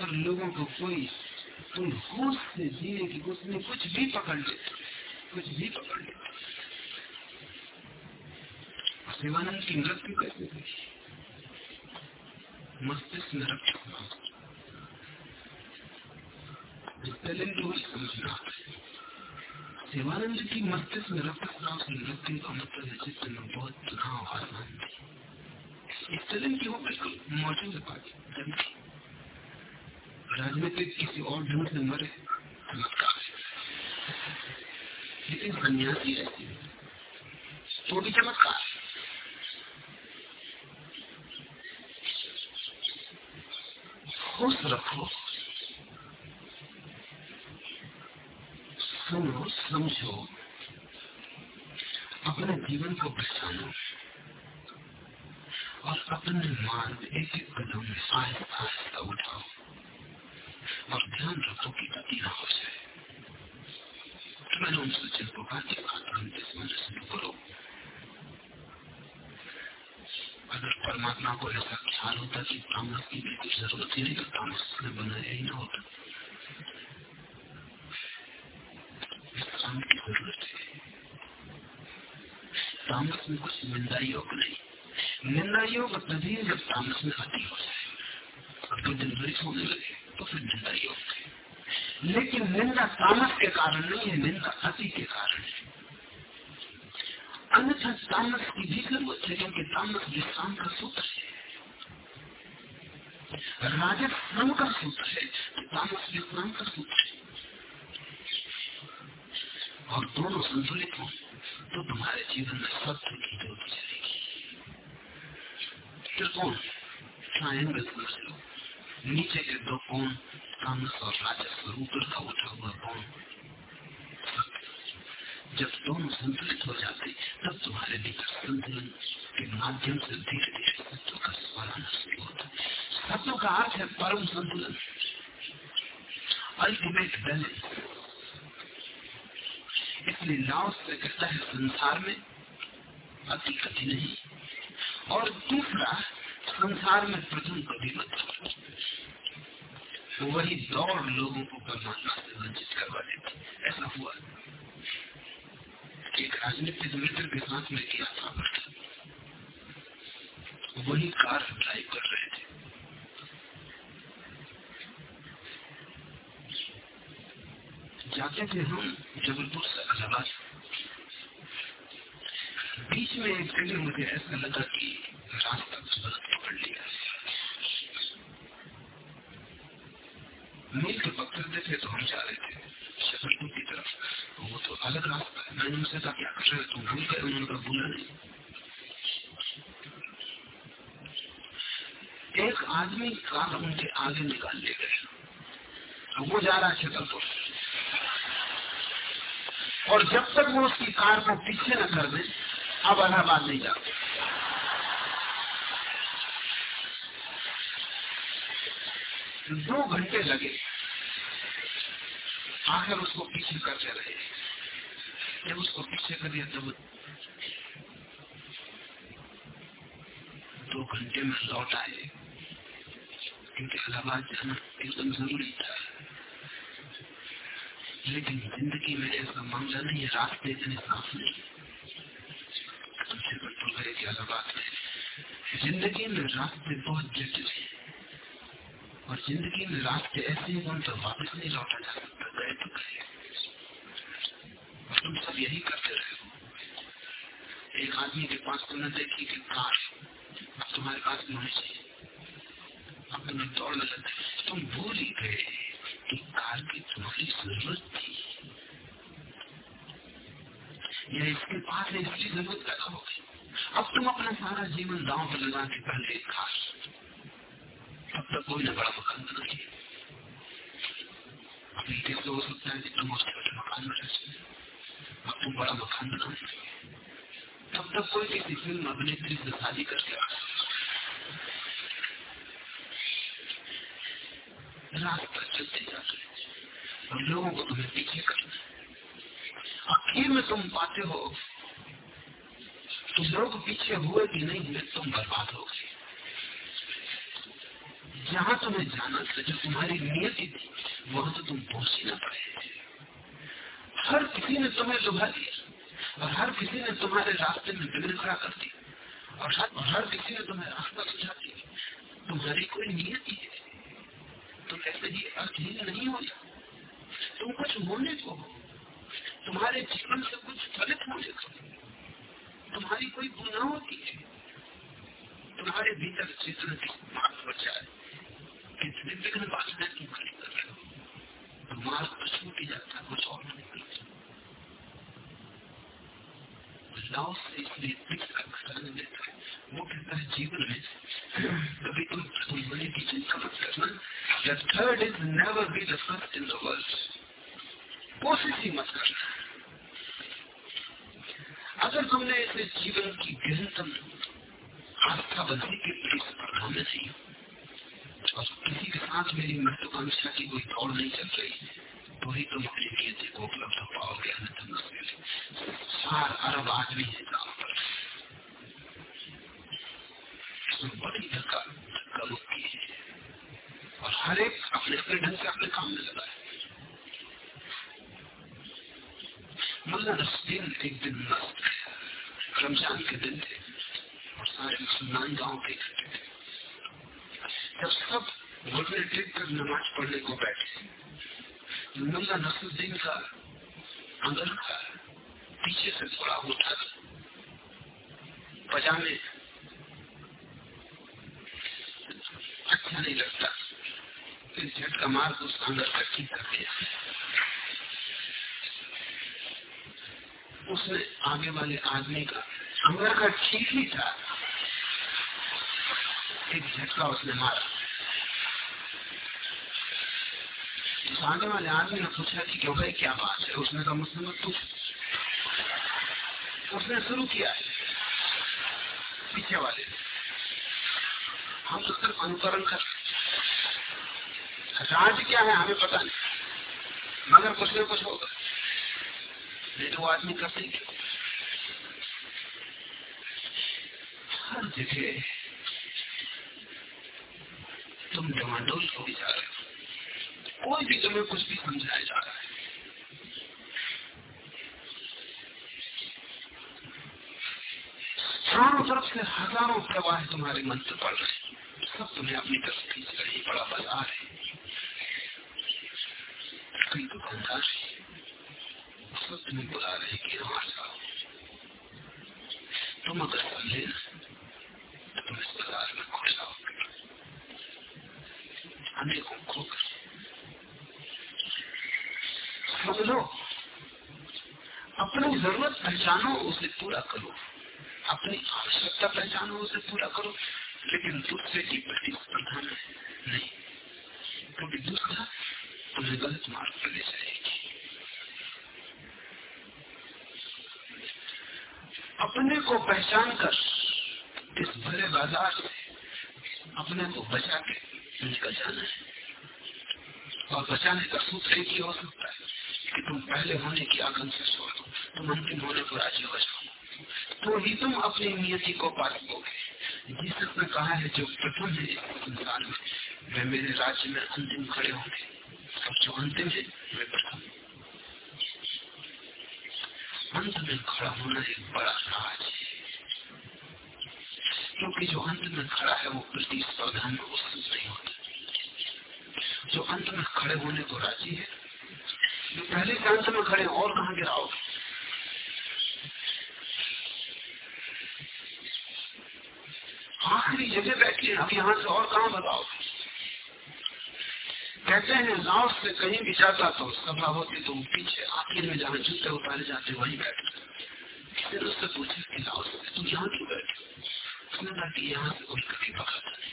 और लोगों को कोई कोई होश से जीने की नहीं कुछ भी पकड़ ले, कुछ भी पकड़ ले। शिवानंद की मृत्यु कैसे हुई मस्तिष्क हुई समझना शिवानंद की मस्तिष्क में रक्त स्राव की मृत्यु का मतलब है चित्त में बहुत चुनाव आसान थी इस टैलेंट की वो बिल्कुल मौजूद है राजनीतिक किसी और ढंग से मरे लेकिन सन्यासी रहती तो भी चमत्कार। खुश रखो सुनो समझो अपने जीवन को पहचानो और अपने मार्ग एक एक कदम आहिस्ता आहिस्ता उठाओ और ध्यान रखो कि गति ना हो जाए तो मैंने कहा कि शुरू करो अगर परमात्मा को ऐसा होता कि तामस की बिल्कुल ज़रूरत ही नहीं तामस ने बनाया ही ना होता। की ज़रूरत है। तामस में कुछ निंदा योग नहीं। निंदा योग तभी जब तामस में अति हो जाए। तो भरी सोने लगे तो फिर निंदा योग है। लेकिन निंदा तामस के कारण नहीं है, निंदा अति के कारण है। अन्यथा तामस की भी ज़रूरत है, क्योंकि तामस विश्राम का सूत्र है। राजस श्रम का सूत्र है तामस विश्राम का सूत्र है। और दोनों संतुलित हो तो तुम्हारे जीवन में सत्य की ज्योति चलेगी। त्रिकोण, ट्रायंगल समझ लो नीचे के दो कोण तामस और राजस्व ऊपर का उठा हुआ कोण। जब दोनों संतुलित हो जाते, तब तुम्हारे भीतर संतुलन के माध्यम से धीरे धीरे सत्व का स्वर आना शुरू होता है। सत्व का अर्थ है परम संतुलन। अल्टीमेट बैलेंस इसलिए लाओ से कहता है संसार में अति कति नहीं। और दूसरा, संसार में प्रथम कभी मत वही दौड़ लोगों को परमात्मा से वंचित करवा देती। ऐसा हुआ। एक राजनीतिक मित्र के साथ में किया था। वही कार ड्राइव कर रहे थे। जाते थे हम जबलपुर से इलाहाबाद बीच में एक जगह मुझे ऐसा लगा कि रास्ता गलत पकड़ लिया। मील के पकड़ते थे तो हम जा रहे थे जबलपुर की तरफ़। वो तो अलग रास्ता है। मैंने उनसे कहा, क्या कर रहे तुम भूल गए उन्होंने कहा, भूला नहीं। एक आदमी कार उनके आगे निकाल ले गए वो जा रहा है छतरपुर। और जब तक वो उसकी कार को पीछे न कर दे, अब अलाहाबाद नहीं जाते। दो घंटे लगे, आखिर उसको पीछे करते रहे। जब उसको पीछे कर दिया, तब दो घंटे में लौट आए। क्योंकि इलाहाबाद जाना एकदम ज़रूरी था। लेकिन ज़िंदगी में ऐसा मामला नहीं है, रास्ते इतने साफ़ नहीं कि अलग बात है ज़िंदगी में रास्ते बहुत जटिल है और ज़िंदगी में रास्ते ऐसे हैं पर वापस नहीं लौटा जा सकता, गए तो गए। तुम सब यही करते रहे हो। एक आदमी के पास तुमने देखी कि कार तुम्हारे पास होनी चाहिए अब तुम्हें दौड़ने लगे तुम भूल ही गए। कि कार की तुम्हारी ज़रूरत थी। या इसके पास इसकी ज़रूरत पैदा हो गई। अब तुम अपना सारा जीवन दांव पर लगा के पहले एक खास तब तक कोई ना बड़ा मकान बना के अपनी कैसे हो सकता है कि तुम उसके छोटे मकान में रहे अब तुम बड़ा मकान बना तब तक कोई किसी फ़िल्म अभिनेत्री से शादी करके आ रास्ता चलते जाते और लोगों को तुम्हें पीछे करना आखिर में तुम पाते हो तो लोग पीछे हुए कि नहीं हुए तुम बर्बाद हो गए। जहाँ तुम्हें जाना था जो तुम्हारी नियति थी वहाँ तो तुम पहुँच ही ना पाए हर किसी ने तुम्हें लुभा दिया और हर किसी ने तुम्हारे रास्ते में बिगड़ खड़ा कर दिया और हर, हर किसी ने तुम्हें रास्ता सुझा दिया। तुम्हारी कोई नियति है? तुम ऐसे ही अर्थहीन नहीं हो तुम कुछ होने को हो। तुम्हारे जीवन से कुछ फलित होने को तुम्हारी कोई गुना होती है। तुम्हारे भीतर चित्र की बात हो जाए, कितने विघ्न बाधाएँ तुम खड़ी कर रहे हो तो मार्ग पर छूट जाता कुछ और नहीं लाओ से इसलिए देता है वो कहता है जीवन में कभी तुम प्रथम होने की चिंता मत करना the third is never be the first in the world कोशिश ही मत करना। अगर तुमने इसे जीवन की गहनतम आस्था बंधने के प्रति स्पर्धा में नहीं और किसी के साथ मेरी महत्वाकांक्षा की कोई दौड़ नहीं चल रही तो ही तुम अपनी नियति को उपलब्ध हो पाओगे अन्यथा मुश्किल चार अरब आदमी है बड़ी धक्का धक्का मुक्की है और हर एक अपने अपने ढंग से अपने काम में लगा है मुल्ला नसरुद्दीन एक दिन मस्त रमज़ान के दिन थे और सारे मुसलमान गाँव के इकट्ठे थे जब सब घुटने टेक कर नमाज़ पढ़ने को बैठे मुल्ला नसरुद्दीन का अंदर का पीछे से थोड़ा उठा पजामे अच्छा नहीं लगता। फिर झटका मार तो उसका अंदर का ठीक कर दिया। उसने आगे वाले आदमी का अंदर का ठीक ही था। एक झटका उसने मारा। उस आगे वाले आदमी ने पूछा कि क्यों भाई, क्या बात है? उसने कहा, मुझसे मत पूछ। उसने शुरू किया। पीछे वाले हम तो सिर्फ़ अनुकरण कर राज क्या है, हमें पता नहीं। मगर कुछ न कुछ होगा। नहीं तो आदमी करते क्यों हर जगह तुम डमाडोल हो जा रहे हो। कोई भी तुम्हें कुछ भी समझाया जा रहा है। चारों तरफ़ से हज़ारों प्रवाह तुम्हारे मन से पड़ रहे सब तुम्हें अपनी तरफ़ खींच रहे बड़ा बाज़ार है। दुकानदार सब तुम्हें बुला रहे कि यहाँ जाओ। तुम अगर तो तुम इस बाज़ार में अनेकों समझो, अपनी ज़रूरत पहचानो, उसे पूरा करो। अपनी आवश्यकता पहचानो, उसे पूरा करो। लेकिन दूसरे की प्रतिस्पर्धा नहीं क्योंकि दूसरा तुम्हें गलत मार्ग पर ले जाएगी अपने को पहचान कर इस भरे बाज़ार से अपने को बचा के निकल जाना है। और बचाने का सूत्र एक ही हो सकता है कि तुम पहले होने की आकांक्षा छोड़ दो तुम अंतिम होने को राज़ी हो जाओ। तो ही तुम अपनी नियति को पा सकोगे जीसस ने कहा है जो प्रथम है इस संसार में वे मेरे राज्य में अंतिम खड़े होंगे और जो अंतिम है वे प्रथम। अंत में खड़ा होना एक बड़ा राज है। क्योंकि जो अंत में खड़ा है, वो प्रतिस्पर्धा में उत्सुक नहीं होता। जो अंत में खड़े होने को राज़ी है, जो पहले के अंत में खड़े और कहा गिराओगे? आखिरी जगह बैठे अब यहाँ से और कहा बताओ? कहते हैं, गाँव से कहीं भी जाता तो सभा होती तो पीछे आखिर में जहाँ जूते उतारे जाते, वहीं बैठते फिर उससे पूछे कि गाँव से? तुम यहाँ क्यों बैठे उसने कहा कि यहाँ से कोई कभी पकड़ता नहीं।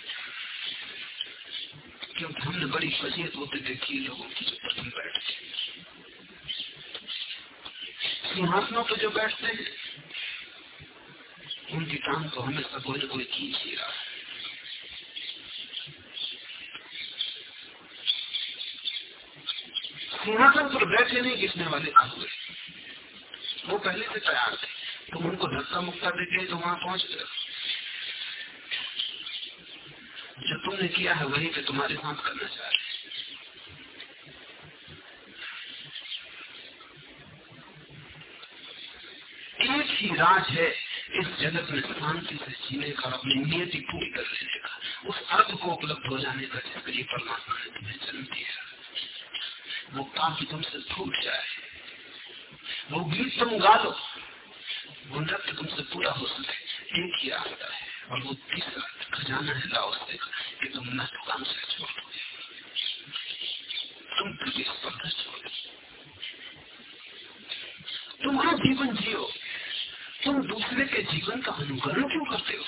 क्योंकि हमने बड़ी फजीयत होते देखी लोगों की जो प्रथम बैठते सिंहासनों पर जो बैठते हैं उनकी टांग को हमेशा कोई ना कोई खींच ही रहा है। सिंहासन पर बैठे नहीं गिरने वाले हुए वो पहले से तैयार थे। तुम उनको धक्का मुक्का देते तो वहाँ पहुँच गए। जो तुमने किया है वही पे तुम्हारे साथ करना चाह रहे एक ही राज है। इस जगत में शांति से जीने का अपनी नियति पूरी कर लेने का, उस अर्थ को उपलब्ध हो जाने का जिसके लिए परमात्मा ने तुम्हें जन्म दिया वो काफ़ी तुमसे फूट जाए। वो गीत तुम गा लो वो नृत्य तुमसे पूरा हो सके। एक ही रास्ता है। और वो तीसरा खजाना है लाओसे का, कि तुम न दुकान से छोड़ दो। तुम प्रतिस्पर्धा छोड़ दो। तुम्हारा जीवन जियो। तुम दूसरे के जीवन का अनुकरण क्यों करते हो?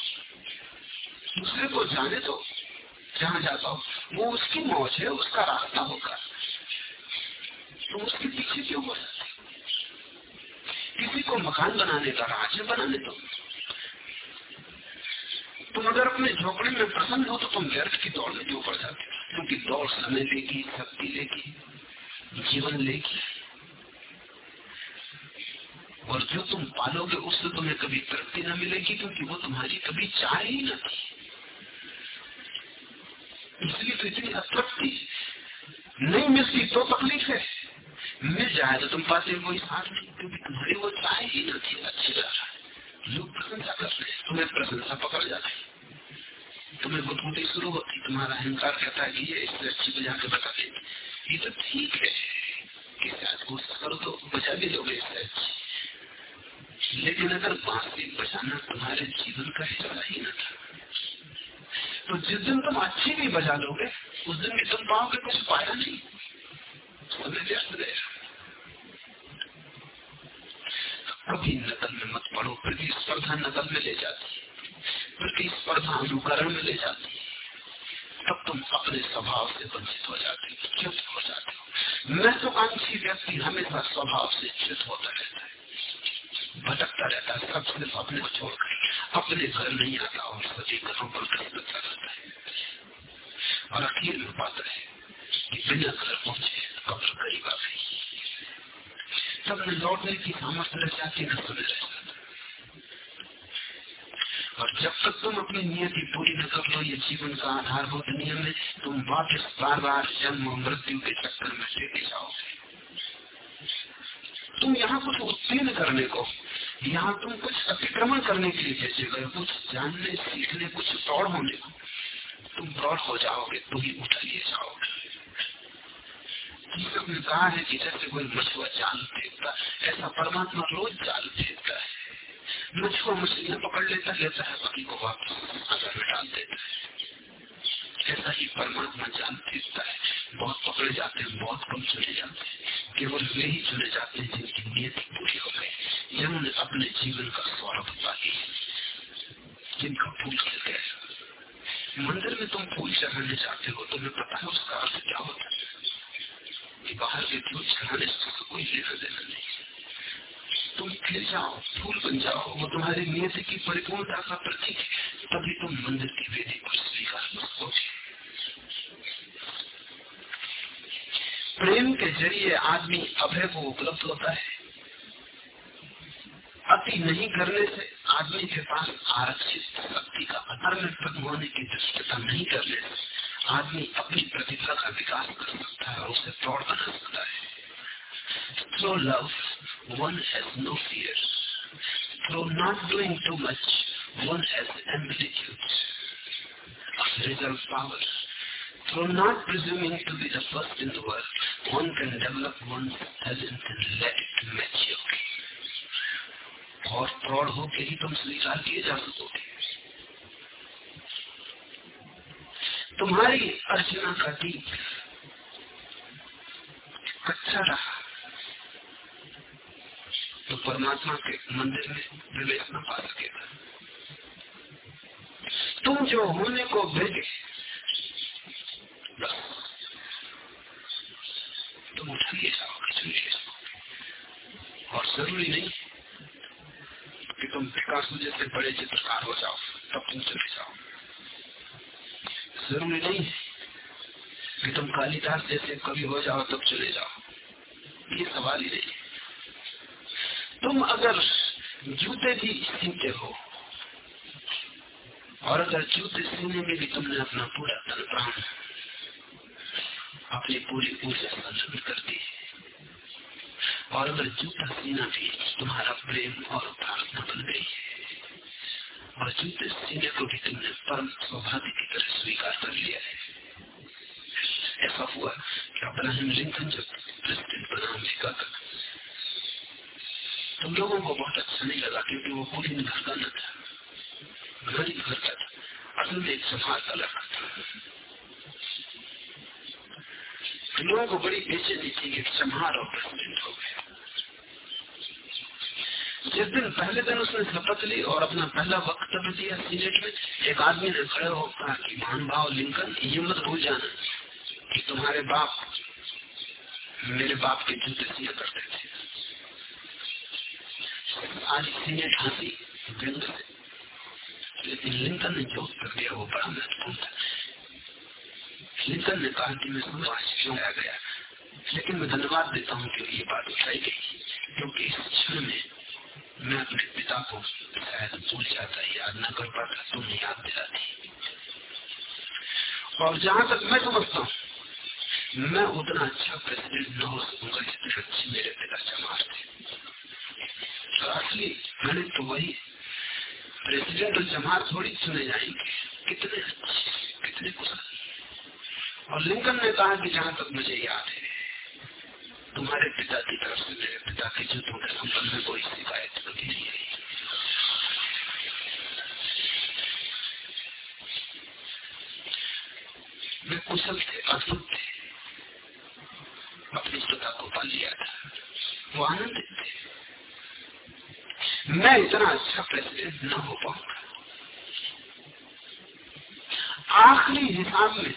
दूसरे को जाने दो। जहाँ जाता हो, वो उसकी मौज है, उसका रास्ता होगा। तुम उसके पीछे क्यों हो? किसी को मकान बनाने का राज्य बनाने दो। तुम अगर अपने झोपड़े में प्रसन्न हो तो तुम व्यर्थ की दौड़ में क्यों पड़ जाते हो? क्योंकि दौड़ समय लेगी, शक्ति लेगी, जीवन लेगी। और जो तुम पालोगे उससे तुम्हें कभी तृप्ति न मिलेगी, क्योंकि वो तुम्हारी कभी चाह ही न थी। इसलिए तो इतनी अतृप्ति नहीं मिलती तो तकलीफ़ है। मिल जाए तो तुम पाते कोई साथ नहीं क्योंकि तुम्हारी वो चाह ही न थी। अच्छी तरह लोग प्रशंसा करते रहे तुम्हें प्रशंसा पकड़ जाती तुम्हें बुद्धि शुरू होती तुम्हारा अहंकार कहता है ये इससे अच्छी बजा के बता देगी। ये तो ठीक है कि शायद कोशिश करो तो बचा भी लोगे इससे अच्छी। लेकिन अगर बांसुरी बजाना तुम्हारे जीवन का हिस्सा ही न था तो जिस दिन तुम अच्छी भी बजा लोगे, उस दिन भी तुम पाओगे कुछ पाया नहीं। समय व्यस्त रहेगा कभी नकल में मत पड़ो प्रतिस्पर्धा नकल में ले जाती प्रतिस्पर्धा अनुकरण में ले जाती तब तुम अपने स्वभाव से वंचित हो जाते हो च्युत हो जाते हो। महत्वाकांक्षी व्यक्ति हमेशा स्वभाव से च्युत होता रहता है। भटकता रहता है, सब सिर्फ़ अपने को छोड़कर, अपने घर नहीं आता और सभी घरों पर करता रहता है। और अखीर में पाता है कि बिना घर पहुँचे कब्र करीब आ गई तब न लौटने की सामर्थ्य रह जाती न सुने रह और जब तक तुम अपनी नियति पूरी न कर लो, ये जीवन का आधारभूत नियम है तुम वापस बार बार जन्म मृत्यु के चक्कर में लेके जाओगे। तुम यहाँ कुछ उत्तीर्ण करने को यहाँ तुम कुछ अतिक्रमण करने के लिए भेजे गए, कुछ जानने, सीखने, कुछ प्रौढ़ होने तुम प्रौढ़ हो जाओगे तो ही उठा लिए जाओगे। ने कहा है कि जैसे कोई मछुआ जाल फेंकता ऐसा परमात्मा रोज जाल फेंकता है। मछुआ मछलियाँ पकड़ लेता लेता है, बाकी को वापस अगर डाल देता है। ऐसा ही परमात्मा जान फेंकता है। बहुत पकड़े जाते हैं, बहुत कम चुने जाते हैं। केवल वे ही चुने जाते हैं जिनकी नियति पूरी हो गई जिन्होंने अपने जीवन का सौरभ पा जिनका फूल खिल गया मंदिर में तुम फूल चढ़ाने जाते हो तुम्हें पता है उसका अर्थ क्या होता है कि बाहर के चढ़ाने से कोई लेना देना नहीं तुम खिल जाओ फूल बन जाओ वो तुम्हारी नियति की परिपूर्णता का प्रतीक है। तभी तुम मंदिर की वेदी पर स्वीकार सकोगे प्रेम के ज़रिए आदमी अभय को उपलब्ध होता है। अति नहीं करने से आदमी के पास आरक्षित शक्ति का अधर्म होने की दृष्टता नहीं करने से आदमी अपनी प्रतिभा का विकास कर सकता है और उसे प्रौढ़ बना सकता है। Through love, one has no fear. Through not doing too much, one has amplitude of reserve power. Through not presuming to be the first in the world, one can develop one's talent and let it mature. और प्रौढ़ होके ही तुम स्वीकार किए जा सकोगे तुम्हारी अर्चना का दीप परमात्मा के मंदिर में प्रवेश न पा सकेगा तुम जो होने को भेजे, तुम उठा लिए जाओगे चुनिए और ज़रूरी नहीं कि तुम पिकासो जैसे बड़े चित्रकार हो जाओ, तब तुम चले जाओ। ज़रूरी नहीं कि तुम कालिदास जैसे कवि हो जाओ, तब चले जाओ। ये सवाल ही नहीं। तुम अगर जूते भी सीते हो, और अगर जूते सीने में भी तुमने अपना पूरा तन प्राण अपनी पूरी ऊर्जा संलग्न कर दी और अगर जूता सीना भी तुम्हारा प्रेम और प्रार्थना बन गई है, और जूते सीने को भी तुमने परम सौभाग्य की तरह स्वीकार कर लिया है, ऐसा हुआ कि अब्राहम लिंकन जब प्रेसिडेंट बना अमेरिका का लोगों को बहुत अच्छा नहीं लगा क्योंकि वो पूरी घर का न था। गरीब घर का था। असल में एक समाज का लड़का था। लोगों को बड़ी बेचैनी थी कि संहार और प्रेसिडेंट हो गया। जिस दिन पहले दिन उसने शपथ ली और अपना पहला वक्तव्य दिया सीनेट में, एक आदमी ने खड़े हो कहा कि महान भाव लिंकन, ये मत भूल जाना कि तुम्हारे बाप मेरे बाप के जूते सिया करते आज ठासी व्यंग से लेकिन लिंकन ने जो उत्तर दिया वो बड़ा महत्वपूर्ण था लिंकन ने कहा कि मैं समझ क्यों आ गया लेकिन मैं धन्यवाद देता हूँ। कि ये बात उठाई गई क्योंकि इस क्षण में मैं अपने पिता को शायद भूल जाता याद न कर पाता तुमने याद दिलाती और जहाँ तक मैं समझता हूँ मैं उतना अच्छा प्रेसिडेंट न हो सकूँगा जितने अच्छे मेरे पिता चमार वही। प्रेसिडेंट और जमात थोड़ी चुने जाएँगे। कितने कितने कुशल और लिंकन ने कहा कि जहाँ तक मुझे याद है, तुम्हारे पिता की तरफ़ से मेरे पिता के जूतों के संबंध में कोई शिकायत कभी नहीं आई। वे कुशल थे, अद्भुत थे। अपनी पिता को पा लिया था। वो आनंदित थे मैं इतना अच्छा प्रेसिडेंट न हो पाऊँगा। आखिरी हिसाब में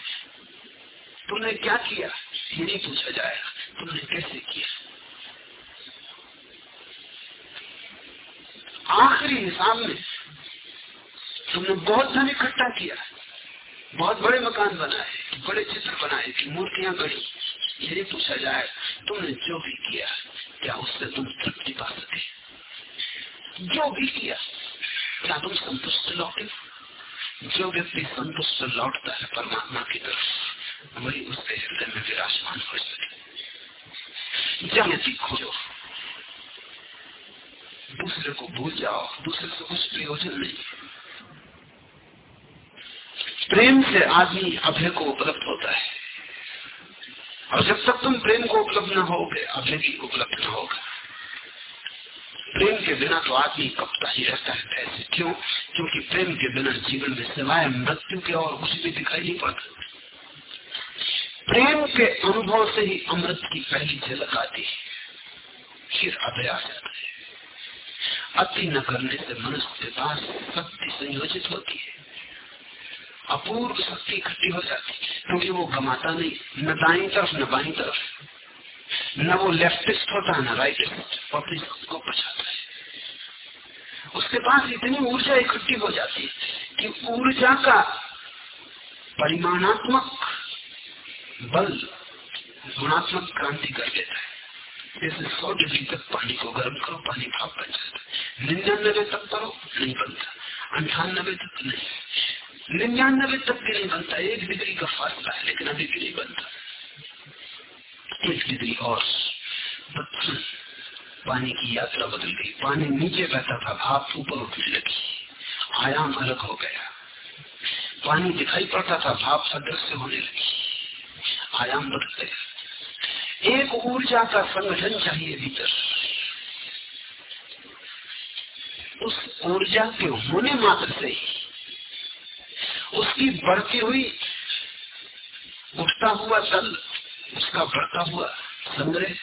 तुमने क्या किया? ये नहीं पूछा जाएगा तुमने कैसे किया? आखिरी हिसाब में तुमने बहुत धन इकट्ठा किया। बहुत बड़े मकान बनाए, बड़े चित्र बनाए, मूर्तियाँ गढ़ी ये नहीं पूछा जाए तुमने जो भी किया, क्या उससे तुम तृप्ति पा सके? जो भी किया क्या तुम संतुष्ट लौटे। जो व्यक्ति संतुष्ट लौटता है परमात्मा की तरफ़ वही उसके हृदय में विराजमान हो सके। जब खोजो, दूसरे को भूल जाओ, दूसरे से कुछ प्रयोजन नहीं। प्रेम से आदमी अभय को उपलब्ध होता है। और जब तक तुम प्रेम को उपलब्ध न होगे, अभय भी उपलब्ध न होगा। प्रेम के बिना तो आदमी कपता ही रहता है ऐसे क्यों? क्योंकि प्रेम के बिना जीवन में सिवाय मृत्यु के और कुछ भी दिखाई नहीं पड़ता। प्रेम के अनुभव से ही अमृत की पहली झलक आती है। फिर अभय आ जाता है। अति न करने से मनुष्य के पास शक्ति संयोजित होती है। अपूर्व शक्ति इकट्ठी हो जाती है, क्योंकि वो गमाता नहीं, न दाई तरफ़, न बाई तरफ़। न वो लेफ्टिस्ट होता है न राइटिस्ट अपनी को बचाता है। उसके पास इतनी ऊर्जा इकट्ठी हो जाती है कि ऊर्जा का परिमाणात्मक बल गुणात्मक क्रांति कर देता है। जैसे सौ डिग्री तक पानी को गर्म करो, पानी भाप बन जाता है। निन्यानबे तक करो, नहीं बनता। अंठानबे तक नहीं। निन्यानबे तक भी नहीं बनता, एक डिग्री का फासला है, लेकिन अभी भी नहीं बनता। एक डिग्री और पानी की यात्रा बदल गई। पानी नीचे बहता था, भाप ऊपर उठने लगी। आयाम अलग हो गया। पानी दिखाई पड़ता था, भाप सदस्य होने लगी। आयाम बदल गया। एक ऊर्जा का संगठन चाहिए भीतर। उस ऊर्जा के होने मात्र से ही उसकी बढ़ती हुई उठता हुआ तल उसका बढ़ता हुआ संग्रह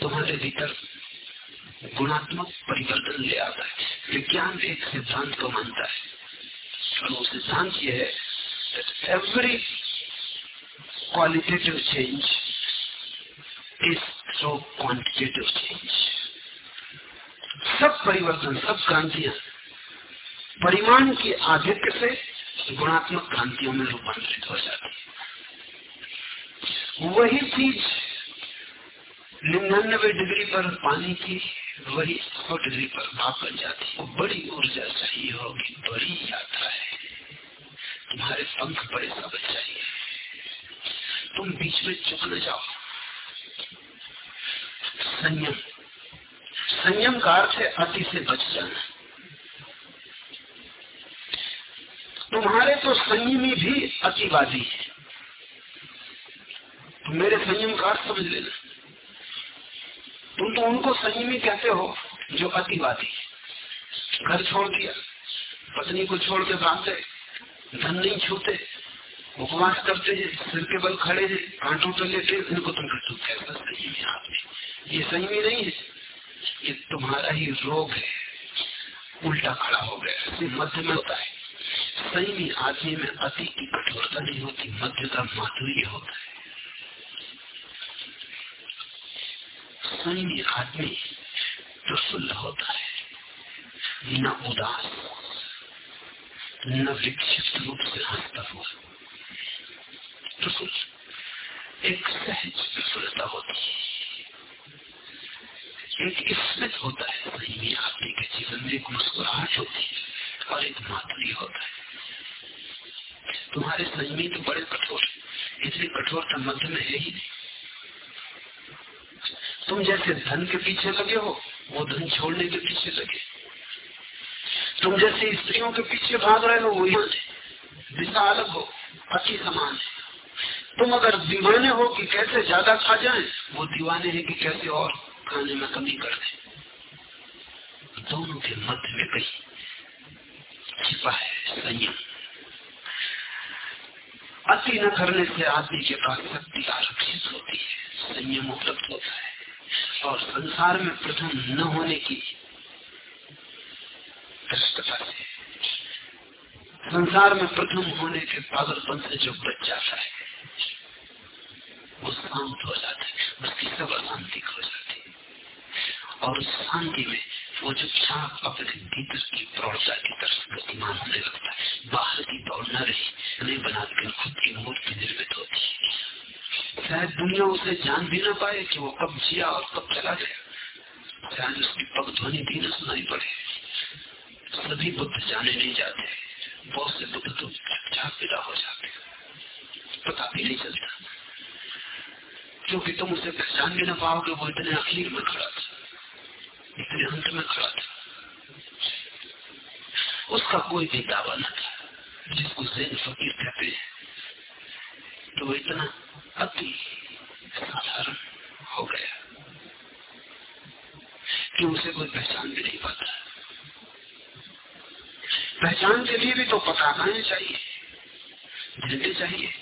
तुम्हारे भीतर गुणात्मक परिवर्तन ले आता है। विज्ञान एक सिद्धांत को मानता है। और वो सिद्धांत ये है every qualitative change is through quantitative change सब परिवर्तन, सब क्रांतियाँ परिमाण की आधिक्य से गुणात्मक क्रांतियों में रूपांतरित हो जाती वही चीज़ निन्यानबे डिग्री पर पानी की, वही सौ डिग्री पर भाप बन जाती है। बड़ी ऊर्जा चाहिए होगी, बड़ी यात्रा है। तुम्हारे पंख बड़े सब चाहिए। तुम बीच में चुक न जाओ। संयम। संयम का अर्थ है अति से बच जाना। तुम्हारे तो संयमी भी अतिवादी है। मेरे संयम का समझ लेना। तुम तो उनको संयमी कहते हो, जो अतिवादी। घर छोड़ दिया, पत्नी को छोड़ के भागते, धन नहीं छूते, उपवास करते हैं, सिर के बल खड़े हैं कांटों पर लेते इनको तुम कहते कैसा संयमी आदमी ये संयमी नहीं है ये तुम्हारा ही रोग है। उल्टा खड़ा हो गया, मध्य में होता है। संयमी आदमी में अति की कठोरता नहीं होती मध्य का माधुर्य होता है। संयमी आदमी प्रफुल्ल होता है। न उदास, न विक्षिप्त रूप से हंसता हुआ। प्रफुल्ल एक सहज प्रफुल्लता होती है। एक स्मित होता है सही आदमी के जीवन में एक मुस्कुराहट होती है और एक माधुरी होता है। तुम्हारे संयमी तो बड़े कठोर इतनी कठोरता मध्य में है ही नहीं। तुम जैसे धन के पीछे लगे हो, वो धन छोड़ने के पीछे लगे। तुम जैसे स्त्रियों के पीछे भाग रहे हो, वो दिशा अलग हो। अच्छी समान है। तुम अगर दीवाने हो कि कैसे ज़्यादा खा जाए, वो दीवाने हैं कि कैसे और खाने में कमी कर दे। दोनों के मध्य में कहीं छिपा है संयम। अति न करने से आदमी के पास शक्ति आरक्षित होती है, संयम उपलब्ध होता है। और संसार में प्रथम न होने की संसार में प्रथम होने के पागलपन से जो बच जाता है, वो शांत हो जाता है, उसकी सब अशांति हो जाती है। और उस शांति में वो जो छाप अपने भीतर की प्रौढ़ता की तरफ़ गतिमान होने लगता है, बाहर की दौड़ न रही नहीं बना के खुद की मूर्ति निर्मित होती है। शायद दुनिया उसे जान भी ना पाए कि वो कब जिया और कब चला गया। चाहे उसकी पग ध्वनि भी न सुनाई पड़े। सभी बुद्ध जाने नहीं जाते। बहुत से बुद्ध तो झाक विदा हो जाते। पता भी नहीं चलता। क्योंकि तुम उसे पहचान भी ना पाओगे, वो इतने अखीर में खड़ा था। इतने अंत में खड़ा था। उसका कोई भी दावा न था। जिसको जैन फकीर कहते हैं। तो इतना अति साधारण हो गया। कि उसे कोई पहचान भी नहीं पाता। पहचान के लिए भी तो पताकाएँ चाहिए। झंडे चाहिए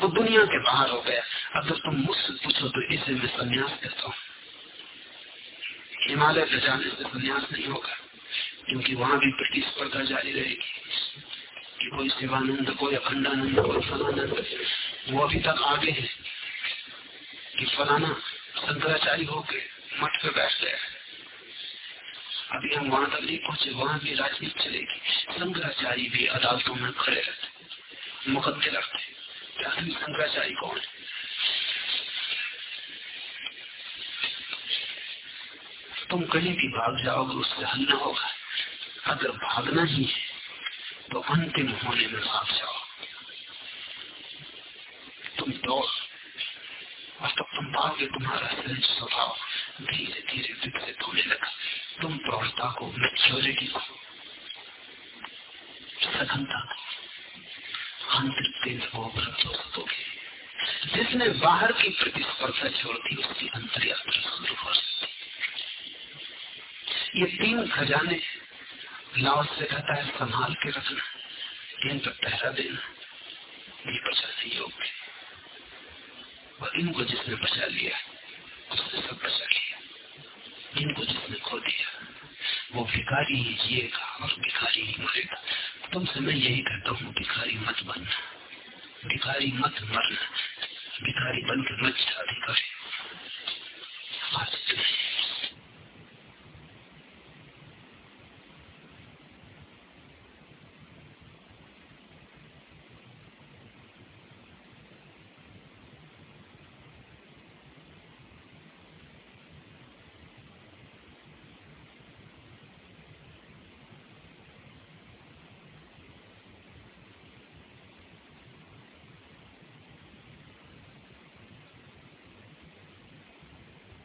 वो दुनिया के बाहर हो गया। अगर तुम मुझसे पूछो तो इसे मैं संन्यास देता हूँ। हिमालय पे जाने से संन्यास नहीं होगा, क्योंकि वहाँ भी प्रतिस्पर्धा जारी रहेगी। कि कोई शिवानंद, कोई अखंडानंद, कोई फलानंद वो अभी तक आगे है कि फलाना शंकराचार्य होके मठ पे बैठ गया अभी हम वहाँ तक नहीं पहुँचे, वहाँ भी राजनीति चलेगी शंकराचार्य भी अदालतों में खड़े रहते मुकदमे रखते शंकराचार्य कौन है? तुम कहीं भी भाग जाओगे, उससे हल न होगा। अगर भागना ही है तो अंतिम होने में भाग जाओ। तुम दौड़, और तब तुम पाओगे तुम्हारा सहज स्वभाव धीरे धीरे विकसित होने लगा। तुम प्रौढ़ता को मेच्योरिटी को सघनता को आंतरिक तेज को उपलब्ध हो सकोगे जिसने बाहर की प्रतिस्पर्धा छोड़ दी, उसकी अंतर यात्रा शुरू हो सकती ये तीन खजाने लाओ से कहता है, संभाल के रखना। इन पर पहरा देना, ये बचाने योग्य और इनको जिसने बचा लिया, उसने सब बचा लिया। इनको जिसने खो दिया, वो भिखारी ही जिएगा और भिखारी ही मरेगा। तुमसे मैं यही कहता हूँ, भिखारी मत बनना। भिखारी मत मरना। भिखारी बन के मत शादी करे आज